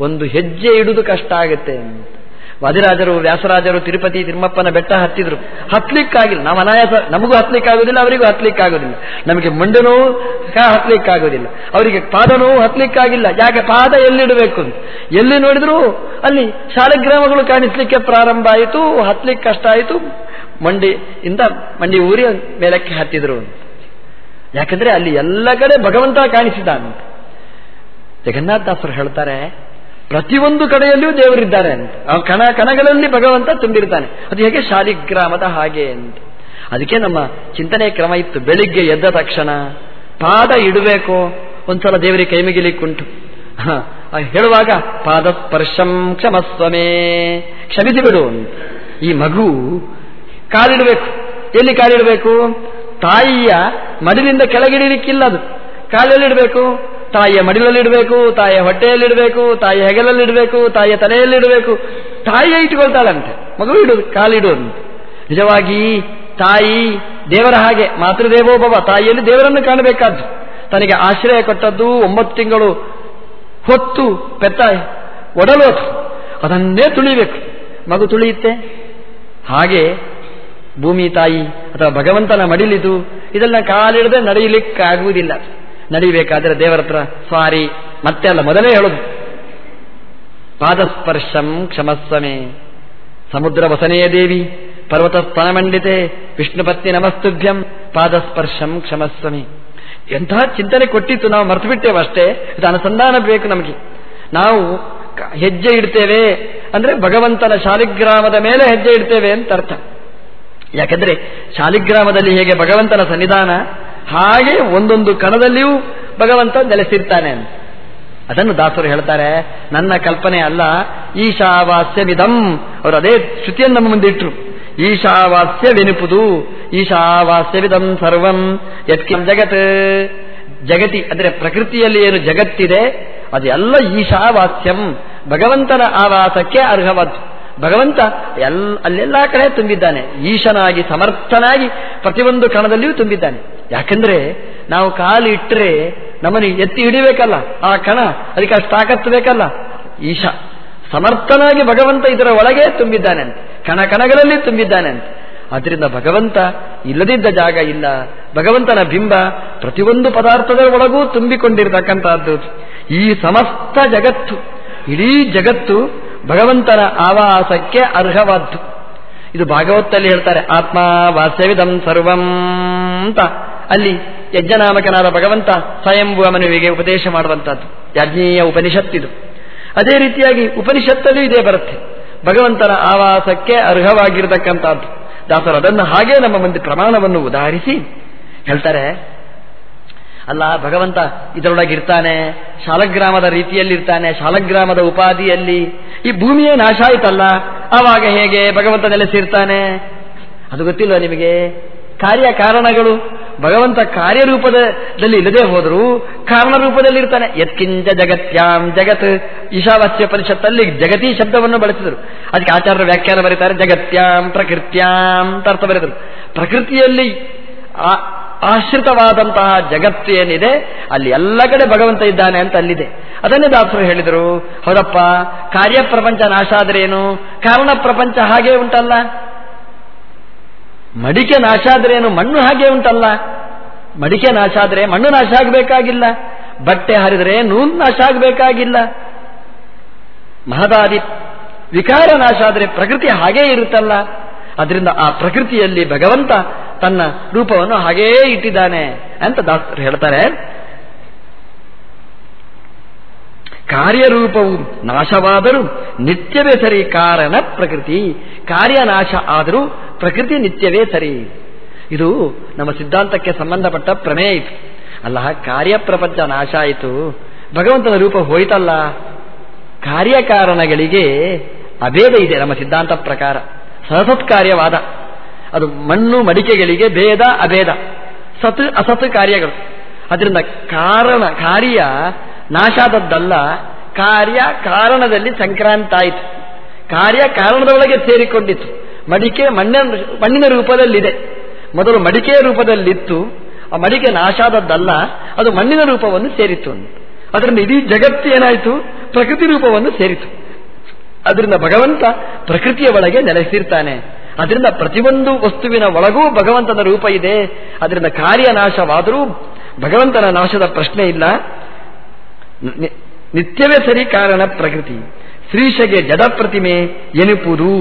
ಒಂದು ಹೆಜ್ಜೆ ಇಡುವುದು ಕಷ್ಟ ಆಗುತ್ತೆ ವಾದಿರಾಜರು, ವ್ಯಾಸರಾಜರು, ತಿರುಪತಿ, ತಿಮ್ಮಪ್ಪನ ಬೆಟ್ಟ ಹತ್ತಿದ್ರು. ಹತ್ಲಿಕ್ಕಾಗಿಲ್ಲ. ನಾವು ಅನಾಯಾಸ, ನಮಗೂ ಹತ್ಲಿಕ್ಕಾಗೋದಿಲ್ಲ, ಅವರಿಗೂ ಹತ್ಲಿಕ್ಕಾಗೋದಿಲ್ಲ. ನಮಗೆ ಮಂಡು ನೋವು ಹತ್ಲಿಕ್ಕಾಗೋದಿಲ್ಲ. ಅವರಿಗೆ ಪಾದ ನೋವು ಹತ್ಲಿಕ್ಕಾಗಿಲ್ಲ. ಯಾಕೆ ಪಾದ ಎಲ್ಲಿಡಬೇಕು ಎಲ್ಲಿ ನೋಡಿದ್ರು ಅಲ್ಲಿ ಶಾಲೆಗ್ರಾಮಗಳು ಕಾಣಿಸ್ಲಿಕ್ಕೆ ಪ್ರಾರಂಭ ಆಯಿತು ಹತ್ಲಿಕ್ಕೆ ಕಷ್ಟ ಆಯಿತು. ಮಂಡಿ ಇಂದ ಮಂಡಿ ಊರಿ ಮೇಲಕ್ಕೆ ಹತ್ತಿದ್ರು ಯಾಕಂದ್ರೆ ಅಲ್ಲಿ ಎಲ್ಲ ಕಡೆ ಭಗವಂತ ಕಾಣಿಸಿದ್ದಾನೆ ಜಗನ್ನಾಥದಾಸರು ಹೇಳ್ತಾರೆ ಪ್ರತಿಯೊಂದು ಕಡೆಯಲ್ಲಿಯೂ ದೇವರಿದ್ದಾರೆ ಅಂತ. ಕಣ ಕಣಗಳಲ್ಲಿ ಭಗವಂತ ತುಂಬಿರ್ತಾನೆ. ಅದು ಹೇಗೆ? ಶಾಲಿಗ್ರಾಮದ ಹಾಗೆ ಅಂತ. ಅದಕ್ಕೆ ನಮ್ಮ ಚಿಂತನೆ ಕ್ರಮ ಇತ್ತು. ಬೆಳಿಗ್ಗೆ ಎದ್ದ ತಕ್ಷಣ ಪಾದ ಇಡಬೇಕು. ಒಂದ್ಸಲ ದೇವರಿಗೆ ಕೈ ಮುಗಿಲಿಕ್ಕುಂಟು. ಹೇಳುವಾಗ ಪಾದ ಸ್ಪರ್ಶಂ ಕ್ಷಮಸ್ವಮೇ. ಕ್ಷಮಿಸಿ ಬಿಡು ಈ ಮಗು ಕಾಲಿಡಬೇಕು. ಎಲ್ಲಿ ಕಾಲಿಡಬೇಕು? ತಾಯಿಯ ಮಡಿಲಿಂದ ಕೆಳಗಿಡಲಿಕ್ಕಿಲ್ಲ ಅದು. ಕಾಲಲ್ಲಿಡಬೇಕು ತಾಯಿಯ ಮಡಿಲಲ್ಲಿಡಬೇಕು, ತಾಯಿಯ ಹೊಟ್ಟೆಯಲ್ಲಿಡಬೇಕು, ತಾಯಿಯ ಹೆಗಲಲ್ಲಿಡಬೇಕು, ತಾಯಿಯ ತಲೆಯಲ್ಲಿಡಬೇಕು. ತಾಯಿಯೇ ಇಟ್ಟುಕೊಳ್ತಾಳಂತೆ, ಮಗು ಇಡುದು ಕಾಲಿಡುವುದು ನಿಜವಾಗಿ ತಾಯಿ ದೇವರ ಹಾಗೆ, ಮಾತೃದೇವೋಭವ, ತಾಯಿಯಲ್ಲಿ ದೇವರನ್ನು ಕಾಣಬೇಕಾದ್ದು. ತನಗೆ ಆಶ್ರಯ ಕೊಟ್ಟದ್ದು ಒಂಬತ್ತು ತಿಂಗಳು ಹೊತ್ತು ಪೆತ್ತ ಒಡಲು ಅದನ್ನೇ ತುಳಿಬೇಕು. ಮಗು ತುಳಿಯುತ್ತೆ? ಹಾಗೆ ಭೂಮಿ ತಾಯಿ ಅಥವಾ ಭಗವಂತನ ಮಡಿಲಿದು, ಇದೆಲ್ಲ ಕಾಲಿಡದೆ ನಡೆಯಲಿಕ್ಕಾಗುವುದಿಲ್ಲ. ನಡಿಬೇಕಾದ್ರೆ ದೇವರ ಹತ್ರ ಸಾರಿ ಮತ್ತೆ ಅಲ್ಲ, ಮೊದಲೇ ಹೇಳುದು. ಪಾದಸ್ಪರ್ಶಂ ಕ್ಷಮಸ್ವಮೆ ಸಮುದ್ರ ವಸನೆಯ ದೇವಿ, ಪರ್ವತ ಸ್ತನಮಂಡಿತೆ ವಿಷ್ಣುಪತ್ನಿ ನಮಸ್ತುಭ್ಯಂ, ಪಾದಸ್ಪರ್ಶಂ ಕ್ಷಮಸ್ವಮಿ ಎಂತಹ ಚಿಂತನೆ ಕೊಟ್ಟಿತ್ತು ನಾವು ಮರ್ತು ಬಿಟ್ಟೇವೆ ಅಷ್ಟೇ, ಇದು ಅನುಸಂಧಾನ ಬೇಕು ನಮಗೆ. ನಾವು ಹೆಜ್ಜೆ ಇಡ್ತೇವೆ, ಅಂದ್ರೆ ಭಗವಂತನ ಶಾಲಿಗ್ರಾಮದ ಮೇಲೆ ಹೆಜ್ಜೆ ಇಡ್ತೇವೆ ಅಂತ ಅರ್ಥ. ಯಾಕಂದ್ರೆ ಶಾಲಿಗ್ರಾಮದಲ್ಲಿ ಹೇಗೆ ಭಗವಂತನ ಸನ್ನಿಧಾನ ಹಾಗೆ ಒಂದೊಂದು ಕಣದಲ್ಲಿಯೂ ಭಗವಂತ ನೆಲೆಸಿರ್ತಾನೆ ಅಂತ. ಅದನ್ನು ದಾಸರು ಹೇಳ್ತಾರೆ, ನನ್ನ ಕಲ್ಪನೆ ಅಲ್ಲ, ಈಶಾವಾಸ್ಯವಿದಂ. ಅವರು ಅದೇ ಶ್ರುತಿಯನ್ನು ನಮ್ಮ ಮುಂದಿಟ್ರು ಈಶಾವಾಸ್ಯವೆನುಪುದು, ಈಶಾವಾಸ್ಯವಿದಂ ಸರ್ವಂ. ಯತ್ಕಿ ಜಗತ್. ಜಗತಿ ಅಂದರೆ ಪ್ರಕೃತಿಯಲ್ಲಿ ಏನು ಜಗತ್ತಿದೆ ಅದೆಲ್ಲ ಈಶಾವಾಸ್ಯಂ. ಭಗವಂತನ ಆವಾಸಕ್ಕೆ ಅರ್ಹವಾದ್ದು ಭಗವಂತ ಎಲ್ ಅಲ್ಲೆಲ್ಲ ಕಡೆ ತುಂಬಿದ್ದಾನೆ. ಈಶನಾಗಿ ಸಮರ್ಥನಾಗಿ ಪ್ರತಿಯೊಂದು ಕಣದಲ್ಲಿಯೂ ತುಂಬಿದ್ದಾನೆ. ಯಾಕಂದ್ರೆ ನಾವು ಕಾಲು ಇಟ್ಟರೆ ನಮ್ಮನ್ನು ಎತ್ತಿ ಹಿಡಿಬೇಕಲ್ಲ, ಆ ಕಣ, ಅದಕ್ಕೆ ಅಷ್ಟು ತಾಕತ್ತು ಬೇಕಲ್ಲ. ಈಶ, ಸಮರ್ಥನಾಗಿ ಭಗವಂತ ಇದರ ಒಳಗೆ ತುಂಬಿದ್ದಾನೆ ಅಂತ, ಕಣ ಕಣಗಳಲ್ಲಿ ತುಂಬಿದ್ದಾನೆ ಅಂತ. ಭಗವಂತ ಇಲ್ಲದಿದ್ದ ಜಾಗ ಇಲ್ಲ, ಭಗವಂತನ ಬಿಂಬ ಪ್ರತಿಯೊಂದು ಪದಾರ್ಥದ ಒಳಗೂ ತುಂಬಿಕೊಂಡಿರತಕ್ಕಂತಹದ್ದು ಈ ಸಮಸ್ತ ಜಗತ್ತು, ಇಡೀ ಜಗತ್ತು ಭಗವಂತನ ಆವಾಸಕ್ಕೆ ಅರ್ಹವಾದ್ದು. ಇದು ಭಾಗವತಲ್ಲಿ ಹೇಳ್ತಾರೆ ಆತ್ಮ ವಾಸ್ಯವಿದಂ ಸರ್ವಂ ಅಂತ. ಅಲ್ಲಿ ಯಜ್ಞನಾಮಕನಾದ ಭಗವಂತ ಸ್ವಯಂಭುವ ಮನವಿಗೆ ಉಪದೇಶ ಮಾಡುವಂತಹದ್ದು ಯಜ್ಞೀಯ ಉಪನಿಷತ್ತಿದು ಅದೇ ರೀತಿಯಾಗಿ ಉಪನಿಷತ್ತಲ್ಲೂ ಇದೇ ಬರುತ್ತೆ. ಭಗವಂತನ ಆವಾಸಕ್ಕೆ ಅರ್ಹವಾಗಿರತಕ್ಕಂಥದ್ದು. ದಾಸರು ಅದನ್ನು ಹಾಗೆ ನಮ್ಮ ಮುಂದೆ ಪ್ರಮಾಣವನ್ನು ಉದಾಹರಿಸಿ ಹೇಳ್ತಾರೆ, ಅಲ್ಲ ಭಗವಂತ ಇದರೊಳಗಿರ್ತಾನೆ, ಶಾಲಗ್ರಾಮದ ರೀತಿಯಲ್ಲಿರ್ತಾನೆ, ಶಾಲಗ್ರಾಮದ ಉಪಾಧಿಯಲ್ಲಿ, ಈ ಭೂಮಿಯೇ ನಾಶ ಆಯ್ತಲ್ಲ, ಆವಾಗ ಹೇಗೆ ಭಗವಂತ ನೆಲೆಸಿರ್ತಾನೆ? ಅದು ಗೊತ್ತಿಲ್ಲ ನಿಮಗೆ? ಕಾರ್ಯ ಕಾರಣಗಳು ಭಗವಂತ ಕಾರ್ಯರೂಪದಲ್ಲಿ ಇಲ್ಲದೆ ಹೋದರೂ ಕಾರಣ ರೂಪದಲ್ಲಿರ್ತಾನೆ. ಯತ್ಕಿಂಚ ಜಗತ್ಯಾಂ ಜಗತ್. ಈಶಾವಾಸ್ಯ ಪರಿಷತ್ತಲ್ಲಿ ಜಗತಿ ಶಬ್ದವನ್ನು ಬಳಸಿದರು. ಅದಕ್ಕೆ ಆಚಾರ್ಯರು ವ್ಯಾಖ್ಯಾನ ಬರೀತಾರೆ, ಜಗತ್ಯಾಂ ಪ್ರಕೃತ್ಯಾಂ ಅರ್ಥ ಬರೆದರು. ಪ್ರಕೃತಿಯಲ್ಲಿ ಆಶ್ರಿತವಾದಂತಹ ಜಗತ್ತು ಏನಿದೆ, ಅಲ್ಲಿ ಎಲ್ಲ ಕಡೆ ಭಗವಂತ ಇದ್ದಾನೆ ಅಂತ ಅಲ್ಲಿದೆ. ಅದನ್ನೇ ದಾಸರು ಹೇಳಿದರು. ಹೌದಪ್ಪ ಕಾರ್ಯಪ್ರಪಂಚ ನಾಶ ಆದ್ರೇನು ಕಾರಣ ಪ್ರಪಂಚ ಹಾಗೆ ಉಂಟಲ್ಲ. ಮಡಿಕೆ ನಾಶ ಆದ್ರೇನು ಮಣ್ಣು ಹಾಗೆ ಉಂಟಲ್ಲ? ಮಡಿಕೆ ನಾಶ ಆದರೆ ಮಣ್ಣು ನಾಶ ಆಗಬೇಕಾಗಿಲ್ಲ. ಬಟ್ಟೆ ಹರಿದರೆ ನೂನ್ ನಾಶ ಆಗಬೇಕಾಗಿಲ್ಲ. ಮಹದಾದಿ ವಿಕಾರ ನಾಶ ಆದರೆ ಪ್ರಕೃತಿ ಹಾಗೇ ಇರುತ್ತಲ್ಲ. ಅದರಿಂದ ಆ ಪ್ರಕೃತಿಯಲ್ಲಿ ಭಗವಂತ ತನ್ನ ರೂಪವನ್ನು ಹಾಗೇ ಇಟ್ಟಿದ್ದಾನೆ ಅಂತ ದಾಸರು ಹೇಳ್ತಾರೆ. ಕಾರ್ಯರೂಪವು ನಾಶವಾದರೂ ನಿತ್ಯವೇ ಸರಿ ಕಾರಣ ಪ್ರಕೃತಿ. ಕಾರ್ಯನಾಶ ಆದರೂ ಪ್ರಕೃತಿ ನಿತ್ಯವೇ ಸರಿ. ಇದು ನಮ್ಮ ಸಿದ್ಧಾಂತಕ್ಕೆ ಸಂಬಂಧಪಟ್ಟ ಪ್ರಮೇಯ ಇತ್ತು. ಅಲ್ಲ ಕಾರ್ಯಪ್ರಪಂಚ ನಾಶ ಆಯಿತು. ಭಗವಂತನ ರೂಪ ಹೋಯ್ತಲ್ಲ. ಕಾರ್ಯಕಾರಣಗಳಿಗೆ ಅಭೇದ ಇದೆ ನಮ್ಮ ಸಿದ್ಧಾಂತ ಪ್ರಕಾರ. ಸಹಸತ್ಕಾರ್ಯವಾದ. ಅದು ಮಣ್ಣು ಮಡಿಕೆಗಳಿಗೆ ಭೇದ, ಅಭೇದ. ಸತ್, ಅಸತ್ ಕಾರ್ಯಗಳು. ಅದರಿಂದ ಕಾರಣ, ಕಾರ್ಯ ನಾಶ ಆದದ್ದಲ್ಲ. ಕಾರ್ಯ ಕಾರಣದಲ್ಲಿ ಸಂಕ್ರಾಂತ ಆಯಿತು. ಕಾರ್ಯ ಕಾರಣದೊಳಗೆ ಸೇರಿಕೊಂಡಿತ್ತು. ಮಡಿಕೆ ಮಣ್ಣಿನ ಮಣ್ಣಿನ ರೂಪದಲ್ಲಿದೆ. ಮೊದಲು ಮಡಿಕೆಯ ರೂಪದಲ್ಲಿತ್ತು. ಆ ಮಡಿಕೆ ನಾಶ ಆದದ್ದಲ್ಲ, ಅದು ಮಣ್ಣಿನ ರೂಪವನ್ನು ಸೇರಿತು ಅದರಿಂದ ಇಡೀ ಜಗತ್ತು ಏನಾಯಿತು? ಪ್ರಕೃತಿ ರೂಪವನ್ನು ಸೇರಿತು. ಅದರಿಂದ ಭಗವಂತ ಪ್ರಕೃತಿಯ ಒಳಗೆ ನೆಲೆಸಿರ್ತಾನೆ. ಅದರಿಂದ ಪ್ರತಿಯೊಂದು ವಸ್ತುವಿನ ಒಳಗೂ ಭಗವಂತನ ರೂಪ ಇದೆ. ಅದರಿಂದ ಕಾರ್ಯ ನಾಶವಾದರೂ ಭಗವಂತನ ನಾಶದ ಪ್ರಶ್ನೆ ಇಲ್ಲ. ನಿತ್ಯವೇ ಸರಿ ಕಾರಣ ಪ್ರಕೃತಿ. ಶ್ರೀಶಗೆ ಜಡ ಪ್ರತಿಮೆ ಎನಿಪುದು.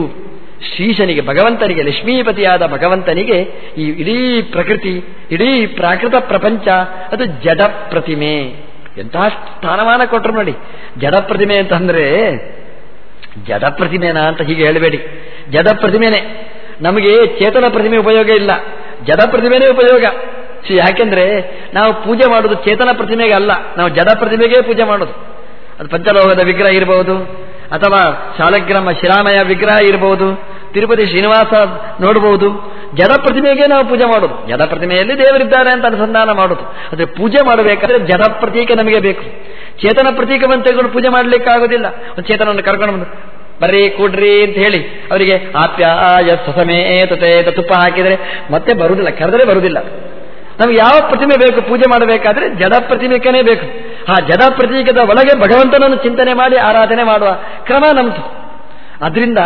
ಶ್ರೀಶನಿಗೆ, ಭಗವಂತನಿಗೆ, ಲಕ್ಷ್ಮೀಪತಿಯಾದ ಭಗವಂತನಿಗೆ ಈ ಇಡೀ ಪ್ರಕೃತಿ, ಇಡೀ ಪ್ರಾಕೃತ ಪ್ರಪಂಚ, ಅದು ಜಡ ಪ್ರತಿಮೆ. ಎಂತಹ ಸ್ಥಾನಮಾನ ಕೊಟ್ಟರು ನೋಡಿ. ಜಡ ಪ್ರತಿಮೆ ಅಂತಂದ್ರೆ ಜಡ ಪ್ರತಿಮೆನಾ ಅಂತ ಹೀಗೆ ಹೇಳಬೇಡಿ. ಜಡ ಪ್ರತಿಮೆನೆ. ನಮಗೆ ಚೇತನ ಪ್ರತಿಮೆ ಉಪಯೋಗ ಇಲ್ಲ. ಜಡ ಪ್ರತಿಮೆನೇ ಉಪಯೋಗ. ಯಾಕೆಂದ್ರೆ, ನಾವು ಪೂಜೆ ಮಾಡೋದು ಚೇತನ ಪ್ರತಿಮೆಗೆ ಅಲ್ಲ. ನಾವು ಜಡ ಪ್ರತಿಮೆಗೆ ಪೂಜೆ ಮಾಡೋದು. ಅದು ಪಂಚಲೋಹದ ವಿಗ್ರಹ ಇರಬಹುದು ಅಥವಾ ಶಾಲಗ್ರಾಮ ಶಿರಾಮಯ ವಿಗ್ರಹ ಇರಬಹುದು, ತಿರುಪತಿ ಶ್ರೀನಿವಾಸ ನೋಡಬಹುದು. ಜಡ ಪ್ರತಿಮೆಗೆ ನಾವು ಪೂಜೆ ಮಾಡೋದು. ಜಡ ಪ್ರತಿಮೆಯಲ್ಲಿ ದೇವರಿದ್ದಾರೆ ಅಂತ ಅನುಸಂಧಾನ ಮಾಡೋದು. ಅದೇ ಪೂಜೆ ಮಾಡಬೇಕಾದ್ರೆ ಜಡ ಪ್ರತೀಕ ನಮಗೆ ಬೇಕು. ಚೇತನ ಪ್ರತೀಕವನ್ನು ತೆಗೆದುಕೊಂಡು ಪೂಜೆ ಮಾಡಲಿಕ್ಕಾಗೋದಿಲ್ಲ. ಒಂದು ಚೇತನವನ್ನು ಕರ್ಕೊಂಡು ಬಂದು, ಬರ್ರಿ, ಕೂಡ್ರಿ ಅಂತ ಹೇಳಿ ಅವರಿಗೆ ಆಪ್ಯಾಯ ಸಸಮೇತತೆ ತುಪ್ಪ ಹಾಕಿದರೆ ಮತ್ತೆ ಬರುವುದಿಲ್ಲ, ಕರೆದರೆ ಬರುವುದಿಲ್ಲ. ನಮ್ಗೆ ಯಾವ ಪ್ರತಿಮೆ ಬೇಕು, ಪೂಜೆ ಮಾಡಬೇಕಾದ್ರೆ ಜಡ ಪ್ರತಿಮೆಕನೇ ಬೇಕು. ಆ ಜಡ ಪ್ರತೀಕದ ಒಳಗೆ ಭಗವಂತನನ್ನು ಚಿಂತನೆ ಮಾಡಿ ಆರಾಧನೆ ಮಾಡುವ ಕ್ರಮ ನಮ್ದು. ಅದರಿಂದ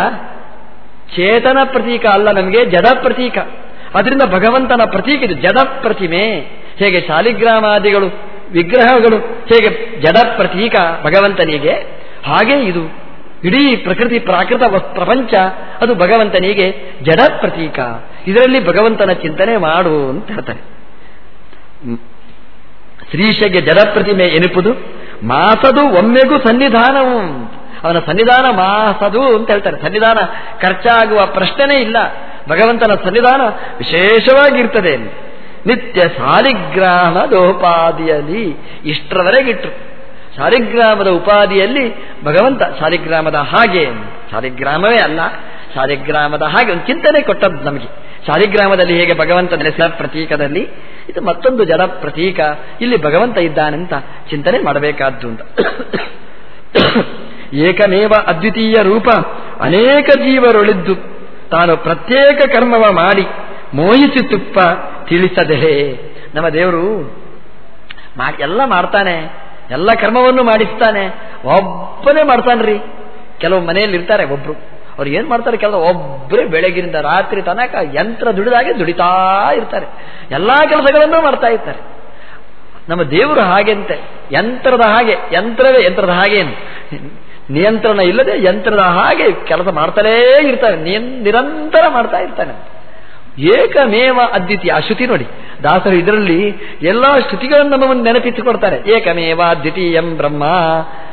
ಚೇತನ ಪ್ರತೀಕ ಅಲ್ಲ ನಮಗೆ ಜಡ ಪ್ರತೀಕ ಅದರಿಂದ ಭಗವಂತನ ಪ್ರತೀಕ ಇದು ಜಡ ಪ್ರತಿಮೆ ಹೇಗೆ ಶಾಲಿಗ್ರಾಮಾದಿಗಳು, ವಿಗ್ರಹಗಳು, ಹೇಗೆ ಜಡ ಪ್ರತೀಕ ಭಗವಂತನಿಗೆ, ಹಾಗೆ ಇದು ಇಡೀ ಪ್ರಕೃತಿ ಪ್ರಾಕೃತ ಪ್ರಪಂಚ, ಅದು ಭಗವಂತನಿಗೆ ಜಡ ಪ್ರತೀಕ ಇದರಲ್ಲಿ ಭಗವಂತನ ಚಿಂತನೆ ಮಾಡು ಅಂತ ಹೇಳ್ತಾರೆ. ಶ್ರೀಶಗೆ ಜಲಪ್ರತಿಮೆ ಎನಿಪುದು ಮಾಸದು ಒಮ್ಮೆಗೂ ಸನ್ನಿಧಾನವು ಅವನ ಸನ್ನಿಧಾನ ಮಾಸದು ಅಂತ ಹೇಳ್ತಾರೆ. ಸನ್ನಿಧಾನ ಖರ್ಚಾಗುವ ಪ್ರಶ್ನೆನೇ ಇಲ್ಲ. ಭಗವಂತನ ಸನ್ನಿಧಾನ ವಿಶೇಷವಾಗಿರ್ತದೆ ನಿತ್ಯ ಶಾಲಿಗ್ರಾಮದೋಪಾದಿಯಲ್ಲಿ ಇಷ್ಟರವರೆಗಿಟ್ರು ಸಾಲಿಗ್ರಾಮದ ಉಪಾದಿಯಲ್ಲಿ ಭಗವಂತ ಸಾಲಿಗ್ರಾಮದ ಹಾಗೆ ಸಾಲಿಗ್ರಾಮವೇ ಅಲ್ಲ ಶಾಲಿಗ್ರಾಮದ ಹಾಗೆ ಒಂದು ಚಿಂತನೆ ಕೊಟ್ಟದ್ದು ನಮಗೆ. ಶಾಲಿಗ್ರಾಮದಲ್ಲಿ ಹೇಗೆ ಭಗವಂತ ನೆಲೆಸಿದ ಪ್ರತೀಕದಲ್ಲಿ ಇದು ಮತ್ತೊಂದು ಜಡ ಪ್ರತೀಕ. ಇಲ್ಲಿ ಭಗವಂತ ಇದ್ದಾನೆಂತ ಚಿಂತನೆ ಮಾಡಬೇಕಾದ್ದು ಅಂತ. ಏಕಮೇವ ಅದ್ವಿತೀಯ ರೂಪ. ಅನೇಕ ಜೀವರುಳಿದ್ದು. ತಾನು ಪ್ರತ್ಯೇಕ ಕರ್ಮವ ಮಾಡಿ ಮೋಹಿಸಿ ತುಪ್ಪ ತಿಳಿಸದೆ ನಮ್ಮ ದೇವರು ಎಲ್ಲ ಮಾಡ್ತಾನೆ. ಎಲ್ಲ ಕರ್ಮವನ್ನು ಮಾಡಿಸ್ತಾನೆ. ಒಬ್ಬನೇ ಮಾಡ್ತಾನ್ರಿ. ಕೆಲವು ಮನೆಯಲ್ಲಿ ಇರ್ತಾರೆ ಒಬ್ರು. ಅವ್ರು ಏನ್ ಮಾಡ್ತಾರೆ ಕೆಲಸ ಒಬ್ಬರೇ ಬೆಳಗಿನಿಂದ ರಾತ್ರಿ ತನಕ ಯಂತ್ರ ದುಡಿದಾಗೆ ದುಡಿತಾ ಇರ್ತಾರೆ. ಎಲ್ಲಾ ಕೆಲಸಗಳನ್ನು ಮಾಡ್ತಾ ಇರ್ತಾರೆ. ನಮ್ಮ ದೇವರು ಹಾಗೆಂತೆ. ಯಂತ್ರದ ಹಾಗೆ. ಯಂತ್ರವೇ ಯಂತ್ರದ ಹಾಗೇನು ನಿಯಂತ್ರಣ ಇಲ್ಲದೆ ಯಂತ್ರದ ಹಾಗೆ ಕೆಲಸ ಮಾಡ್ತಾನೇ ಇರ್ತಾರೆ ನಿರಂತರ ಮಾಡ್ತಾ ಇರ್ತಾನೆ. ಏಕಮೇವ ಅದ್ವಿತೀಯ. ಶ್ರುತಿ ನೋಡಿ. ದಾಸರು ಇದರಲ್ಲಿ ಎಲ್ಲ ಶ್ರುತಿಗಳನ್ನು ನಮ್ಮನ್ನು ನೆನಪಿಸಿಕೊಡ್ತಾರೆ. ಏಕಮೇವ ದ್ವಿತೀಯಂ ಬ್ರಹ್ಮ,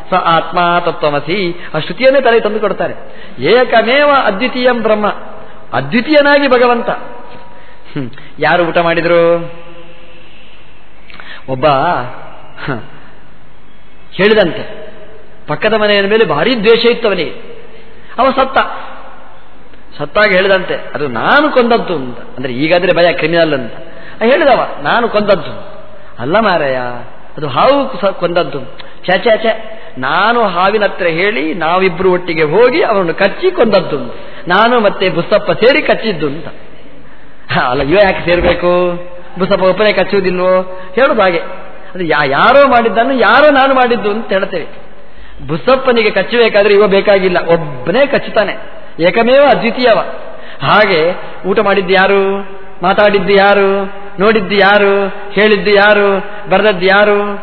ಸ ಆತ್ಮ ತತ್ವಮಸಿ, ಆ ಶ್ರುತಿಯನ್ನೇ ತಲೆ ತಂದು ಕೊಡ್ತಾರೆ. ಏಕಮೇವ ಅದ್ವಿತೀಯಂ ಬ್ರಹ್ಮ, ಅದ್ವಿತೀಯನಾಗಿ ಭಗವಂತ. ಯಾರು ಊಟ ಮಾಡಿದ್ರು? ಒಬ್ಬ ಹೇಳಿದಂತೆ. ಪಕ್ಕದ ಮನೆಯ ಮೇಲೆ ಭಾರಿ ದ್ವೇಷ ಇತ್ತು ಅವನಿಗೆ ಅವ ಸತ್ತ. ಸತ್ತಾಗಿ ಹೇಳಿದಂತೆ, ಅದು ನಾನು ಕೊಂದದ್ದು ಅಂತ. ಅಂದ್ರೆ ಈಗಾದ್ರೆ ಭಯ ಕ್ರಿಮಿನಲ್ ಅಂತ. ಹೇಳಿದವ. ನಾನು ಕೊಂದದ್ದು. ಅಲ್ಲ ಮಾರಯ್ಯ ಅದು ಹಾವು ಕೊಂದದ್ದು. ಚ ಚ ನಾನು ಹಾವಿನ ಹತ್ರ ಹೇಳಿ ನಾವಿಬ್ರು ಒಟ್ಟಿಗೆ ಹೋಗಿ ಅವನನ್ನು ಕಚ್ಚಿ ಕೊಂದದ್ದು. ನಾನು ಮತ್ತೆ ಬುಸ್ತಪ್ಪ ಸೇರಿ ಕಚ್ಚಿದ್ದು ಅಂತ. ಅಲ್ಲ, ಇವ ಯಾಕೆ ಸೇರ್ಬೇಕು? ಬುಸ್ತಪ್ಪ ಒಬ್ಬನೇ ಕಚ್ಚುವುದಿಲ್ವೋ? ಹೇಳುದು ಹಾಗೆ. ಅದು ಯಾರೋ ಮಾಡಿದ್ದನ್ನು ಯಾರೋ ನಾನು ಮಾಡಿದ್ದು ಅಂತ ಹೇಳ್ತೇವೆ. ಬುಸಪ್ಪನಿಗೆ ಕಚ್ಚಬೇಕಾದ್ರೆ ಇವ ಬೇಕಾಗಿಲ್ಲ. ಒಬ್ಬನೇ ಕಚ್ಚುತ್ತಾನೆ. ಏಕಮೇವ ಅದ್ವಿತೀಯವ. ಹಾಗೆ ಊಟ ಮಾಡಿದ್ದು ಯಾರು? ಮಾತಾಡಿದ್ದು ಯಾರು? ನೋಡಿದ್ದು ಯಾರು? ಹೇಳಿದ್ದು ಯಾರು? ಬರೆದದ್ದು ಯಾರು?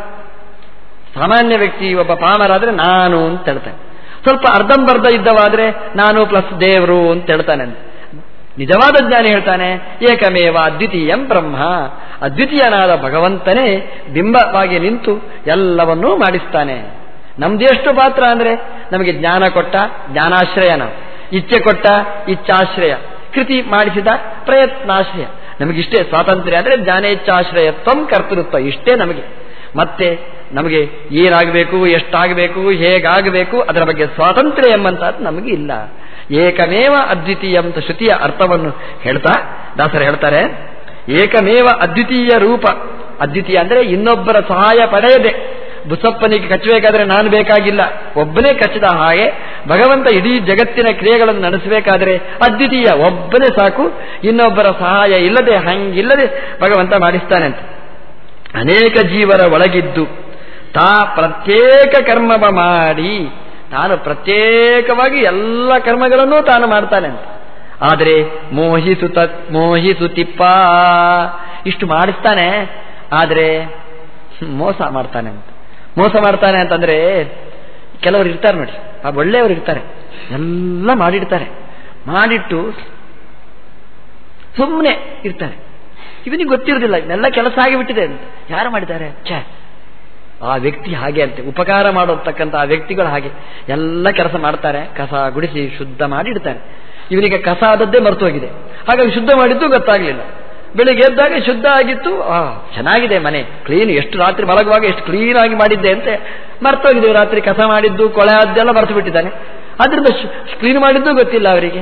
ಸಾಮಾನ್ಯ ವ್ಯಕ್ತಿ, ಒಬ್ಬ ಪಾಮರಾದ್ರೆ ನಾನು ಅಂತ ಹೇಳ್ತಾನೆ. ಸ್ವಲ್ಪ ಅರ್ಧಂಬರ್ಧ ಇದ್ದವಾದ್ರೆ ನಾನು ಪ್ಲಸ್ ದೇವರು ಅಂತ ಹೇಳ್ತಾನೆ ನಿಜವಾದ ಜ್ಞಾನಿ ಹೇಳ್ತಾನೆ, ಏಕಮೇವ ಅದ್ವಿತೀಯಂ ಬ್ರಹ್ಮ. ಅದ್ವಿತೀಯನಾದ ಭಗವಂತನೇ ಬಿಂಬವಾಗಿ ನಿಂತು ಎಲ್ಲವನ್ನೂ ಮಾಡಿಸ್ತಾನೆ. ನಮ್ದೆಷ್ಟು ಪಾತ್ರ ಅಂದ್ರೆ, ನಮಗೆ ಜ್ಞಾನ ಕೊಟ್ಟ ಜ್ಞಾನಾಶ್ರಯ ನಾವು ಇಚ್ಛೆ ಕೊಟ್ಟ ಇಚ್ಛಾಶ್ರಯ. ಕೃತಿ ಮಾಡಿಸಿದ ಪ್ರಯತ್ನಾಶ್ರಯ. ನಮಗಿಷ್ಟೇ ಸ್ವಾತಂತ್ರ್ಯ ಅಂದ್ರೆ ಜ್ಞಾನೇಚ್ಛಾಶ್ರಯತ್ವಂ ಕರ್ತೃತ್ವ. ಇಷ್ಟೇ ನಮಗೆ. ಮತ್ತೆ ನಮಗೆ ಏನಾಗಬೇಕು, ಎಷ್ಟಾಗಬೇಕು, ಹೇಗಾಗಬೇಕು, ಅದರ ಬಗ್ಗೆ ಸ್ವಾತಂತ್ರ್ಯ ಎಂಬಂತಹದ್ದು ನಮಗೆ ಇಲ್ಲ. ಏಕಮೇವ ಅದ್ವಿತೀಯ ಅಂತ ಶ್ರುತಿಯ ಅರ್ಥವನ್ನು ಹೇಳ್ತಾ, ದಾಸರು ಹೇಳ್ತಾರೆ, ಏಕಮೇವ ಅದ್ವಿತೀಯ ರೂಪ. ಅದ್ವಿತೀಯ ಅಂದ್ರೆ ಇನ್ನೊಬ್ಬರ ಸಹಾಯ ಪಡೆಯದೆ. ಬುಸಪ್ಪನಿಗೆ ಕಚ್ಚಬೇಕಾದ್ರೆ ನಾನು ಬೇಕಾಗಿಲ್ಲ. ಒಬ್ಬನೇ ಕಚ್ಚಿದ ಹಾಗೆ ಭಗವಂತ ಇಡೀ ಜಗತ್ತಿನ ಕ್ರಿಯೆಗಳನ್ನು ನಡೆಸಬೇಕಾದ್ರೆ ಅದ್ವಿತೀಯ, ಒಬ್ಬನೇ ಸಾಕು. ಇನ್ನೊಬ್ಬರ ಸಹಾಯ ಇಲ್ಲದೆ, ಹಂಗಿಲ್ಲದೆ ಭಗವಂತ ಮಾಡಿಸ್ತಾನೆ ಅಂತ ಅನೇಕ ಜೀವರ ಒಳಗಿದ್ದು ತಾ ಪ್ರತ್ಯೇಕ ಕರ್ಮವ ಮಾಡಿ, ತಾನು ಪ್ರತ್ಯೇಕವಾಗಿ ಎಲ್ಲ ಕರ್ಮಗಳನ್ನೂ ತಾನು ಮಾಡ್ತಾನೆ ಅಂತ ಆದರೆ ಮೋಹಿಸುತ್ತ ಮೋಹಿಸುತ್ತಿಪ್ಪ ಇಷ್ಟು ಮಾಡಿಸ್ತಾನೆ, ಆದರೆ ಮೋಸ ಮಾಡ್ತಾನೆ ಅಂತ ಮೋಸ ಮಾಡ್ತಾನೆ ಅಂತಂದ್ರೆ ಕೆಲವರು ಇರ್ತಾರೆ ನೋಡಿ. ಆ ಒಳ್ಳೆಯವರು ಇರ್ತಾರೆ. ಎಲ್ಲ ಮಾಡಿಡ್ತಾರೆ. ಮಾಡಿಟ್ಟು ಸುಮ್ಮನೆ ಇರ್ತಾರೆ. ಇವನಿಗೆ ಗೊತ್ತಿರೋದಿಲ್ಲ ಇದನ್ನೆಲ್ಲ ಕೆಲಸ ಆಗಿಬಿಟ್ಟಿದೆ ಅಂತ. ಯಾರು ಮಾಡಿದ್ದಾರೆ? ಛೇ, ಆ ವ್ಯಕ್ತಿ ಹಾಗೆ ಅಂತೆ. ಉಪಕಾರ ಮಾಡೋತಕ್ಕಂಥ ಆ ವ್ಯಕ್ತಿಗಳು ಹಾಗೆ. ಎಲ್ಲ ಕೆಲಸ ಮಾಡ್ತಾರೆ. ಕಸ ಗುಡಿಸಿ ಶುದ್ಧ ಮಾಡಿ ಇಡ್ತಾರೆ ಇವನಿಗೆ ಕಸ ಆದದ್ದೇ ಮರೆತು ಹೋಗಿದೆ ಹಾಗಾಗಿ ಶುದ್ಧ ಮಾಡಿದ್ದು ಗೊತ್ತಾಗಲಿಲ್ಲ. ಬೆಳಿಗ್ಗೆ ಎದ್ದಾಗ ಶುದ್ಧ ಆಗಿತ್ತು. ಆ, ಚೆನ್ನಾಗಿದೆ ಮನೆ. ಕ್ಲೀನ್ ಎಷ್ಟು ರಾತ್ರಿ ಮಲಗುವಾಗ ಎಷ್ಟು ಕ್ಲೀನ್ ಆಗಿ ಮಾಡಿದ್ದೆ ಅಂತೆ. ಮರ್ತೋಗಿದ್ದೇವೆ ರಾತ್ರಿ, ಕಸ ಮಾಡಿದ್ದು, ಕೊಳೆ ಆದ್ದೆಲ್ಲ ಮರೆತು ಬಿಟ್ಟಿದ್ದಾನೆ. ಅದರಿಂದ ಕ್ಲೀನ್ ಮಾಡಿದ್ದು ಗೊತ್ತಿಲ್ಲ ಅವರಿಗೆ.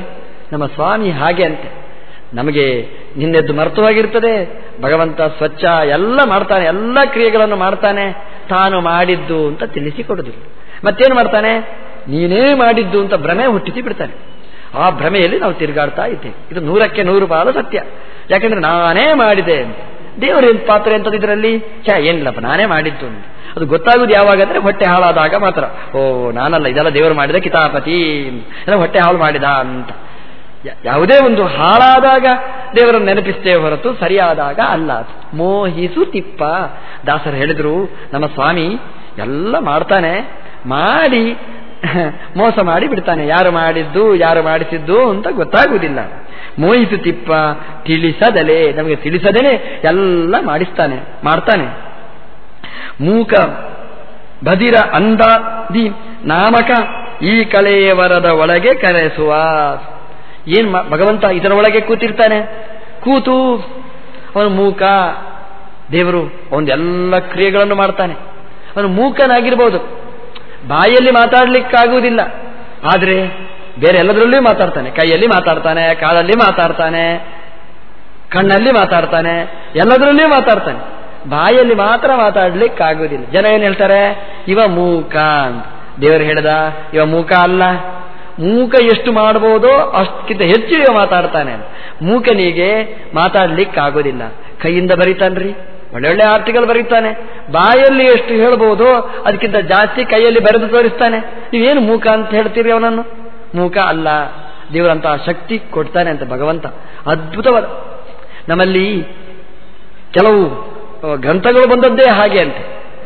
ನಮ್ಮ ಸ್ವಾಮಿ ಹಾಗೆ ಅಂತೆ. ನಮಗೆ ನಿನ್ನೆದ್ದು ಮರ್ತವಾಗಿರ್ತದೆ. ಭಗವಂತ ಸ್ವಚ್ಛ, ಎಲ್ಲ ಮಾಡ್ತಾನೆ, ಎಲ್ಲ ಕ್ರಿಯೆಗಳನ್ನು ಮಾಡ್ತಾನೆ. ತಾನು ಮಾಡಿದ್ದು ಅಂತ ತಿಳಿಸಿ ಕೊಡೋದಿಲ್ಲ ಮತ್ತೇನು ಮಾಡ್ತಾನೆ? ನೀನೇ ಮಾಡಿದ್ದು ಅಂತ ಭ್ರಮೆ ಹುಟ್ಟಿಸಿ ಬಿಡ್ತಾನೆ. ಆ ಭ್ರಮೆಯಲ್ಲಿ ನಾವು ತಿರುಗಾಡ್ತಾ ಇದ್ದೇವೆ. ಇದು ನೂರಕ್ಕೆ ನೂರು ಪಾಲು ಸತ್ಯ. ಯಾಕಂದ್ರೆ ನಾನೇ ಮಾಡಿದೆ ದೇವರೇನು ಪಾತ್ರ ಎಂತದ್ದು ಇದರಲ್ಲಿ? ಛ, ಏನಿಲ್ಲಪ್ಪ, ನಾನೇ ಮಾಡಿದ್ದು ಅದು ಗೊತ್ತಾಗುದು ಯಾವಾಗ ಅಂದ್ರೆ ಹೊಟ್ಟೆ ಹಾಳಾದಾಗ ಮಾತ್ರ. ಓ, ನಾನಲ್ಲ, ಇದೆಲ್ಲ ದೇವರು ಮಾಡಿದ ಕಿತಾಪತಿ. ಹೊಟ್ಟೆ ಹಾಳು ಮಾಡಿದ ಅಂತ. ಯಾವುದೇ ಒಂದು ಹಾಳಾದಾಗ ದೇವರನ್ನು ನೆನಪಿಸ್ತೇವೆ ಹೊರತು ಸರಿಯಾದಾಗ ಅಲ್ಲ ಮೋಹಿಸು ತಿಪ್ಪ. ದಾಸರು ಹೇಳಿದ್ರು, ನಮ್ಮ ಸ್ವಾಮಿ, ಎಲ್ಲ ಮಾಡ್ತಾನೆ. ಮಾಡಿ ಮೋಸ ಮಾಡಿ ಬಿಡ್ತಾನೆ. ಯಾರು ಮಾಡಿದ್ದು, ಯಾರು ಮಾಡಿಸಿದ್ದು ಅಂತ ಗೊತ್ತಾಗುವುದಿಲ್ಲ. ಮೋಹಿಸು ತಿಪ್ಪ ತಿಳಿಸದಲೆ, ನಮಗೆ ತಿಳಿಸದೇನೆ ಎಲ್ಲ ಮಾಡಿಸ್ತಾನೆ, ಮಾಡ್ತಾನೆ. ಮೂಕ ಬದಿರ ಅಂದಾದಿ ನಾಮಕ ಈ ಕಲೆಯವರದ ಒಳಗೆ ಕರೆಸುವ. ಏನ್ ಭಗವಂತ ಇದರ ಒಳಗೆ ಕೂತಿರ್ತಾನೆ? ಕೂತು ಅವನು ಮೂಕ, ದೇವರು ಎಲ್ಲ ಕ್ರಿಯೆಗಳನ್ನು ಮಾಡ್ತಾನೆ. ಅವನು ಮೂಕನಾಗಿರ್ಬೋದು. ಬಾಯಲ್ಲಿ ಮಾತಾಡಲಿಕ್ಕಾಗುವುದಿಲ್ಲ. ಆದರೆ ಬೇರೆ ಎಲ್ಲದರಲ್ಲೂ ಮಾತಾಡ್ತಾನೆ. ಕೈಯಲ್ಲಿ ಮಾತಾಡ್ತಾನೆ, ಕಾಲಲ್ಲಿ ಮಾತಾಡ್ತಾನೆ, ಕಣ್ಣಲ್ಲಿ ಮಾತಾಡ್ತಾನೆ ಎಲ್ಲದರಲ್ಲೂ ಮಾತಾಡ್ತಾನೆ. ಬಾಯಲ್ಲಿ ಮಾತ್ರ ಮಾತಾಡಲಿಕ್ಕಾಗುವುದಿಲ್ಲ. ಜನ ಏನ್ ಹೇಳ್ತಾರೆ? ಇವ ಮೂಕ ಅಂತ. ದೇವರು ಹೇಳ್ದ? ಇವ ಮೂಕ ಅಲ್ಲ. ಮೂಕ ಎಷ್ಟು ಮಾಡಬಹುದೋ ಅಷ್ಟಕ್ಕಿಂತ ಹೆಚ್ಚು ಇವ ಮಾತಾಡ್ತಾನೆ ಮೂಕನಿಗೆ ಮಾತಾಡ್ಲಿಕ್ಕಾಗೋದಿಲ್ಲ ಕೈಯಿಂದ ಬರೀತಾನ್ರಿ. ಒಳ್ಳೊಳ್ಳೆ ಆರ್ಟಿಕಲ್ ಬರೀತಾನೆ. ಬಾಯಲ್ಲಿ ಎಷ್ಟು ಹೇಳಬಹುದು ಅದಕ್ಕಿಂತ ಜಾಸ್ತಿ ಕೈಯಲ್ಲಿ ಬರೆದು ತೋರಿಸ್ತಾನೆ. ನೀವೇನು ಮೂಕ ಅಂತ ಹೇಳ್ತೀರಿ ಅವನನ್ನು? ಮೂಕ ಅಲ್ಲ, ದೇವರಂತಹ ಶಕ್ತಿ ಕೊಡ್ತಾನೆ ಅಂತ ಭಗವಂತ. ಅದ್ಭುತವಾದ. ನಮ್ಮಲ್ಲಿ ಕೆಲವು ಗ್ರಂಥಗಳು ಬಂದದ್ದೇ ಹಾಗೆ ಅಂತೆ.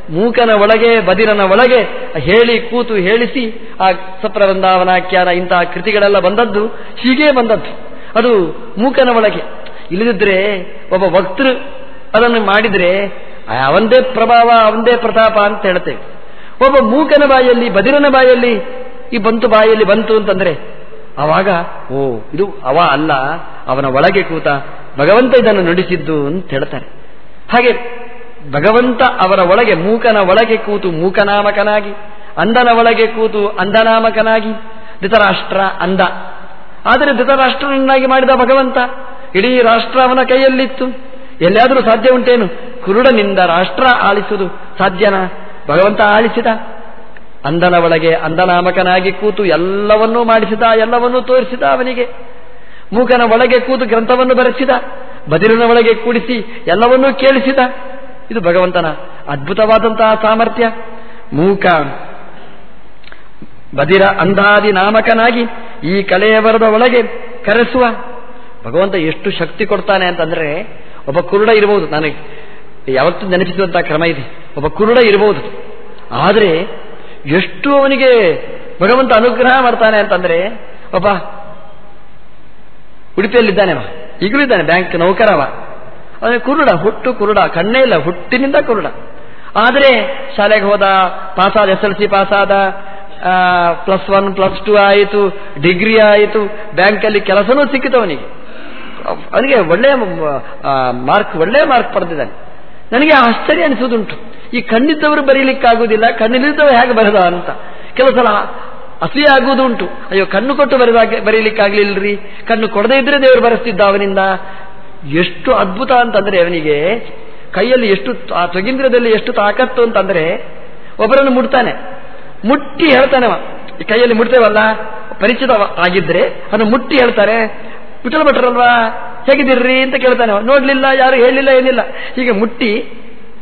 ಮೂಕನ ಒಳಗೆ, ಬದಿರನ ಒಳಗೆ ಹೇಳಿ, ಕೂತು ಹೇಳಿಸಿ, ಆ ಸಪ್ರವೃಂದಾವನಾಖ್ಯಾನ ಇಂತಹ ಕೃತಿಗಳೆಲ್ಲ ಬಂದದ್ದು, ಹೀಗೆ ಬಂದದ್ದು. ಅದು ಮೂಕನ ಒಳಗೆ. ಇಲ್ಲದಿದ್ರೆ ಒಬ್ಬ ವಕ್ತೃ ಅದನ್ನು ಮಾಡಿದರೆ ಅವಂದೇ ಪ್ರಭಾವ ಅವಂದೇ ಪ್ರತಾಪ ಅಂತ ಹೇಳ್ತೇವೆ ಒಬ್ಬ ಮೂಕನ ಬಾಯಲ್ಲಿ, ಬದಿರನ ಬಾಯಲ್ಲಿ, ಈ ಬಂತು ಬಾಯಲ್ಲಿ ಬಂತು ಅಂತಂದ್ರೆ ಅವಾಗ ಓ, ಇದು ಅವ ಅಲ್ಲ, ಅವನ ಒಳಗೆ ಕೂತ ಭಗವಂತ ಇದನ್ನು ನುಡಿಸಿದ್ದು ಅಂತ ಹೇಳ್ತಾರೆ. ಹಾಗೆ, ಭಗವಂತ ಅವರ ಒಳಗೆ, ಮೂಕನ ಒಳಗೆ ಕೂತು ಮೂಕನಾಮಕನಾಗಿ ಅಂದನ ಒಳಗೆ ಕೂತು ಅಂದನಾಮಕನಾಗಿ ಧೃತರಾಷ್ಟ್ರ ಅಂದ ಆದರೆ ಧೃತರಾಷ್ಟ್ರನನ್ನಾಗಿ ಮಾಡಿದ ಭಗವಂತ, ಇಡೀ ರಾಷ್ಟ್ರ ಅವನ ಕೈಯಲ್ಲಿತ್ತು. ಎಲ್ಲಿಯಾದರೂ ಸಾಧ್ಯ ಉಂಟೇನು? ಕುರುಡನಿಂದ ರಾಷ್ಟ್ರ ಆಳಿಸುವುದು ಸಾಧ್ಯನಾ? ಭಗವಂತ ಆಳಿಸಿದ. ಅಂದನ ಒಳಗೆ ಅಂದನಾಮಕನಾಗಿ ಕೂತು ಎಲ್ಲವನ್ನೂ ಮಾಡಿಸಿದ, ಎಲ್ಲವನ್ನೂ ತೋರಿಸಿದ ಅವನಿಗೆ. ಮೂಕನ ಒಳಗೆ ಕೂತು ಗ್ರಂಥವನ್ನು ಬರೆಸಿದ, ಬದಿರಿನ ಒಳಗೆ ಕೂಡಿಸಿ ಎಲ್ಲವನ್ನೂ ಕೇಳಿಸಿದ. ಇದು ಭಗವಂತನ ಅದ್ಭುತವಾದಂತಹ ಸಾಮರ್ಥ್ಯ. ಮೂಕ, ಬದಿರ ಅಂದಾದಿ ನಾಮಕನಾಗಿ ಈ ಕಲೆಯವರದ ಒಳಗೆ ಕರೆಸುವ. ಭಗವಂತ ಎಷ್ಟು ಶಕ್ತಿ ಕೊಡ್ತಾನೆ ಅಂತಂದ್ರೆ ಒಬ್ಬ ಕುರುಡ ಇರಬಹುದು. ನನಗೆ ಯಾವತ್ತೂ ನೆನಪಿಸುವಂತಹ ಕ್ರಮ ಇದೆ. ಒಬ್ಬ ಕುರುಡ ಇರಬಹುದು. ಆದರೆ ಎಷ್ಟು ಅವನಿಗೆ ಭಗವಂತ ಅನುಗ್ರಹ ಮಾಡ್ತಾನೆ ಅಂತಂದ್ರೆ ಒಬ್ಬ ಉಡುಪಿಯಲ್ಲಿದ್ದಾನೆ ಈಗಲೂ ಇದ್ದಾನೆ. ಬ್ಯಾಂಕ್ ನೌಕರವ ಅವನಿಗೆ ಕುರುಡ, ಹುಟ್ಟು ಕುರುಡ, ಕಣ್ಣೇ ಇಲ್ಲ. ಹುಟ್ಟಿನಿಂದ ಕುರುಡ. ಆದರೆ ಶಾಲೆಗೆ ಹೋದ ಪಾಸಾದ ಎಸ್ ಎಲ್ ಸಿ ಪಾಸಾದ ಪ್ಲಸ್ ಒನ್ ಪ್ಲಸ್ ಟು ಆಯಿತು ಡಿಗ್ರಿ ಆಯಿತು, ಬ್ಯಾಂಕಲ್ಲಿ ಕೆಲಸನೂ ಸಿಕ್ಕಿತು ಅವನಿಗೆ. ಅವನಿಗೆ ಒಳ್ಳೆಯ ಮಾರ್ಕ್ ಒಳ್ಳೆಯ ಮಾರ್ಕ್ ಪಡೆದಿದ್ದಾನೆ. ನನಗೆ ಆಶ್ಚರ್ಯ ಅನಿಸುವುದುಂಟು. ಈ ಕಣ್ಣಿದ್ದವರು ಬರೀಲಿಕ್ಕಾಗುವುದಿಲ್ಲ ಕಣ್ಣಿಲ್ಲದವರು ಹೇಗೆ ಬರೆದ ಅಂತ. ಕೆಲವು ಸಲ ಅಸೂಯೆ ಆಗುವುದುಂಟು. ಅಯ್ಯೋ, ಕಣ್ಣು ಕೊಟ್ಟು ಬರೆದಾಗ ಬರೀಲಿಕ್ಕಾಗ್ಲಿಲ್ರಿ? ಕಣ್ಣು ಕೊಡದೇ ಇದ್ರೆ ದೇವರು ಬರೆಸ್ತಿದ್ದ ಅವನಿಂದ? ಎಷ್ಟು ಅದ್ಭುತ ಅಂತಂದ್ರೆ ಅವನಿಗೆ ಕೈಯಲ್ಲಿ ಎಷ್ಟು ಆ ತೊಗಿಂದ್ರದಲ್ಲಿ ಎಷ್ಟು ತಾಕತ್ತು ಅಂತಂದ್ರೆ ಒಬ್ಬರನ್ನು ಮುಟ್ತಾನೆ. ಮುಟ್ಟಿ ಹೇಳ್ತಾನೆ ಕೈಯಲ್ಲಿ ಮುಟ್ತೇವಲ್ಲ ಪರಿಚಿತ ಆಗಿದ್ರೆ ಅದನ್ನು ಮುಟ್ಟಿ ಹೇಳ್ತಾರೆ. ವಿಠಲ ಭಟ್ರಲ್ವಾ ಹೇಗಿದ್ದೀರ್ರಿ ಅಂತ ಕೇಳ್ತಾನೆ ನೋಡ್ಲಿಲ್ಲ, ಯಾರು ಹೇಳಿಲ್ಲ, ಏನಿಲ್ಲ. ಹೀಗೆ ಮುಟ್ಟಿ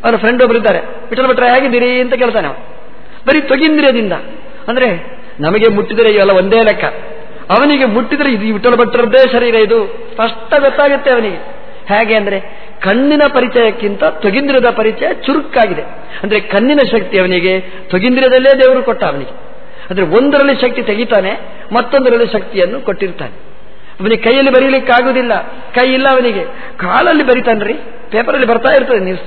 ಅವರ ಫ್ರೆಂಡ್ ಒಬ್ಬರು ಇದ್ದಾರೆ. ವಿಠಲ ಭಟ್ರ, ಹೇಗಿದ್ದೀರಿ ಅಂತ ಕೇಳ್ತಾನೆ ಬರೀ ತೊಗಿಂದ್ರಿಯದಿಂದ. ಅಂದ್ರೆ ನಮಗೆ ಮುಟ್ಟಿದರೆ ಇವೆಲ್ಲ ಒಂದೇ ಲೆಕ್ಕ. ಅವನಿಗೆ ಮುಟ್ಟಿದರೆ ಇದು ವಿಠಲ ಭಟ್ರದ್ದೇ ಶರೀರ ಇದು. ಸ್ಪಷ್ಟ ಗೊತ್ತಾಗುತ್ತೆ ಅವನಿಗೆ. ಹೇಗೆ ಅಂದ್ರೆ ಕಣ್ಣಿನ ಪರಿಚಯಕ್ಕಿಂತ ತೊಗಿಂದ್ರದ ಪರಿಚಯ ಚುರುಕಾಗಿದೆ. ಅಂದ್ರೆ ಕಣ್ಣಿನ ಶಕ್ತಿ ಅವನಿಗೆ ತೊಗಿಂದ್ರದಲ್ಲೇ ದೇವರು ಕೊಟ್ಟ ಅವನಿಗೆ. ಅಂದ್ರೆ ಒಂದರಲ್ಲಿ ಶಕ್ತಿ ತೆಗಿತಾನೆ, ಮತ್ತೊಂದರಲ್ಲಿ ಶಕ್ತಿಯನ್ನು ಕೊಟ್ಟಿರ್ತಾನೆ. ಅವನಿಗೆ ಕೈಯಲ್ಲಿ ಬರೀಲಿಕ್ಕಾಗುವುದಿಲ್ಲ. ಕೈ ಇಲ್ಲ ಅವನಿಗೆ. ಕಾಲಲ್ಲಿ ಬರಿತಾನ್ರಿ. ಪೇಪರಲ್ಲಿ ಬರ್ತಾ ಇರ್ತದೆ ನ್ಯೂಸ್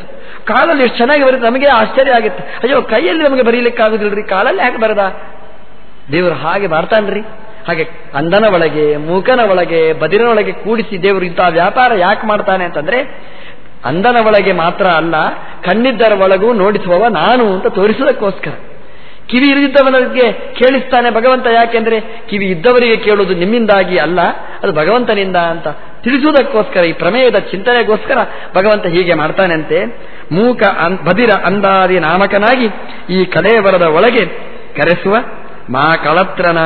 ಕಾಲಲ್ಲಿ ಎಷ್ಟು ಚೆನ್ನಾಗಿ ಬರುತ್ತೆ ನಮಗೆ ಆಶ್ಚರ್ಯ ಆಗುತ್ತೆ. ಅಯ್ಯೋ, ಕೈಯಲ್ಲಿ ನಮಗೆ ಬರೀಲಿಕ್ಕಾಗುದಿಲ್ಲರಿ ಕಾಲಲ್ಲಿ ಯಾಕೆ ಬರದ? ದೇವರು ಹಾಗೆ ಮಾಡ್ತಾನ್ರಿ. ಹಾಗೆ ಅಂದನ ಒಳಗೆ, ಮೂಕನ ಒಳಗೆ, ಬದಿರನ ಒಳಗೆ ಕೂಡಿಸಿ ದೇವರು ಇಂತಹ ವ್ಯಾಪಾರ ಯಾಕೆ ಮಾಡ್ತಾನೆ ಅಂತಂದ್ರೆ, ಅಂದನ ಒಳಗೆ ಮಾತ್ರ ಅಲ್ಲ, ಕಣ್ಣಿದ್ದರ ಒಳಗೂ ನೋಡಿಸುವವ ನಾನು ಅಂತ ತೋರಿಸುವುದಕ್ಕೋಸ್ಕರ. ಕಿವಿ ಇರದಿದ್ದವನಿಗೆ ಕೇಳಿಸ್ತಾನೆ ಭಗವಂತ ಯಾಕೆಂದ್ರೆ ಕಿವಿ ಇದ್ದವರಿಗೆ ಕೇಳುವುದು ನಿಮ್ಮಿಂದಾಗಿ ಅಲ್ಲ, ಅದು ಭಗವಂತನಿಂದ ಅಂತ. ತಿಳಿಸುವುದಕ್ಕೋಸ್ಕರ, ಈ ಪ್ರಮೇಯದ ಚಿಂತನೆಗೋಸ್ಕರ ಭಗವಂತ ಹೀಗೆ ಮಾಡ್ತಾನಂತೆ. ಮೂಕ ಬದಿರ ಅಂದಾದಿ ನಾಮಕನಾಗಿ ಈ ಕಲೇವರದ ಒಳಗೆ ಕರೆಸುವ ಮಾ ಕಳತ್ರನ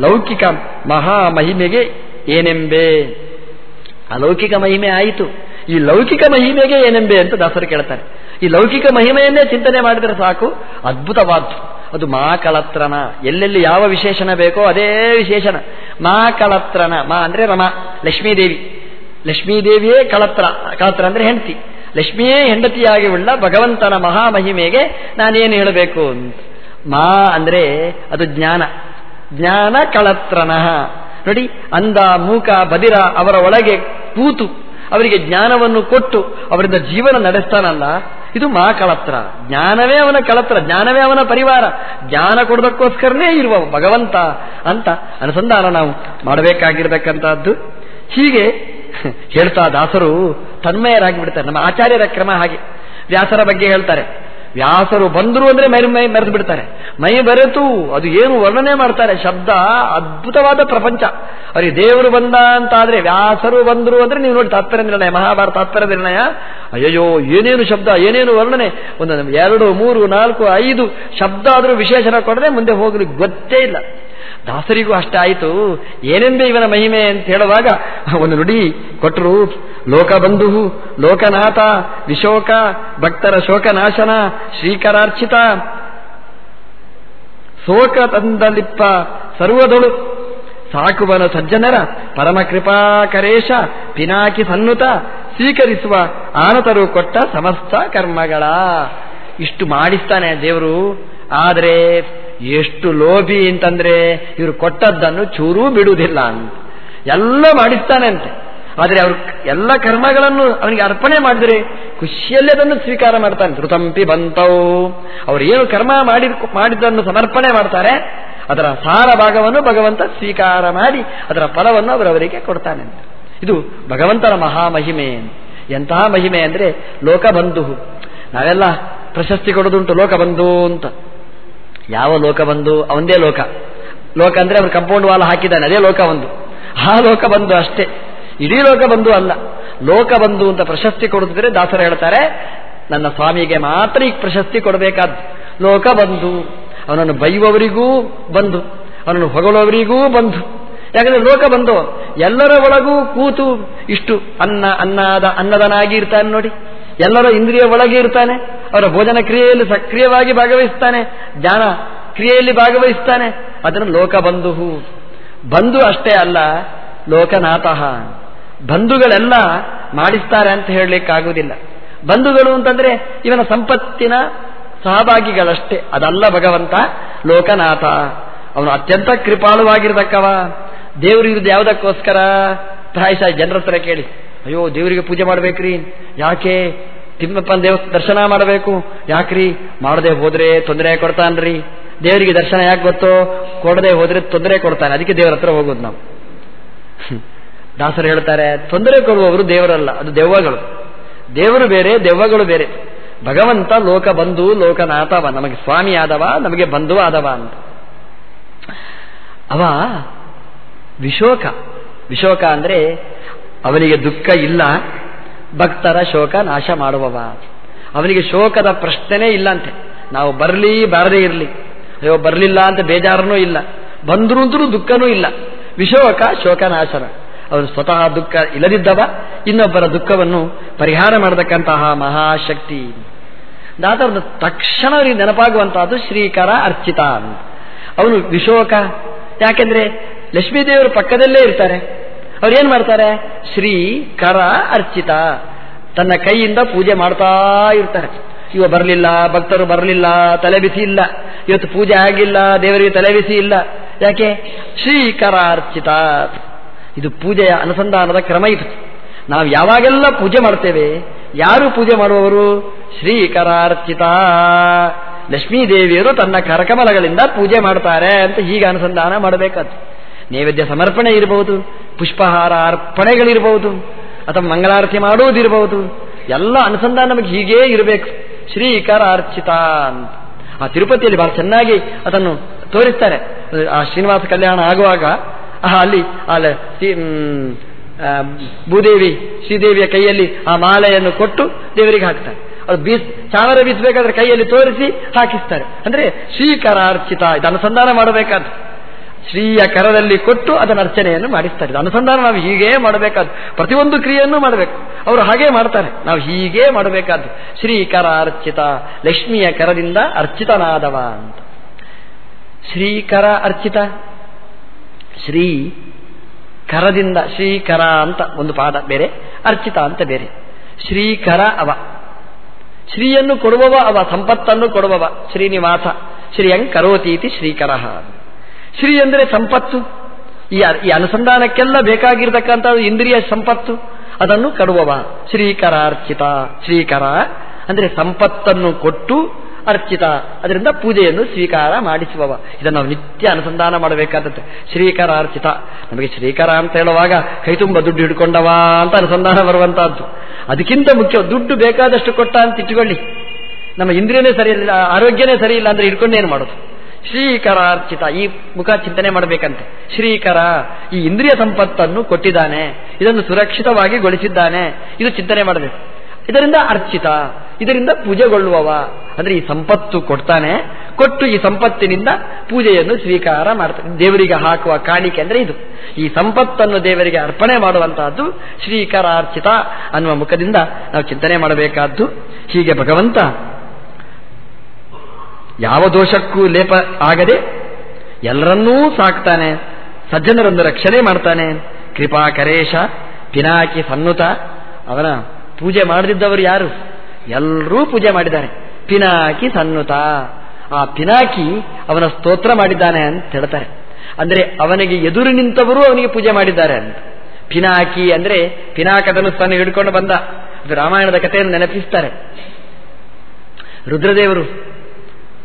ಲೌಕಿಕ ಮಹಾಮಹಿಮೆಗೆ ಏನೆಂಬೆ? ಅಲೌಕಿಕ ಮಹಿಮೆ ಆಯಿತು. ಈ ಲೌಕಿಕ ಮಹಿಮೆಗೆ ಏನೆಂಬೆ ಅಂತ ದಾಸರು ಕೇಳ್ತಾರೆ. ಈ ಲೌಕಿಕ ಮಹಿಮೆಯನ್ನೇ ಚಿಂತನೆ ಮಾಡಿದರೆ ಸಾಕು. ಅದ್ಭುತವಾದ್ದು. ಅದು ಮಾ ಕಳತ್ರನ. ಎಲ್ಲೆಲ್ಲಿ ಯಾವ ವಿಶೇಷಣ ಬೇಕೋ ಅದೇ ವಿಶೇಷಣ ಮಾ ಕಳತ್ರನ. ಮಾ ಅಂದರೆ ರಮಾ. ಲಕ್ಷ್ಮೀದೇವಿ. ಲಕ್ಷ್ಮೀದೇವಿಯೇ ಕಳತ್ರ. ಕಳತ್ರ ಅಂದ್ರೆ ಹೆಂಡತಿ. ಲಕ್ಷ್ಮಿಯೇ ಹೆಂಡತಿಯಾಗಿ ಉಳ್ಳ ಭಗವಂತನ ಮಹಾಮಹಿಮೆಗೆ ನಾನೇನು ಹೇಳಬೇಕು ಅಂತ. ಮಾ ಅಂದ್ರೆ ಅದು ಜ್ಞಾನ. ಜ್ಞಾನ ಕಳತ್ರನಃ. ನೋಡಿ, ಅಂದ, ಮೂಕ, ಬದಿರ ಅವರ ಒಳಗೆ ಕೂತು ಅವರಿಗೆ ಜ್ಞಾನವನ್ನು ಕೊಟ್ಟು ಅವರಿಂದ ಜೀವನ ನಡೆಸ್ತಾನಲ್ಲ ಇದು ಮಾ ಕಳತ್ರ. ಜ್ಞಾನವೇ ಅವನ ಕಳತ್ರ, ಜ್ಞಾನವೇ ಅವನ ಪರಿವಾರ. ಜ್ಞಾನ ಕೊಡೋದಕ್ಕೋಸ್ಕರನೇ ಇರುವ ಭಗವಂತ ಅಂತ ಅನುಸಂಧಾನ ನಾವು ಮಾಡಬೇಕಾಗಿರ್ತಕ್ಕಂಥದ್ದು ಹೀಗೆ ಹೇಳ್ತಾ ದಾಸರು ತನ್ಮಯರಾಗಿ ಬಿಡ್ತಾರೆ ನಮ್ಮ ಆಚಾರ್ಯರ ಕ್ರಮ ಹಾಗೆ. ವ್ಯಾಸರ ಬಗ್ಗೆ ಹೇಳ್ತಾರೆ. ವ್ಯಾಸರು ಬಂದರು ಅಂದ್ರೆ ಮೈ ಮೈ ಮೆರೆದು ಬಿಡ್ತಾರೆ. ಮೈ ಬೆರೆತು ಅದು ಏನು ವರ್ಣನೆ ಮಾಡ್ತಾರೆ, ಶಬ್ದ, ಅದ್ಭುತವಾದ ಪ್ರಪಂಚ. ಅವರಿಗೆ ದೇವರು ಬಂದ ಅಂತ ಆದ್ರೆ ವ್ಯಾಸರು ಬಂದರು ಅಂದ್ರೆ ನೀವು ನೋಡಿ ತಾತ್ಪರ್ಯ ನಿರ್ಣಯ, ಮಹಾಭಾರತ ತಾತ್ಪರ್ಯ ನಿರ್ಣಯ. ಅಯ್ಯೋ ಏನೇನು ಶಬ್ದ, ಏನೇನು ವರ್ಣನೆ. ಒಂದು ಎರಡು, ಮೂರು, ನಾಲ್ಕು, ಐದು ಶಬ್ದ ಆದರೂ ವಿಶೇಷಣ ಕೊಡದೆ ಮುಂದೆ ಹೋಗಲಿಕ್ಕೆ ಗೊತ್ತೇ ಇಲ್ಲ. ದಾಸರಿಗೂ ಅಷ್ಟಾಯಿತು. ಏನೆಂದೇ ಇವನ ಮಹಿಮೆ ಅಂತ ಹೇಳುವಾಗ ಒಂದು ನುಡಿ ಕೊಟ್ಟರು ಲೋಕಬಂಧು ಲೋಕನಾಥ, ವಿಶೋಕ, ಭಕ್ತರ ಶೋಕನಾಶನ, ಶ್ರೀಕರಾರ್ಚಿತ. ಶೋಕ ತಂದಲಿಪ್ಪ ಸರ್ವದೊಳು. ಸಾಕುವನ ಸಜ್ಜನರ ಪರಮ ಕೃಪಾಕರೇಶ ಪಿನಾಕಿ ಸನ್ನುತ, ಸ್ವೀಕರಿಸುವ ಆನತರು ಕೊಟ್ಟ ಸಮಸ್ತ ಕರ್ಮಗಳ. ಇಷ್ಟು ಮಾಡಿಸ್ತಾನೆ ದೇವರು. ಆದರೆ ಎಷ್ಟು ಲೋಭಿ ಅಂತಂದ್ರೆ ಇವರು ಕೊಟ್ಟದ್ದನ್ನು ಚೂರೂ ಬಿಡುವುದಿಲ್ಲ ಅಂತ. ಎಲ್ಲ ಮಾಡಿಸ್ತಾನೆ ಅಂತೆ ಆದರೆ ಅವರು ಎಲ್ಲ ಕರ್ಮಗಳನ್ನು ಅವನಿಗೆ ಅರ್ಪಣೆ ಮಾಡಿದರೆ ಖುಷಿಯಲ್ಲೇ ಅದನ್ನು ಸ್ವೀಕಾರ ಮಾಡ್ತಾನೆ. ಋತಂಪಿ ಬಂತವು ಅವರು ಏನು ಕರ್ಮ ಮಾಡಿ ಮಾಡಿದ್ದನ್ನು ಸಮರ್ಪಣೆ ಮಾಡ್ತಾರೆ, ಅದರ ಸಾರ ಭಾಗವನ್ನು ಭಗವಂತ ಸ್ವೀಕಾರ ಮಾಡಿ ಅದರ ಫಲವನ್ನು ಅವರವರಿಗೆ ಕೊಡ್ತಾನೆ ಇದು ಭಗವಂತನ ಮಹಾಮಹಿಮೆ. ಎಂತಹ ಮಹಿಮೆ ಅಂದರೆ ಲೋಕಬಂಧು ನಾವೆಲ್ಲ ಪ್ರಶಸ್ತಿ ಕೊಡೋದುಂಟು ಲೋಕಬಂಧು ಅಂತ. ಯಾವ ಲೋಕ ಬಂದು ಅವಂದೇ ಲೋಕ. ಲೋಕ ಅಂದ್ರೆ ಅವನು ಕಂಪೌಂಡ್ ವಾಲ್ ಹಾಕಿದ್ದಾನೆ, ಅದೇ ಲೋಕ ಒಂದು. ಆ ಲೋಕ ಬಂದು ಅಷ್ಟೇ. ಇಡೀ ಲೋಕ ಬಂದು ಅಲ್ಲ. ಲೋಕ ಬಂದು ಅಂತ ಪ್ರಶಸ್ತಿ ಕೊಡಿದ್ರೆ ದಾಸರ ಹೇಳ್ತಾರೆ, ನನ್ನ ಸ್ವಾಮಿಗೆ ಮಾತ್ರ ಈಗ ಪ್ರಶಸ್ತಿ ಕೊಡಬೇಕಾದ್ದು ಲೋಕ ಬಂದು, ಅವನನ್ನು ಬೈಯುವವರಿಗೂ ಬಂದು, ಅವನನ್ನು ಹೊಗಳವರಿಗೂ ಬಂದು. ಯಾಕಂದ್ರೆ ಲೋಕ ಬಂದು, ಎಲ್ಲರ ಒಳಗೂ ಕೂತು ಇಷ್ಟು ಅನ್ನ, ಅನ್ನದ, ಅನ್ನದನಾಗಿ ಇರ್ತಾನೆ ನೋಡಿ. ಎಲ್ಲರ ಇಂದ್ರಿಯ ಒಳಗೆ ಇರ್ತಾನೆ. ಅವರ ಭೋಜನ ಕ್ರಿಯೆಯಲ್ಲಿ ಸಕ್ರಿಯವಾಗಿ ಭಾಗವಹಿಸ್ತಾನೆ. ಜ್ಞಾನ ಕ್ರಿಯೆಯಲ್ಲಿ ಭಾಗವಹಿಸ್ತಾನೆ. ಅದನ್ನು ಲೋಕ ಬಂಧು. ಬಂಧು ಅಷ್ಟೇ ಅಲ್ಲ, ಲೋಕನಾಥಃ. ಬಂಧುಗಳೆಲ್ಲ ಮಾಡಿಸ್ತಾರೆ ಅಂತ ಹೇಳಲಿಕ್ಕಾಗುವುದಿಲ್ಲ. ಬಂಧುಗಳು ಅಂತಂದ್ರೆ ಇವನ ಸಂಪತ್ತಿನ ಸಹಭಾಗಿಗಳಷ್ಟೇ. ಅದಲ್ಲ ಭಗವಂತ, ಲೋಕನಾಥ. ಅವನು ಅತ್ಯಂತ ಕೃಪಾಳುವಾಗಿರ್ತಕ್ಕವ. ದೇವರು ಇರುವುದು ಯಾವುದಕ್ಕೋಸ್ಕರ? ಪ್ರಾಯಶಃ ಜನರ ಹತ್ರ ಕೇಳಿ. ಅಯ್ಯೋ, ದೇವರಿಗೆ ಪೂಜೆ ಮಾಡ್ಬೇಕ್ರಿ. ಯಾಕೆ? ತಿಮ್ಮಪ್ಪನ ದೇವ ದರ್ಶನ ಮಾಡಬೇಕು. ಯಾಕ್ರಿ? ಮಾಡದೆ ಹೋದ್ರೆ ತೊಂದರೆ ಕೊಡ್ತಾನ್ರಿ. ದೇವರಿಗೆ ದರ್ಶನ ಯಾಕೆ ಗೊತ್ತೋ? ಕೊಡದೆ ಹೋದ್ರೆ ತೊಂದರೆ ಕೊಡ್ತಾನೆ. ಅದಕ್ಕೆ ದೇವರ ಹತ್ರ ಹೋಗೋದು ನಾವು. ದಾಸರು ಹೇಳ್ತಾರೆ, ತೊಂದರೆ ಕೊಡುವವರು ದೇವರಲ್ಲ, ಅದು ದೆವ್ವಗಳು. ದೇವರು ಬೇರೆ, ದೆವ್ವಗಳು ಬೇರೆ. ಭಗವಂತ ಲೋಕ ಬಂಧು, ಲೋಕನಾಥವ. ನಮಗೆ ಸ್ವಾಮಿ ಆದವ, ನಮಗೆ ಬಂಧು ಆದವ ಅಂತ. ಅವ ವಿಶೋಕ. ವಿಶೋಕ ಅಂದ್ರೆ ಅವನಿಗೆ ದುಃಖ ಇಲ್ಲ ಭಕ್ತರ ಶೋಕ ನಾಶ ಮಾಡುವವ. ಅವನಿಗೆ ಶೋಕದ ಪ್ರಶ್ನೆನೇ ಇಲ್ಲಂತೆ. ನಾವು ಬರಲಿ ಬಾರದೇ ಇರಲಿ. ಅಯ್ಯೋ, ಬರಲಿಲ್ಲ ಅಂತ ಬೇಜಾರನೂ ಇಲ್ಲ. ಬಂದ್ರು ಅಂತೂ ದುಃಖನೂ ಇಲ್ಲ. ವಿಶೋಕ, ಶೋಕನಾಶನ. ಅವನು ಸ್ವತಃ ದುಃಖ ಇಲ್ಲದಿದ್ದವ, ಇನ್ನೊಬ್ಬರ ದುಃಖವನ್ನು ಪರಿಹಾರ ಮಾಡತಕ್ಕಂತಹ ಮಹಾಶಕ್ತಿ. ದಾತರದ ತಕ್ಷಣ ಅವರಿಗೆ ನೆನಪಾಗುವಂತಹದ್ದು ಶ್ರೀಕರ ಅರ್ಚಿತ. ಅವನು ವಿಶೋಕ. ಯಾಕೆಂದ್ರೆ ಲಕ್ಷ್ಮೀದೇವರು ಪಕ್ಕದಲ್ಲೇ ಇರ್ತಾರೆ. ಅವ್ರು ಏನು ಮಾಡ್ತಾರೆ? ಶ್ರೀ ಕರ ಅರ್ಚಿತ. ತನ್ನ ಕೈಯಿಂದ ಪೂಜೆ ಮಾಡ್ತಾ ಇರ್ತಾರೆ. ಇವ ಬರಲಿಲ್ಲ, ಭಕ್ತರು ಬರಲಿಲ್ಲ, ತಲೆ ಬಿಸಿ ಇಲ್ಲ. ಇವತ್ತು ಪೂಜೆ ಆಗಿಲ್ಲ, ದೇವರಿಗೆ ತಲೆ ಬಿಸಿ ಇಲ್ಲ. ಯಾಕೆ? ಶ್ರೀಕರ ಅರ್ಚಿತ. ಇದು ಪೂಜೆಯ ಅನುಸಂಧಾನದ ಕ್ರಮ ಇದು. ನಾವು ಯಾವಾಗೆಲ್ಲ ಪೂಜೆ ಮಾಡ್ತೇವೆ, ಯಾರು ಪೂಜೆ ಮಾಡುವವರು? ಶ್ರೀಕರಾರ್ಚಿತ ಲಕ್ಷ್ಮೀ ದೇವಿಯರು ತನ್ನ ಕರಕಮಲಗಳಿಂದ ಪೂಜೆ ಮಾಡ್ತಾರೆ ಅಂತ ಹೀಗೆ ಅನುಸಂಧಾನ ಮಾಡಬೇಕಾದ್ರು ನೈವೇದ್ಯ ಸಮರ್ಪಣೆ ಇರಬಹುದು. ಪುಷ್ಪಹಾರ ಅರ್ಪಣೆಗಳಿರಬಹುದು ಅಥವಾ ಮಂಗಳಾರತಿ ಮಾಡುವುದಿರಬಹುದು ಎಲ್ಲ ಅನುಸಂಧಾನ ನಮಗೆ ಹೀಗೇ ಇರಬೇಕು. ಶ್ರೀಕರ ಅರ್ಚಿತ ಅಂತ. ಆ ತಿರುಪತಿಯಲ್ಲಿ ಬಹಳ ಚೆನ್ನಾಗಿ ಅದನ್ನು ತೋರಿಸ್ತಾರೆ. ಆ ಶ್ರೀನಿವಾಸ ಕಲ್ಯಾಣ ಆಗುವಾಗ ಅಲ್ಲಿ ಅಲ್ಲಿ ಭೂದೇವಿ, ಶ್ರೀದೇವಿಯ ಕೈಯಲ್ಲಿ ಆ ಮಾಲೆಯನ್ನು ಕೊಟ್ಟು ದೇವರಿಗೆ ಹಾಕ್ತಾರೆ. ಅದು ಬೀಸ್, ಚಾಮರ ಬೀಸಬೇಕಾದ್ರೆ ಕೈಯಲ್ಲಿ ತೋರಿಸಿ ಹಾಕಿಸ್ತಾರೆ. ಅಂದ್ರೆ ಶ್ರೀಕರಾರ್ಚಿತ, ಇದು ಅನುಸಂಧಾನ ಮಾಡಬೇಕಾದ ಶ್ರೀಯ ಕರದಲ್ಲಿ ಕೊಟ್ಟು ಅದನ್ನು ಅರ್ಚನೆಯನ್ನು ಮಾಡಿಸ್ತಾರೆ. ಅನುಸಂಧಾನ ನಾವು ಹೀಗೇ ಮಾಡಬೇಕಾದ್ದು. ಪ್ರತಿಯೊಂದು ಕ್ರಿಯೆಯನ್ನು ಮಾಡಬೇಕು. ಅವರು ಹಾಗೇ ಮಾಡ್ತಾರೆ. ನಾವು ಹೀಗೇ ಮಾಡಬೇಕಾದ್ದು. ಶ್ರೀಕರ ಅರ್ಚಿತ, ಲಕ್ಷ್ಮಿಯ ಕರದಿಂದ ಅರ್ಚಿತನಾದವ ಅಂತ. ಶ್ರೀಕರ ಅರ್ಚಿತ, ಶ್ರೀ ಕರದಿಂದ ಶ್ರೀಕರ ಅಂತ ಒಂದು ಪಾದ ಬೇರೆ, ಅರ್ಚಿತ ಅಂತ ಬೇರೆ. ಶ್ರೀಕರ ಅವ. ಶ್ರೀಯನ್ನು ಕೊಡುವವ ಅವ, ಸಂಪತ್ತನ್ನು ಕೊಡುವವ. ಶ್ರೀನಿವಾಸ ಶ್ರೀಯಂ ಕರೋತೀತಿ ಶ್ರೀಕರ ಶ್ರೀ ಅಂದರೆ ಸಂಪತ್ತು. ಈ ಈ ಅನುಸಂಧಾನಕ್ಕೆಲ್ಲ ಬೇಕಾಗಿರ್ತಕ್ಕಂಥ ಇಂದ್ರಿಯ ಸಂಪತ್ತು. ಅದನ್ನು ಕಡುವವ. ಶ್ರೀಕರ ಅರ್ಚಿತ. ಶ್ರೀಕರ ಅಂದರೆ ಸಂಪತ್ತನ್ನು ಕೊಟ್ಟು ಅರ್ಚಿತ. ಅದರಿಂದ ಪೂಜೆಯನ್ನು ಸ್ವೀಕಾರ ಮಾಡಿಸುವವ. ಇದನ್ನು ನಾವು ನಿತ್ಯ ಅನುಸಂಧಾನ ಮಾಡಬೇಕಾದದ್ದು. ಶ್ರೀಕರ ಅರ್ಚಿತ. ನಮಗೆ ಶ್ರೀಕರ ಅಂತ ಹೇಳುವಾಗ ಕೈ ತುಂಬ ದುಡ್ಡು ಹಿಡ್ಕೊಂಡವ ಅಂತ ಅನುಸಂಧಾನ ಬರುವಂತಹದ್ದು. ಅದಕ್ಕಿಂತ ಮುಖ್ಯ, ದುಡ್ಡು ಬೇಕಾದಷ್ಟು ಕೊಟ್ಟ ಅಂತ ಇಟ್ಟುಕೊಳ್ಳಿ. ನಮ್ಮ ಇಂದ್ರಿಯನೇ ಸರಿ ಇಲ್ಲ ಆರೋಗ್ಯನೇ ಸರಿ ಇಲ್ಲ ಅಂದ್ರೆ ಹಿಡ್ಕೊಂಡೇನು ಮಾಡೋದು? ಶ್ರೀಕರ ಅರ್ಚಿತ ಈ ಮುಖ ಚಿಂತನೆ ಮಾಡಬೇಕಂತೆ. ಶ್ರೀಕರ, ಈ ಇಂದ್ರಿಯ ಸಂಪತ್ತನ್ನು ಕೊಟ್ಟಿದ್ದಾನೆ. ಇದನ್ನು ಸುರಕ್ಷಿತವಾಗಿ ಗೊಳಿಸಿದ್ದಾನೆ. ಇದು ಚಿಂತನೆ ಮಾಡಬೇಕು. ಇದರಿಂದ ಅರ್ಚಿತ, ಇದರಿಂದ ಪೂಜೆಗೊಳ್ಳುವವ. ಅಂದ್ರೆ ಈ ಸಂಪತ್ತು ಕೊಡ್ತಾನೆ. ಕೊಟ್ಟು ಈ ಸಂಪತ್ತಿನಿಂದ ಪೂಜೆಯನ್ನು ಸ್ವೀಕಾರ ಮಾಡ್ತಾನೆ. ದೇವರಿಗೆ ಹಾಕುವ ಕಾಣಿಕೆ ಅಂದ್ರೆ ಇದು. ಈ ಸಂಪತ್ತನ್ನು ದೇವರಿಗೆ ಅರ್ಪಣೆ ಮಾಡುವಂತಹದ್ದು ಶ್ರೀಕರಾರ್ಚಿತ ಅನ್ನುವ ಮುಖದಿಂದ ನಾವು ಚಿಂತನೆ ಮಾಡಬೇಕಾದ್ದು. ಹೀಗೆ ಭಗವಂತ ಯಾವ ದೋಷಕ್ಕೂ ಲೇಪ ಆಗದೆ ಎಲ್ಲರನ್ನೂ ಸಾಕ್ತಾನೆ, ಸಜ್ಜನರನ್ನು ರಕ್ಷಣೆ ಮಾಡ್ತಾನೆ. ಕೃಪಾ ಕರೇಶ, ಪಿನಾಕಿ ಸನ್ನುತ, ಅವನ ಪೂಜೆ ಮಾಡದಿದ್ದವರು ಯಾರು? ಎಲ್ಲರೂ ಪೂಜೆ ಮಾಡಿದ್ದಾರೆ. ಪಿನಾಕಿ ಸನ್ನುತ. ಆ ಪಿನಾಕಿ ಅವನ ಸ್ತೋತ್ರ ಮಾಡಿದ್ದಾನೆ ಅಂತ ಹೇಳ್ತಾರೆ. ಅಂದ್ರೆ ಅವನಿಗೆ ಎದುರು ನಿಂತವರು ಅವನಿಗೆ ಪೂಜೆ ಮಾಡಿದ್ದಾರೆ ಅಂತ. ಪಿನಾಕಿ ಅಂದ್ರೆ ಪಿನಾಕಧನುಸ್ಸನ್ನು ಹಿಡ್ಕೊಂಡು ಬಂದ. ಅದು ರಾಮಾಯಣದ ಕಥೆಯನ್ನು ನೆನಪಿಸ್ತಾರೆ. ರುದ್ರದೇವರು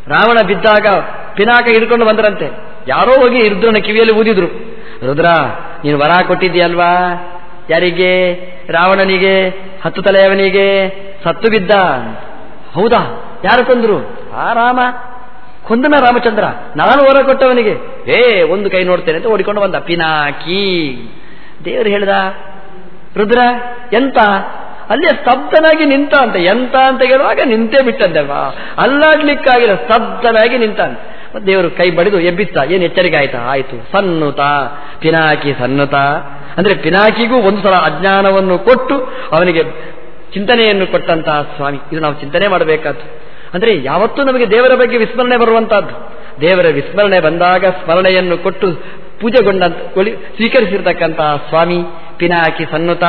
ರಾವಣ ಬಿದ್ದಾಗ ಪಿನಾಕ ಹಿಡ್ಕೊಂಡು ಬಂದ್ರಂತೆ. ಯಾರೋ ಹೋಗಿ ರುದ್ರನ ಕಿವಿಯಲ್ಲಿ ಊದಿದ್ರು. ರುದ್ರ, ನೀನು ವರ ಕೊಟ್ಟಿದ್ದೀಯಲ್ವಾ? ಯಾರಿಗೆ? ರಾವಣನಿಗೆ? ಹತ್ತು ತಲೆಯವನಿಗೆ? ಸತ್ತು ಬಿದ್ದ? ಹೌದಾ? ಯಾರು ಕೊಂದ್ರು? ಆ ರಾಮ. ಕೊಂದನ ರಾಮಚಂದ್ರ, ನಾನು ವರ ಕೊಟ್ಟವನಿಗೆ. ಏ, ಒಂದು ಕೈ ನೋಡ್ತೇನೆ ಅಂತ ಓಡಿಕೊಂಡು ಬಂದ. ಪಿನಾಕಿ. ದೇವರು ಹೇಳ್ದ, ರುದ್ರ, ಎಂತ? ಅಲ್ಲಿ ಸ್ತಬ್ಧನಾಗಿ ನಿಂತ ಅಂತ, ಎಂತ ಅಂತ ಹೇಳುವಾಗ ನಿಂತೇ ಬಿಟ್ಟದ್ದಲ್ವಾ? ಅಲ್ಲಾಡ್ಲಿಕ್ಕಾಗಿಲ್ಲ, ಸ್ತಬ್ಧನಾಗಿ ನಿಂತ ದೇವರು ಕೈ ಬಡಿದು ಎಬ್ಬಿಸ್ತ ಏನು ಎಚ್ಚರಿಕೆ ಆಯ್ತಾ? ಆಯ್ತು. ಸನ್ನುತ, ಪಿನಾಕಿ ಸನ್ನುತ. ಅಂದ್ರೆ ಪಿನಾಕಿಗೂ ಒಂದು ಸಲ ಅಜ್ಞಾನವನ್ನು ಕೊಟ್ಟು, ಅವನಿಗೆ ಚಿಂತನೆಯನ್ನು ಕೊಟ್ಟಂತಹ ಸ್ವಾಮಿ. ಇದು ನಾವು ಚಿಂತನೆ ಮಾಡಬೇಕಾದ್ದು. ಅಂದ್ರೆ ಯಾವತ್ತೂ ನಮಗೆ ದೇವರ ಬಗ್ಗೆ ವಿಸ್ಮರಣೆ ಬರುವಂತಹದ್ದು. ದೇವರ ವಿಸ್ಮರಣೆ ಬಂದಾಗ ಸ್ಮರಣೆಯನ್ನು ಕೊಟ್ಟು ಪೂಜೆಗೊಂಡಂತ ಸ್ವೀಕರಿಸಿರ್ತಕ್ಕಂತಹ ಸ್ವಾಮಿ, ಪಿನಾಕಿ ಸನ್ನುತ.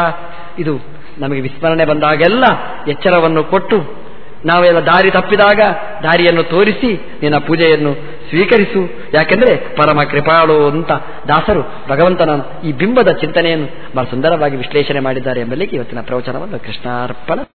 ಇದು ನಮಗೆ ವಿಸ್ಮರಣೆ ಬಂದಾಗೆಲ್ಲ ಎಚ್ಚರವನ್ನು ಕೊಟ್ಟು ನಾವೆಲ್ಲ ದಾರಿ ತಪ್ಪಿದಾಗ ದಾರಿಯನ್ನು ತೋರಿಸಿ ನಿನ್ನ ಪೂಜೆಯನ್ನು ಸ್ವೀಕರಿಸು. ಯಾಕೆಂದರೆ ಪರಮ ಕೃಪಾಳು ಅಂತ ದಾಸರು ಭಗವಂತನ ಈ ಬಿಂಬದ ಚಿಂತನೆಯನ್ನು ಬಹಳ ಸುಂದರವಾಗಿ ವಿಶ್ಲೇಷಣೆ ಮಾಡಿದ್ದಾರೆ ಎಂಬಲ್ಲಿಗೆ ಇವತ್ತಿನ ಪ್ರವಚನವನ್ನು ಕೃಷ್ಣಾರ್ಪಣ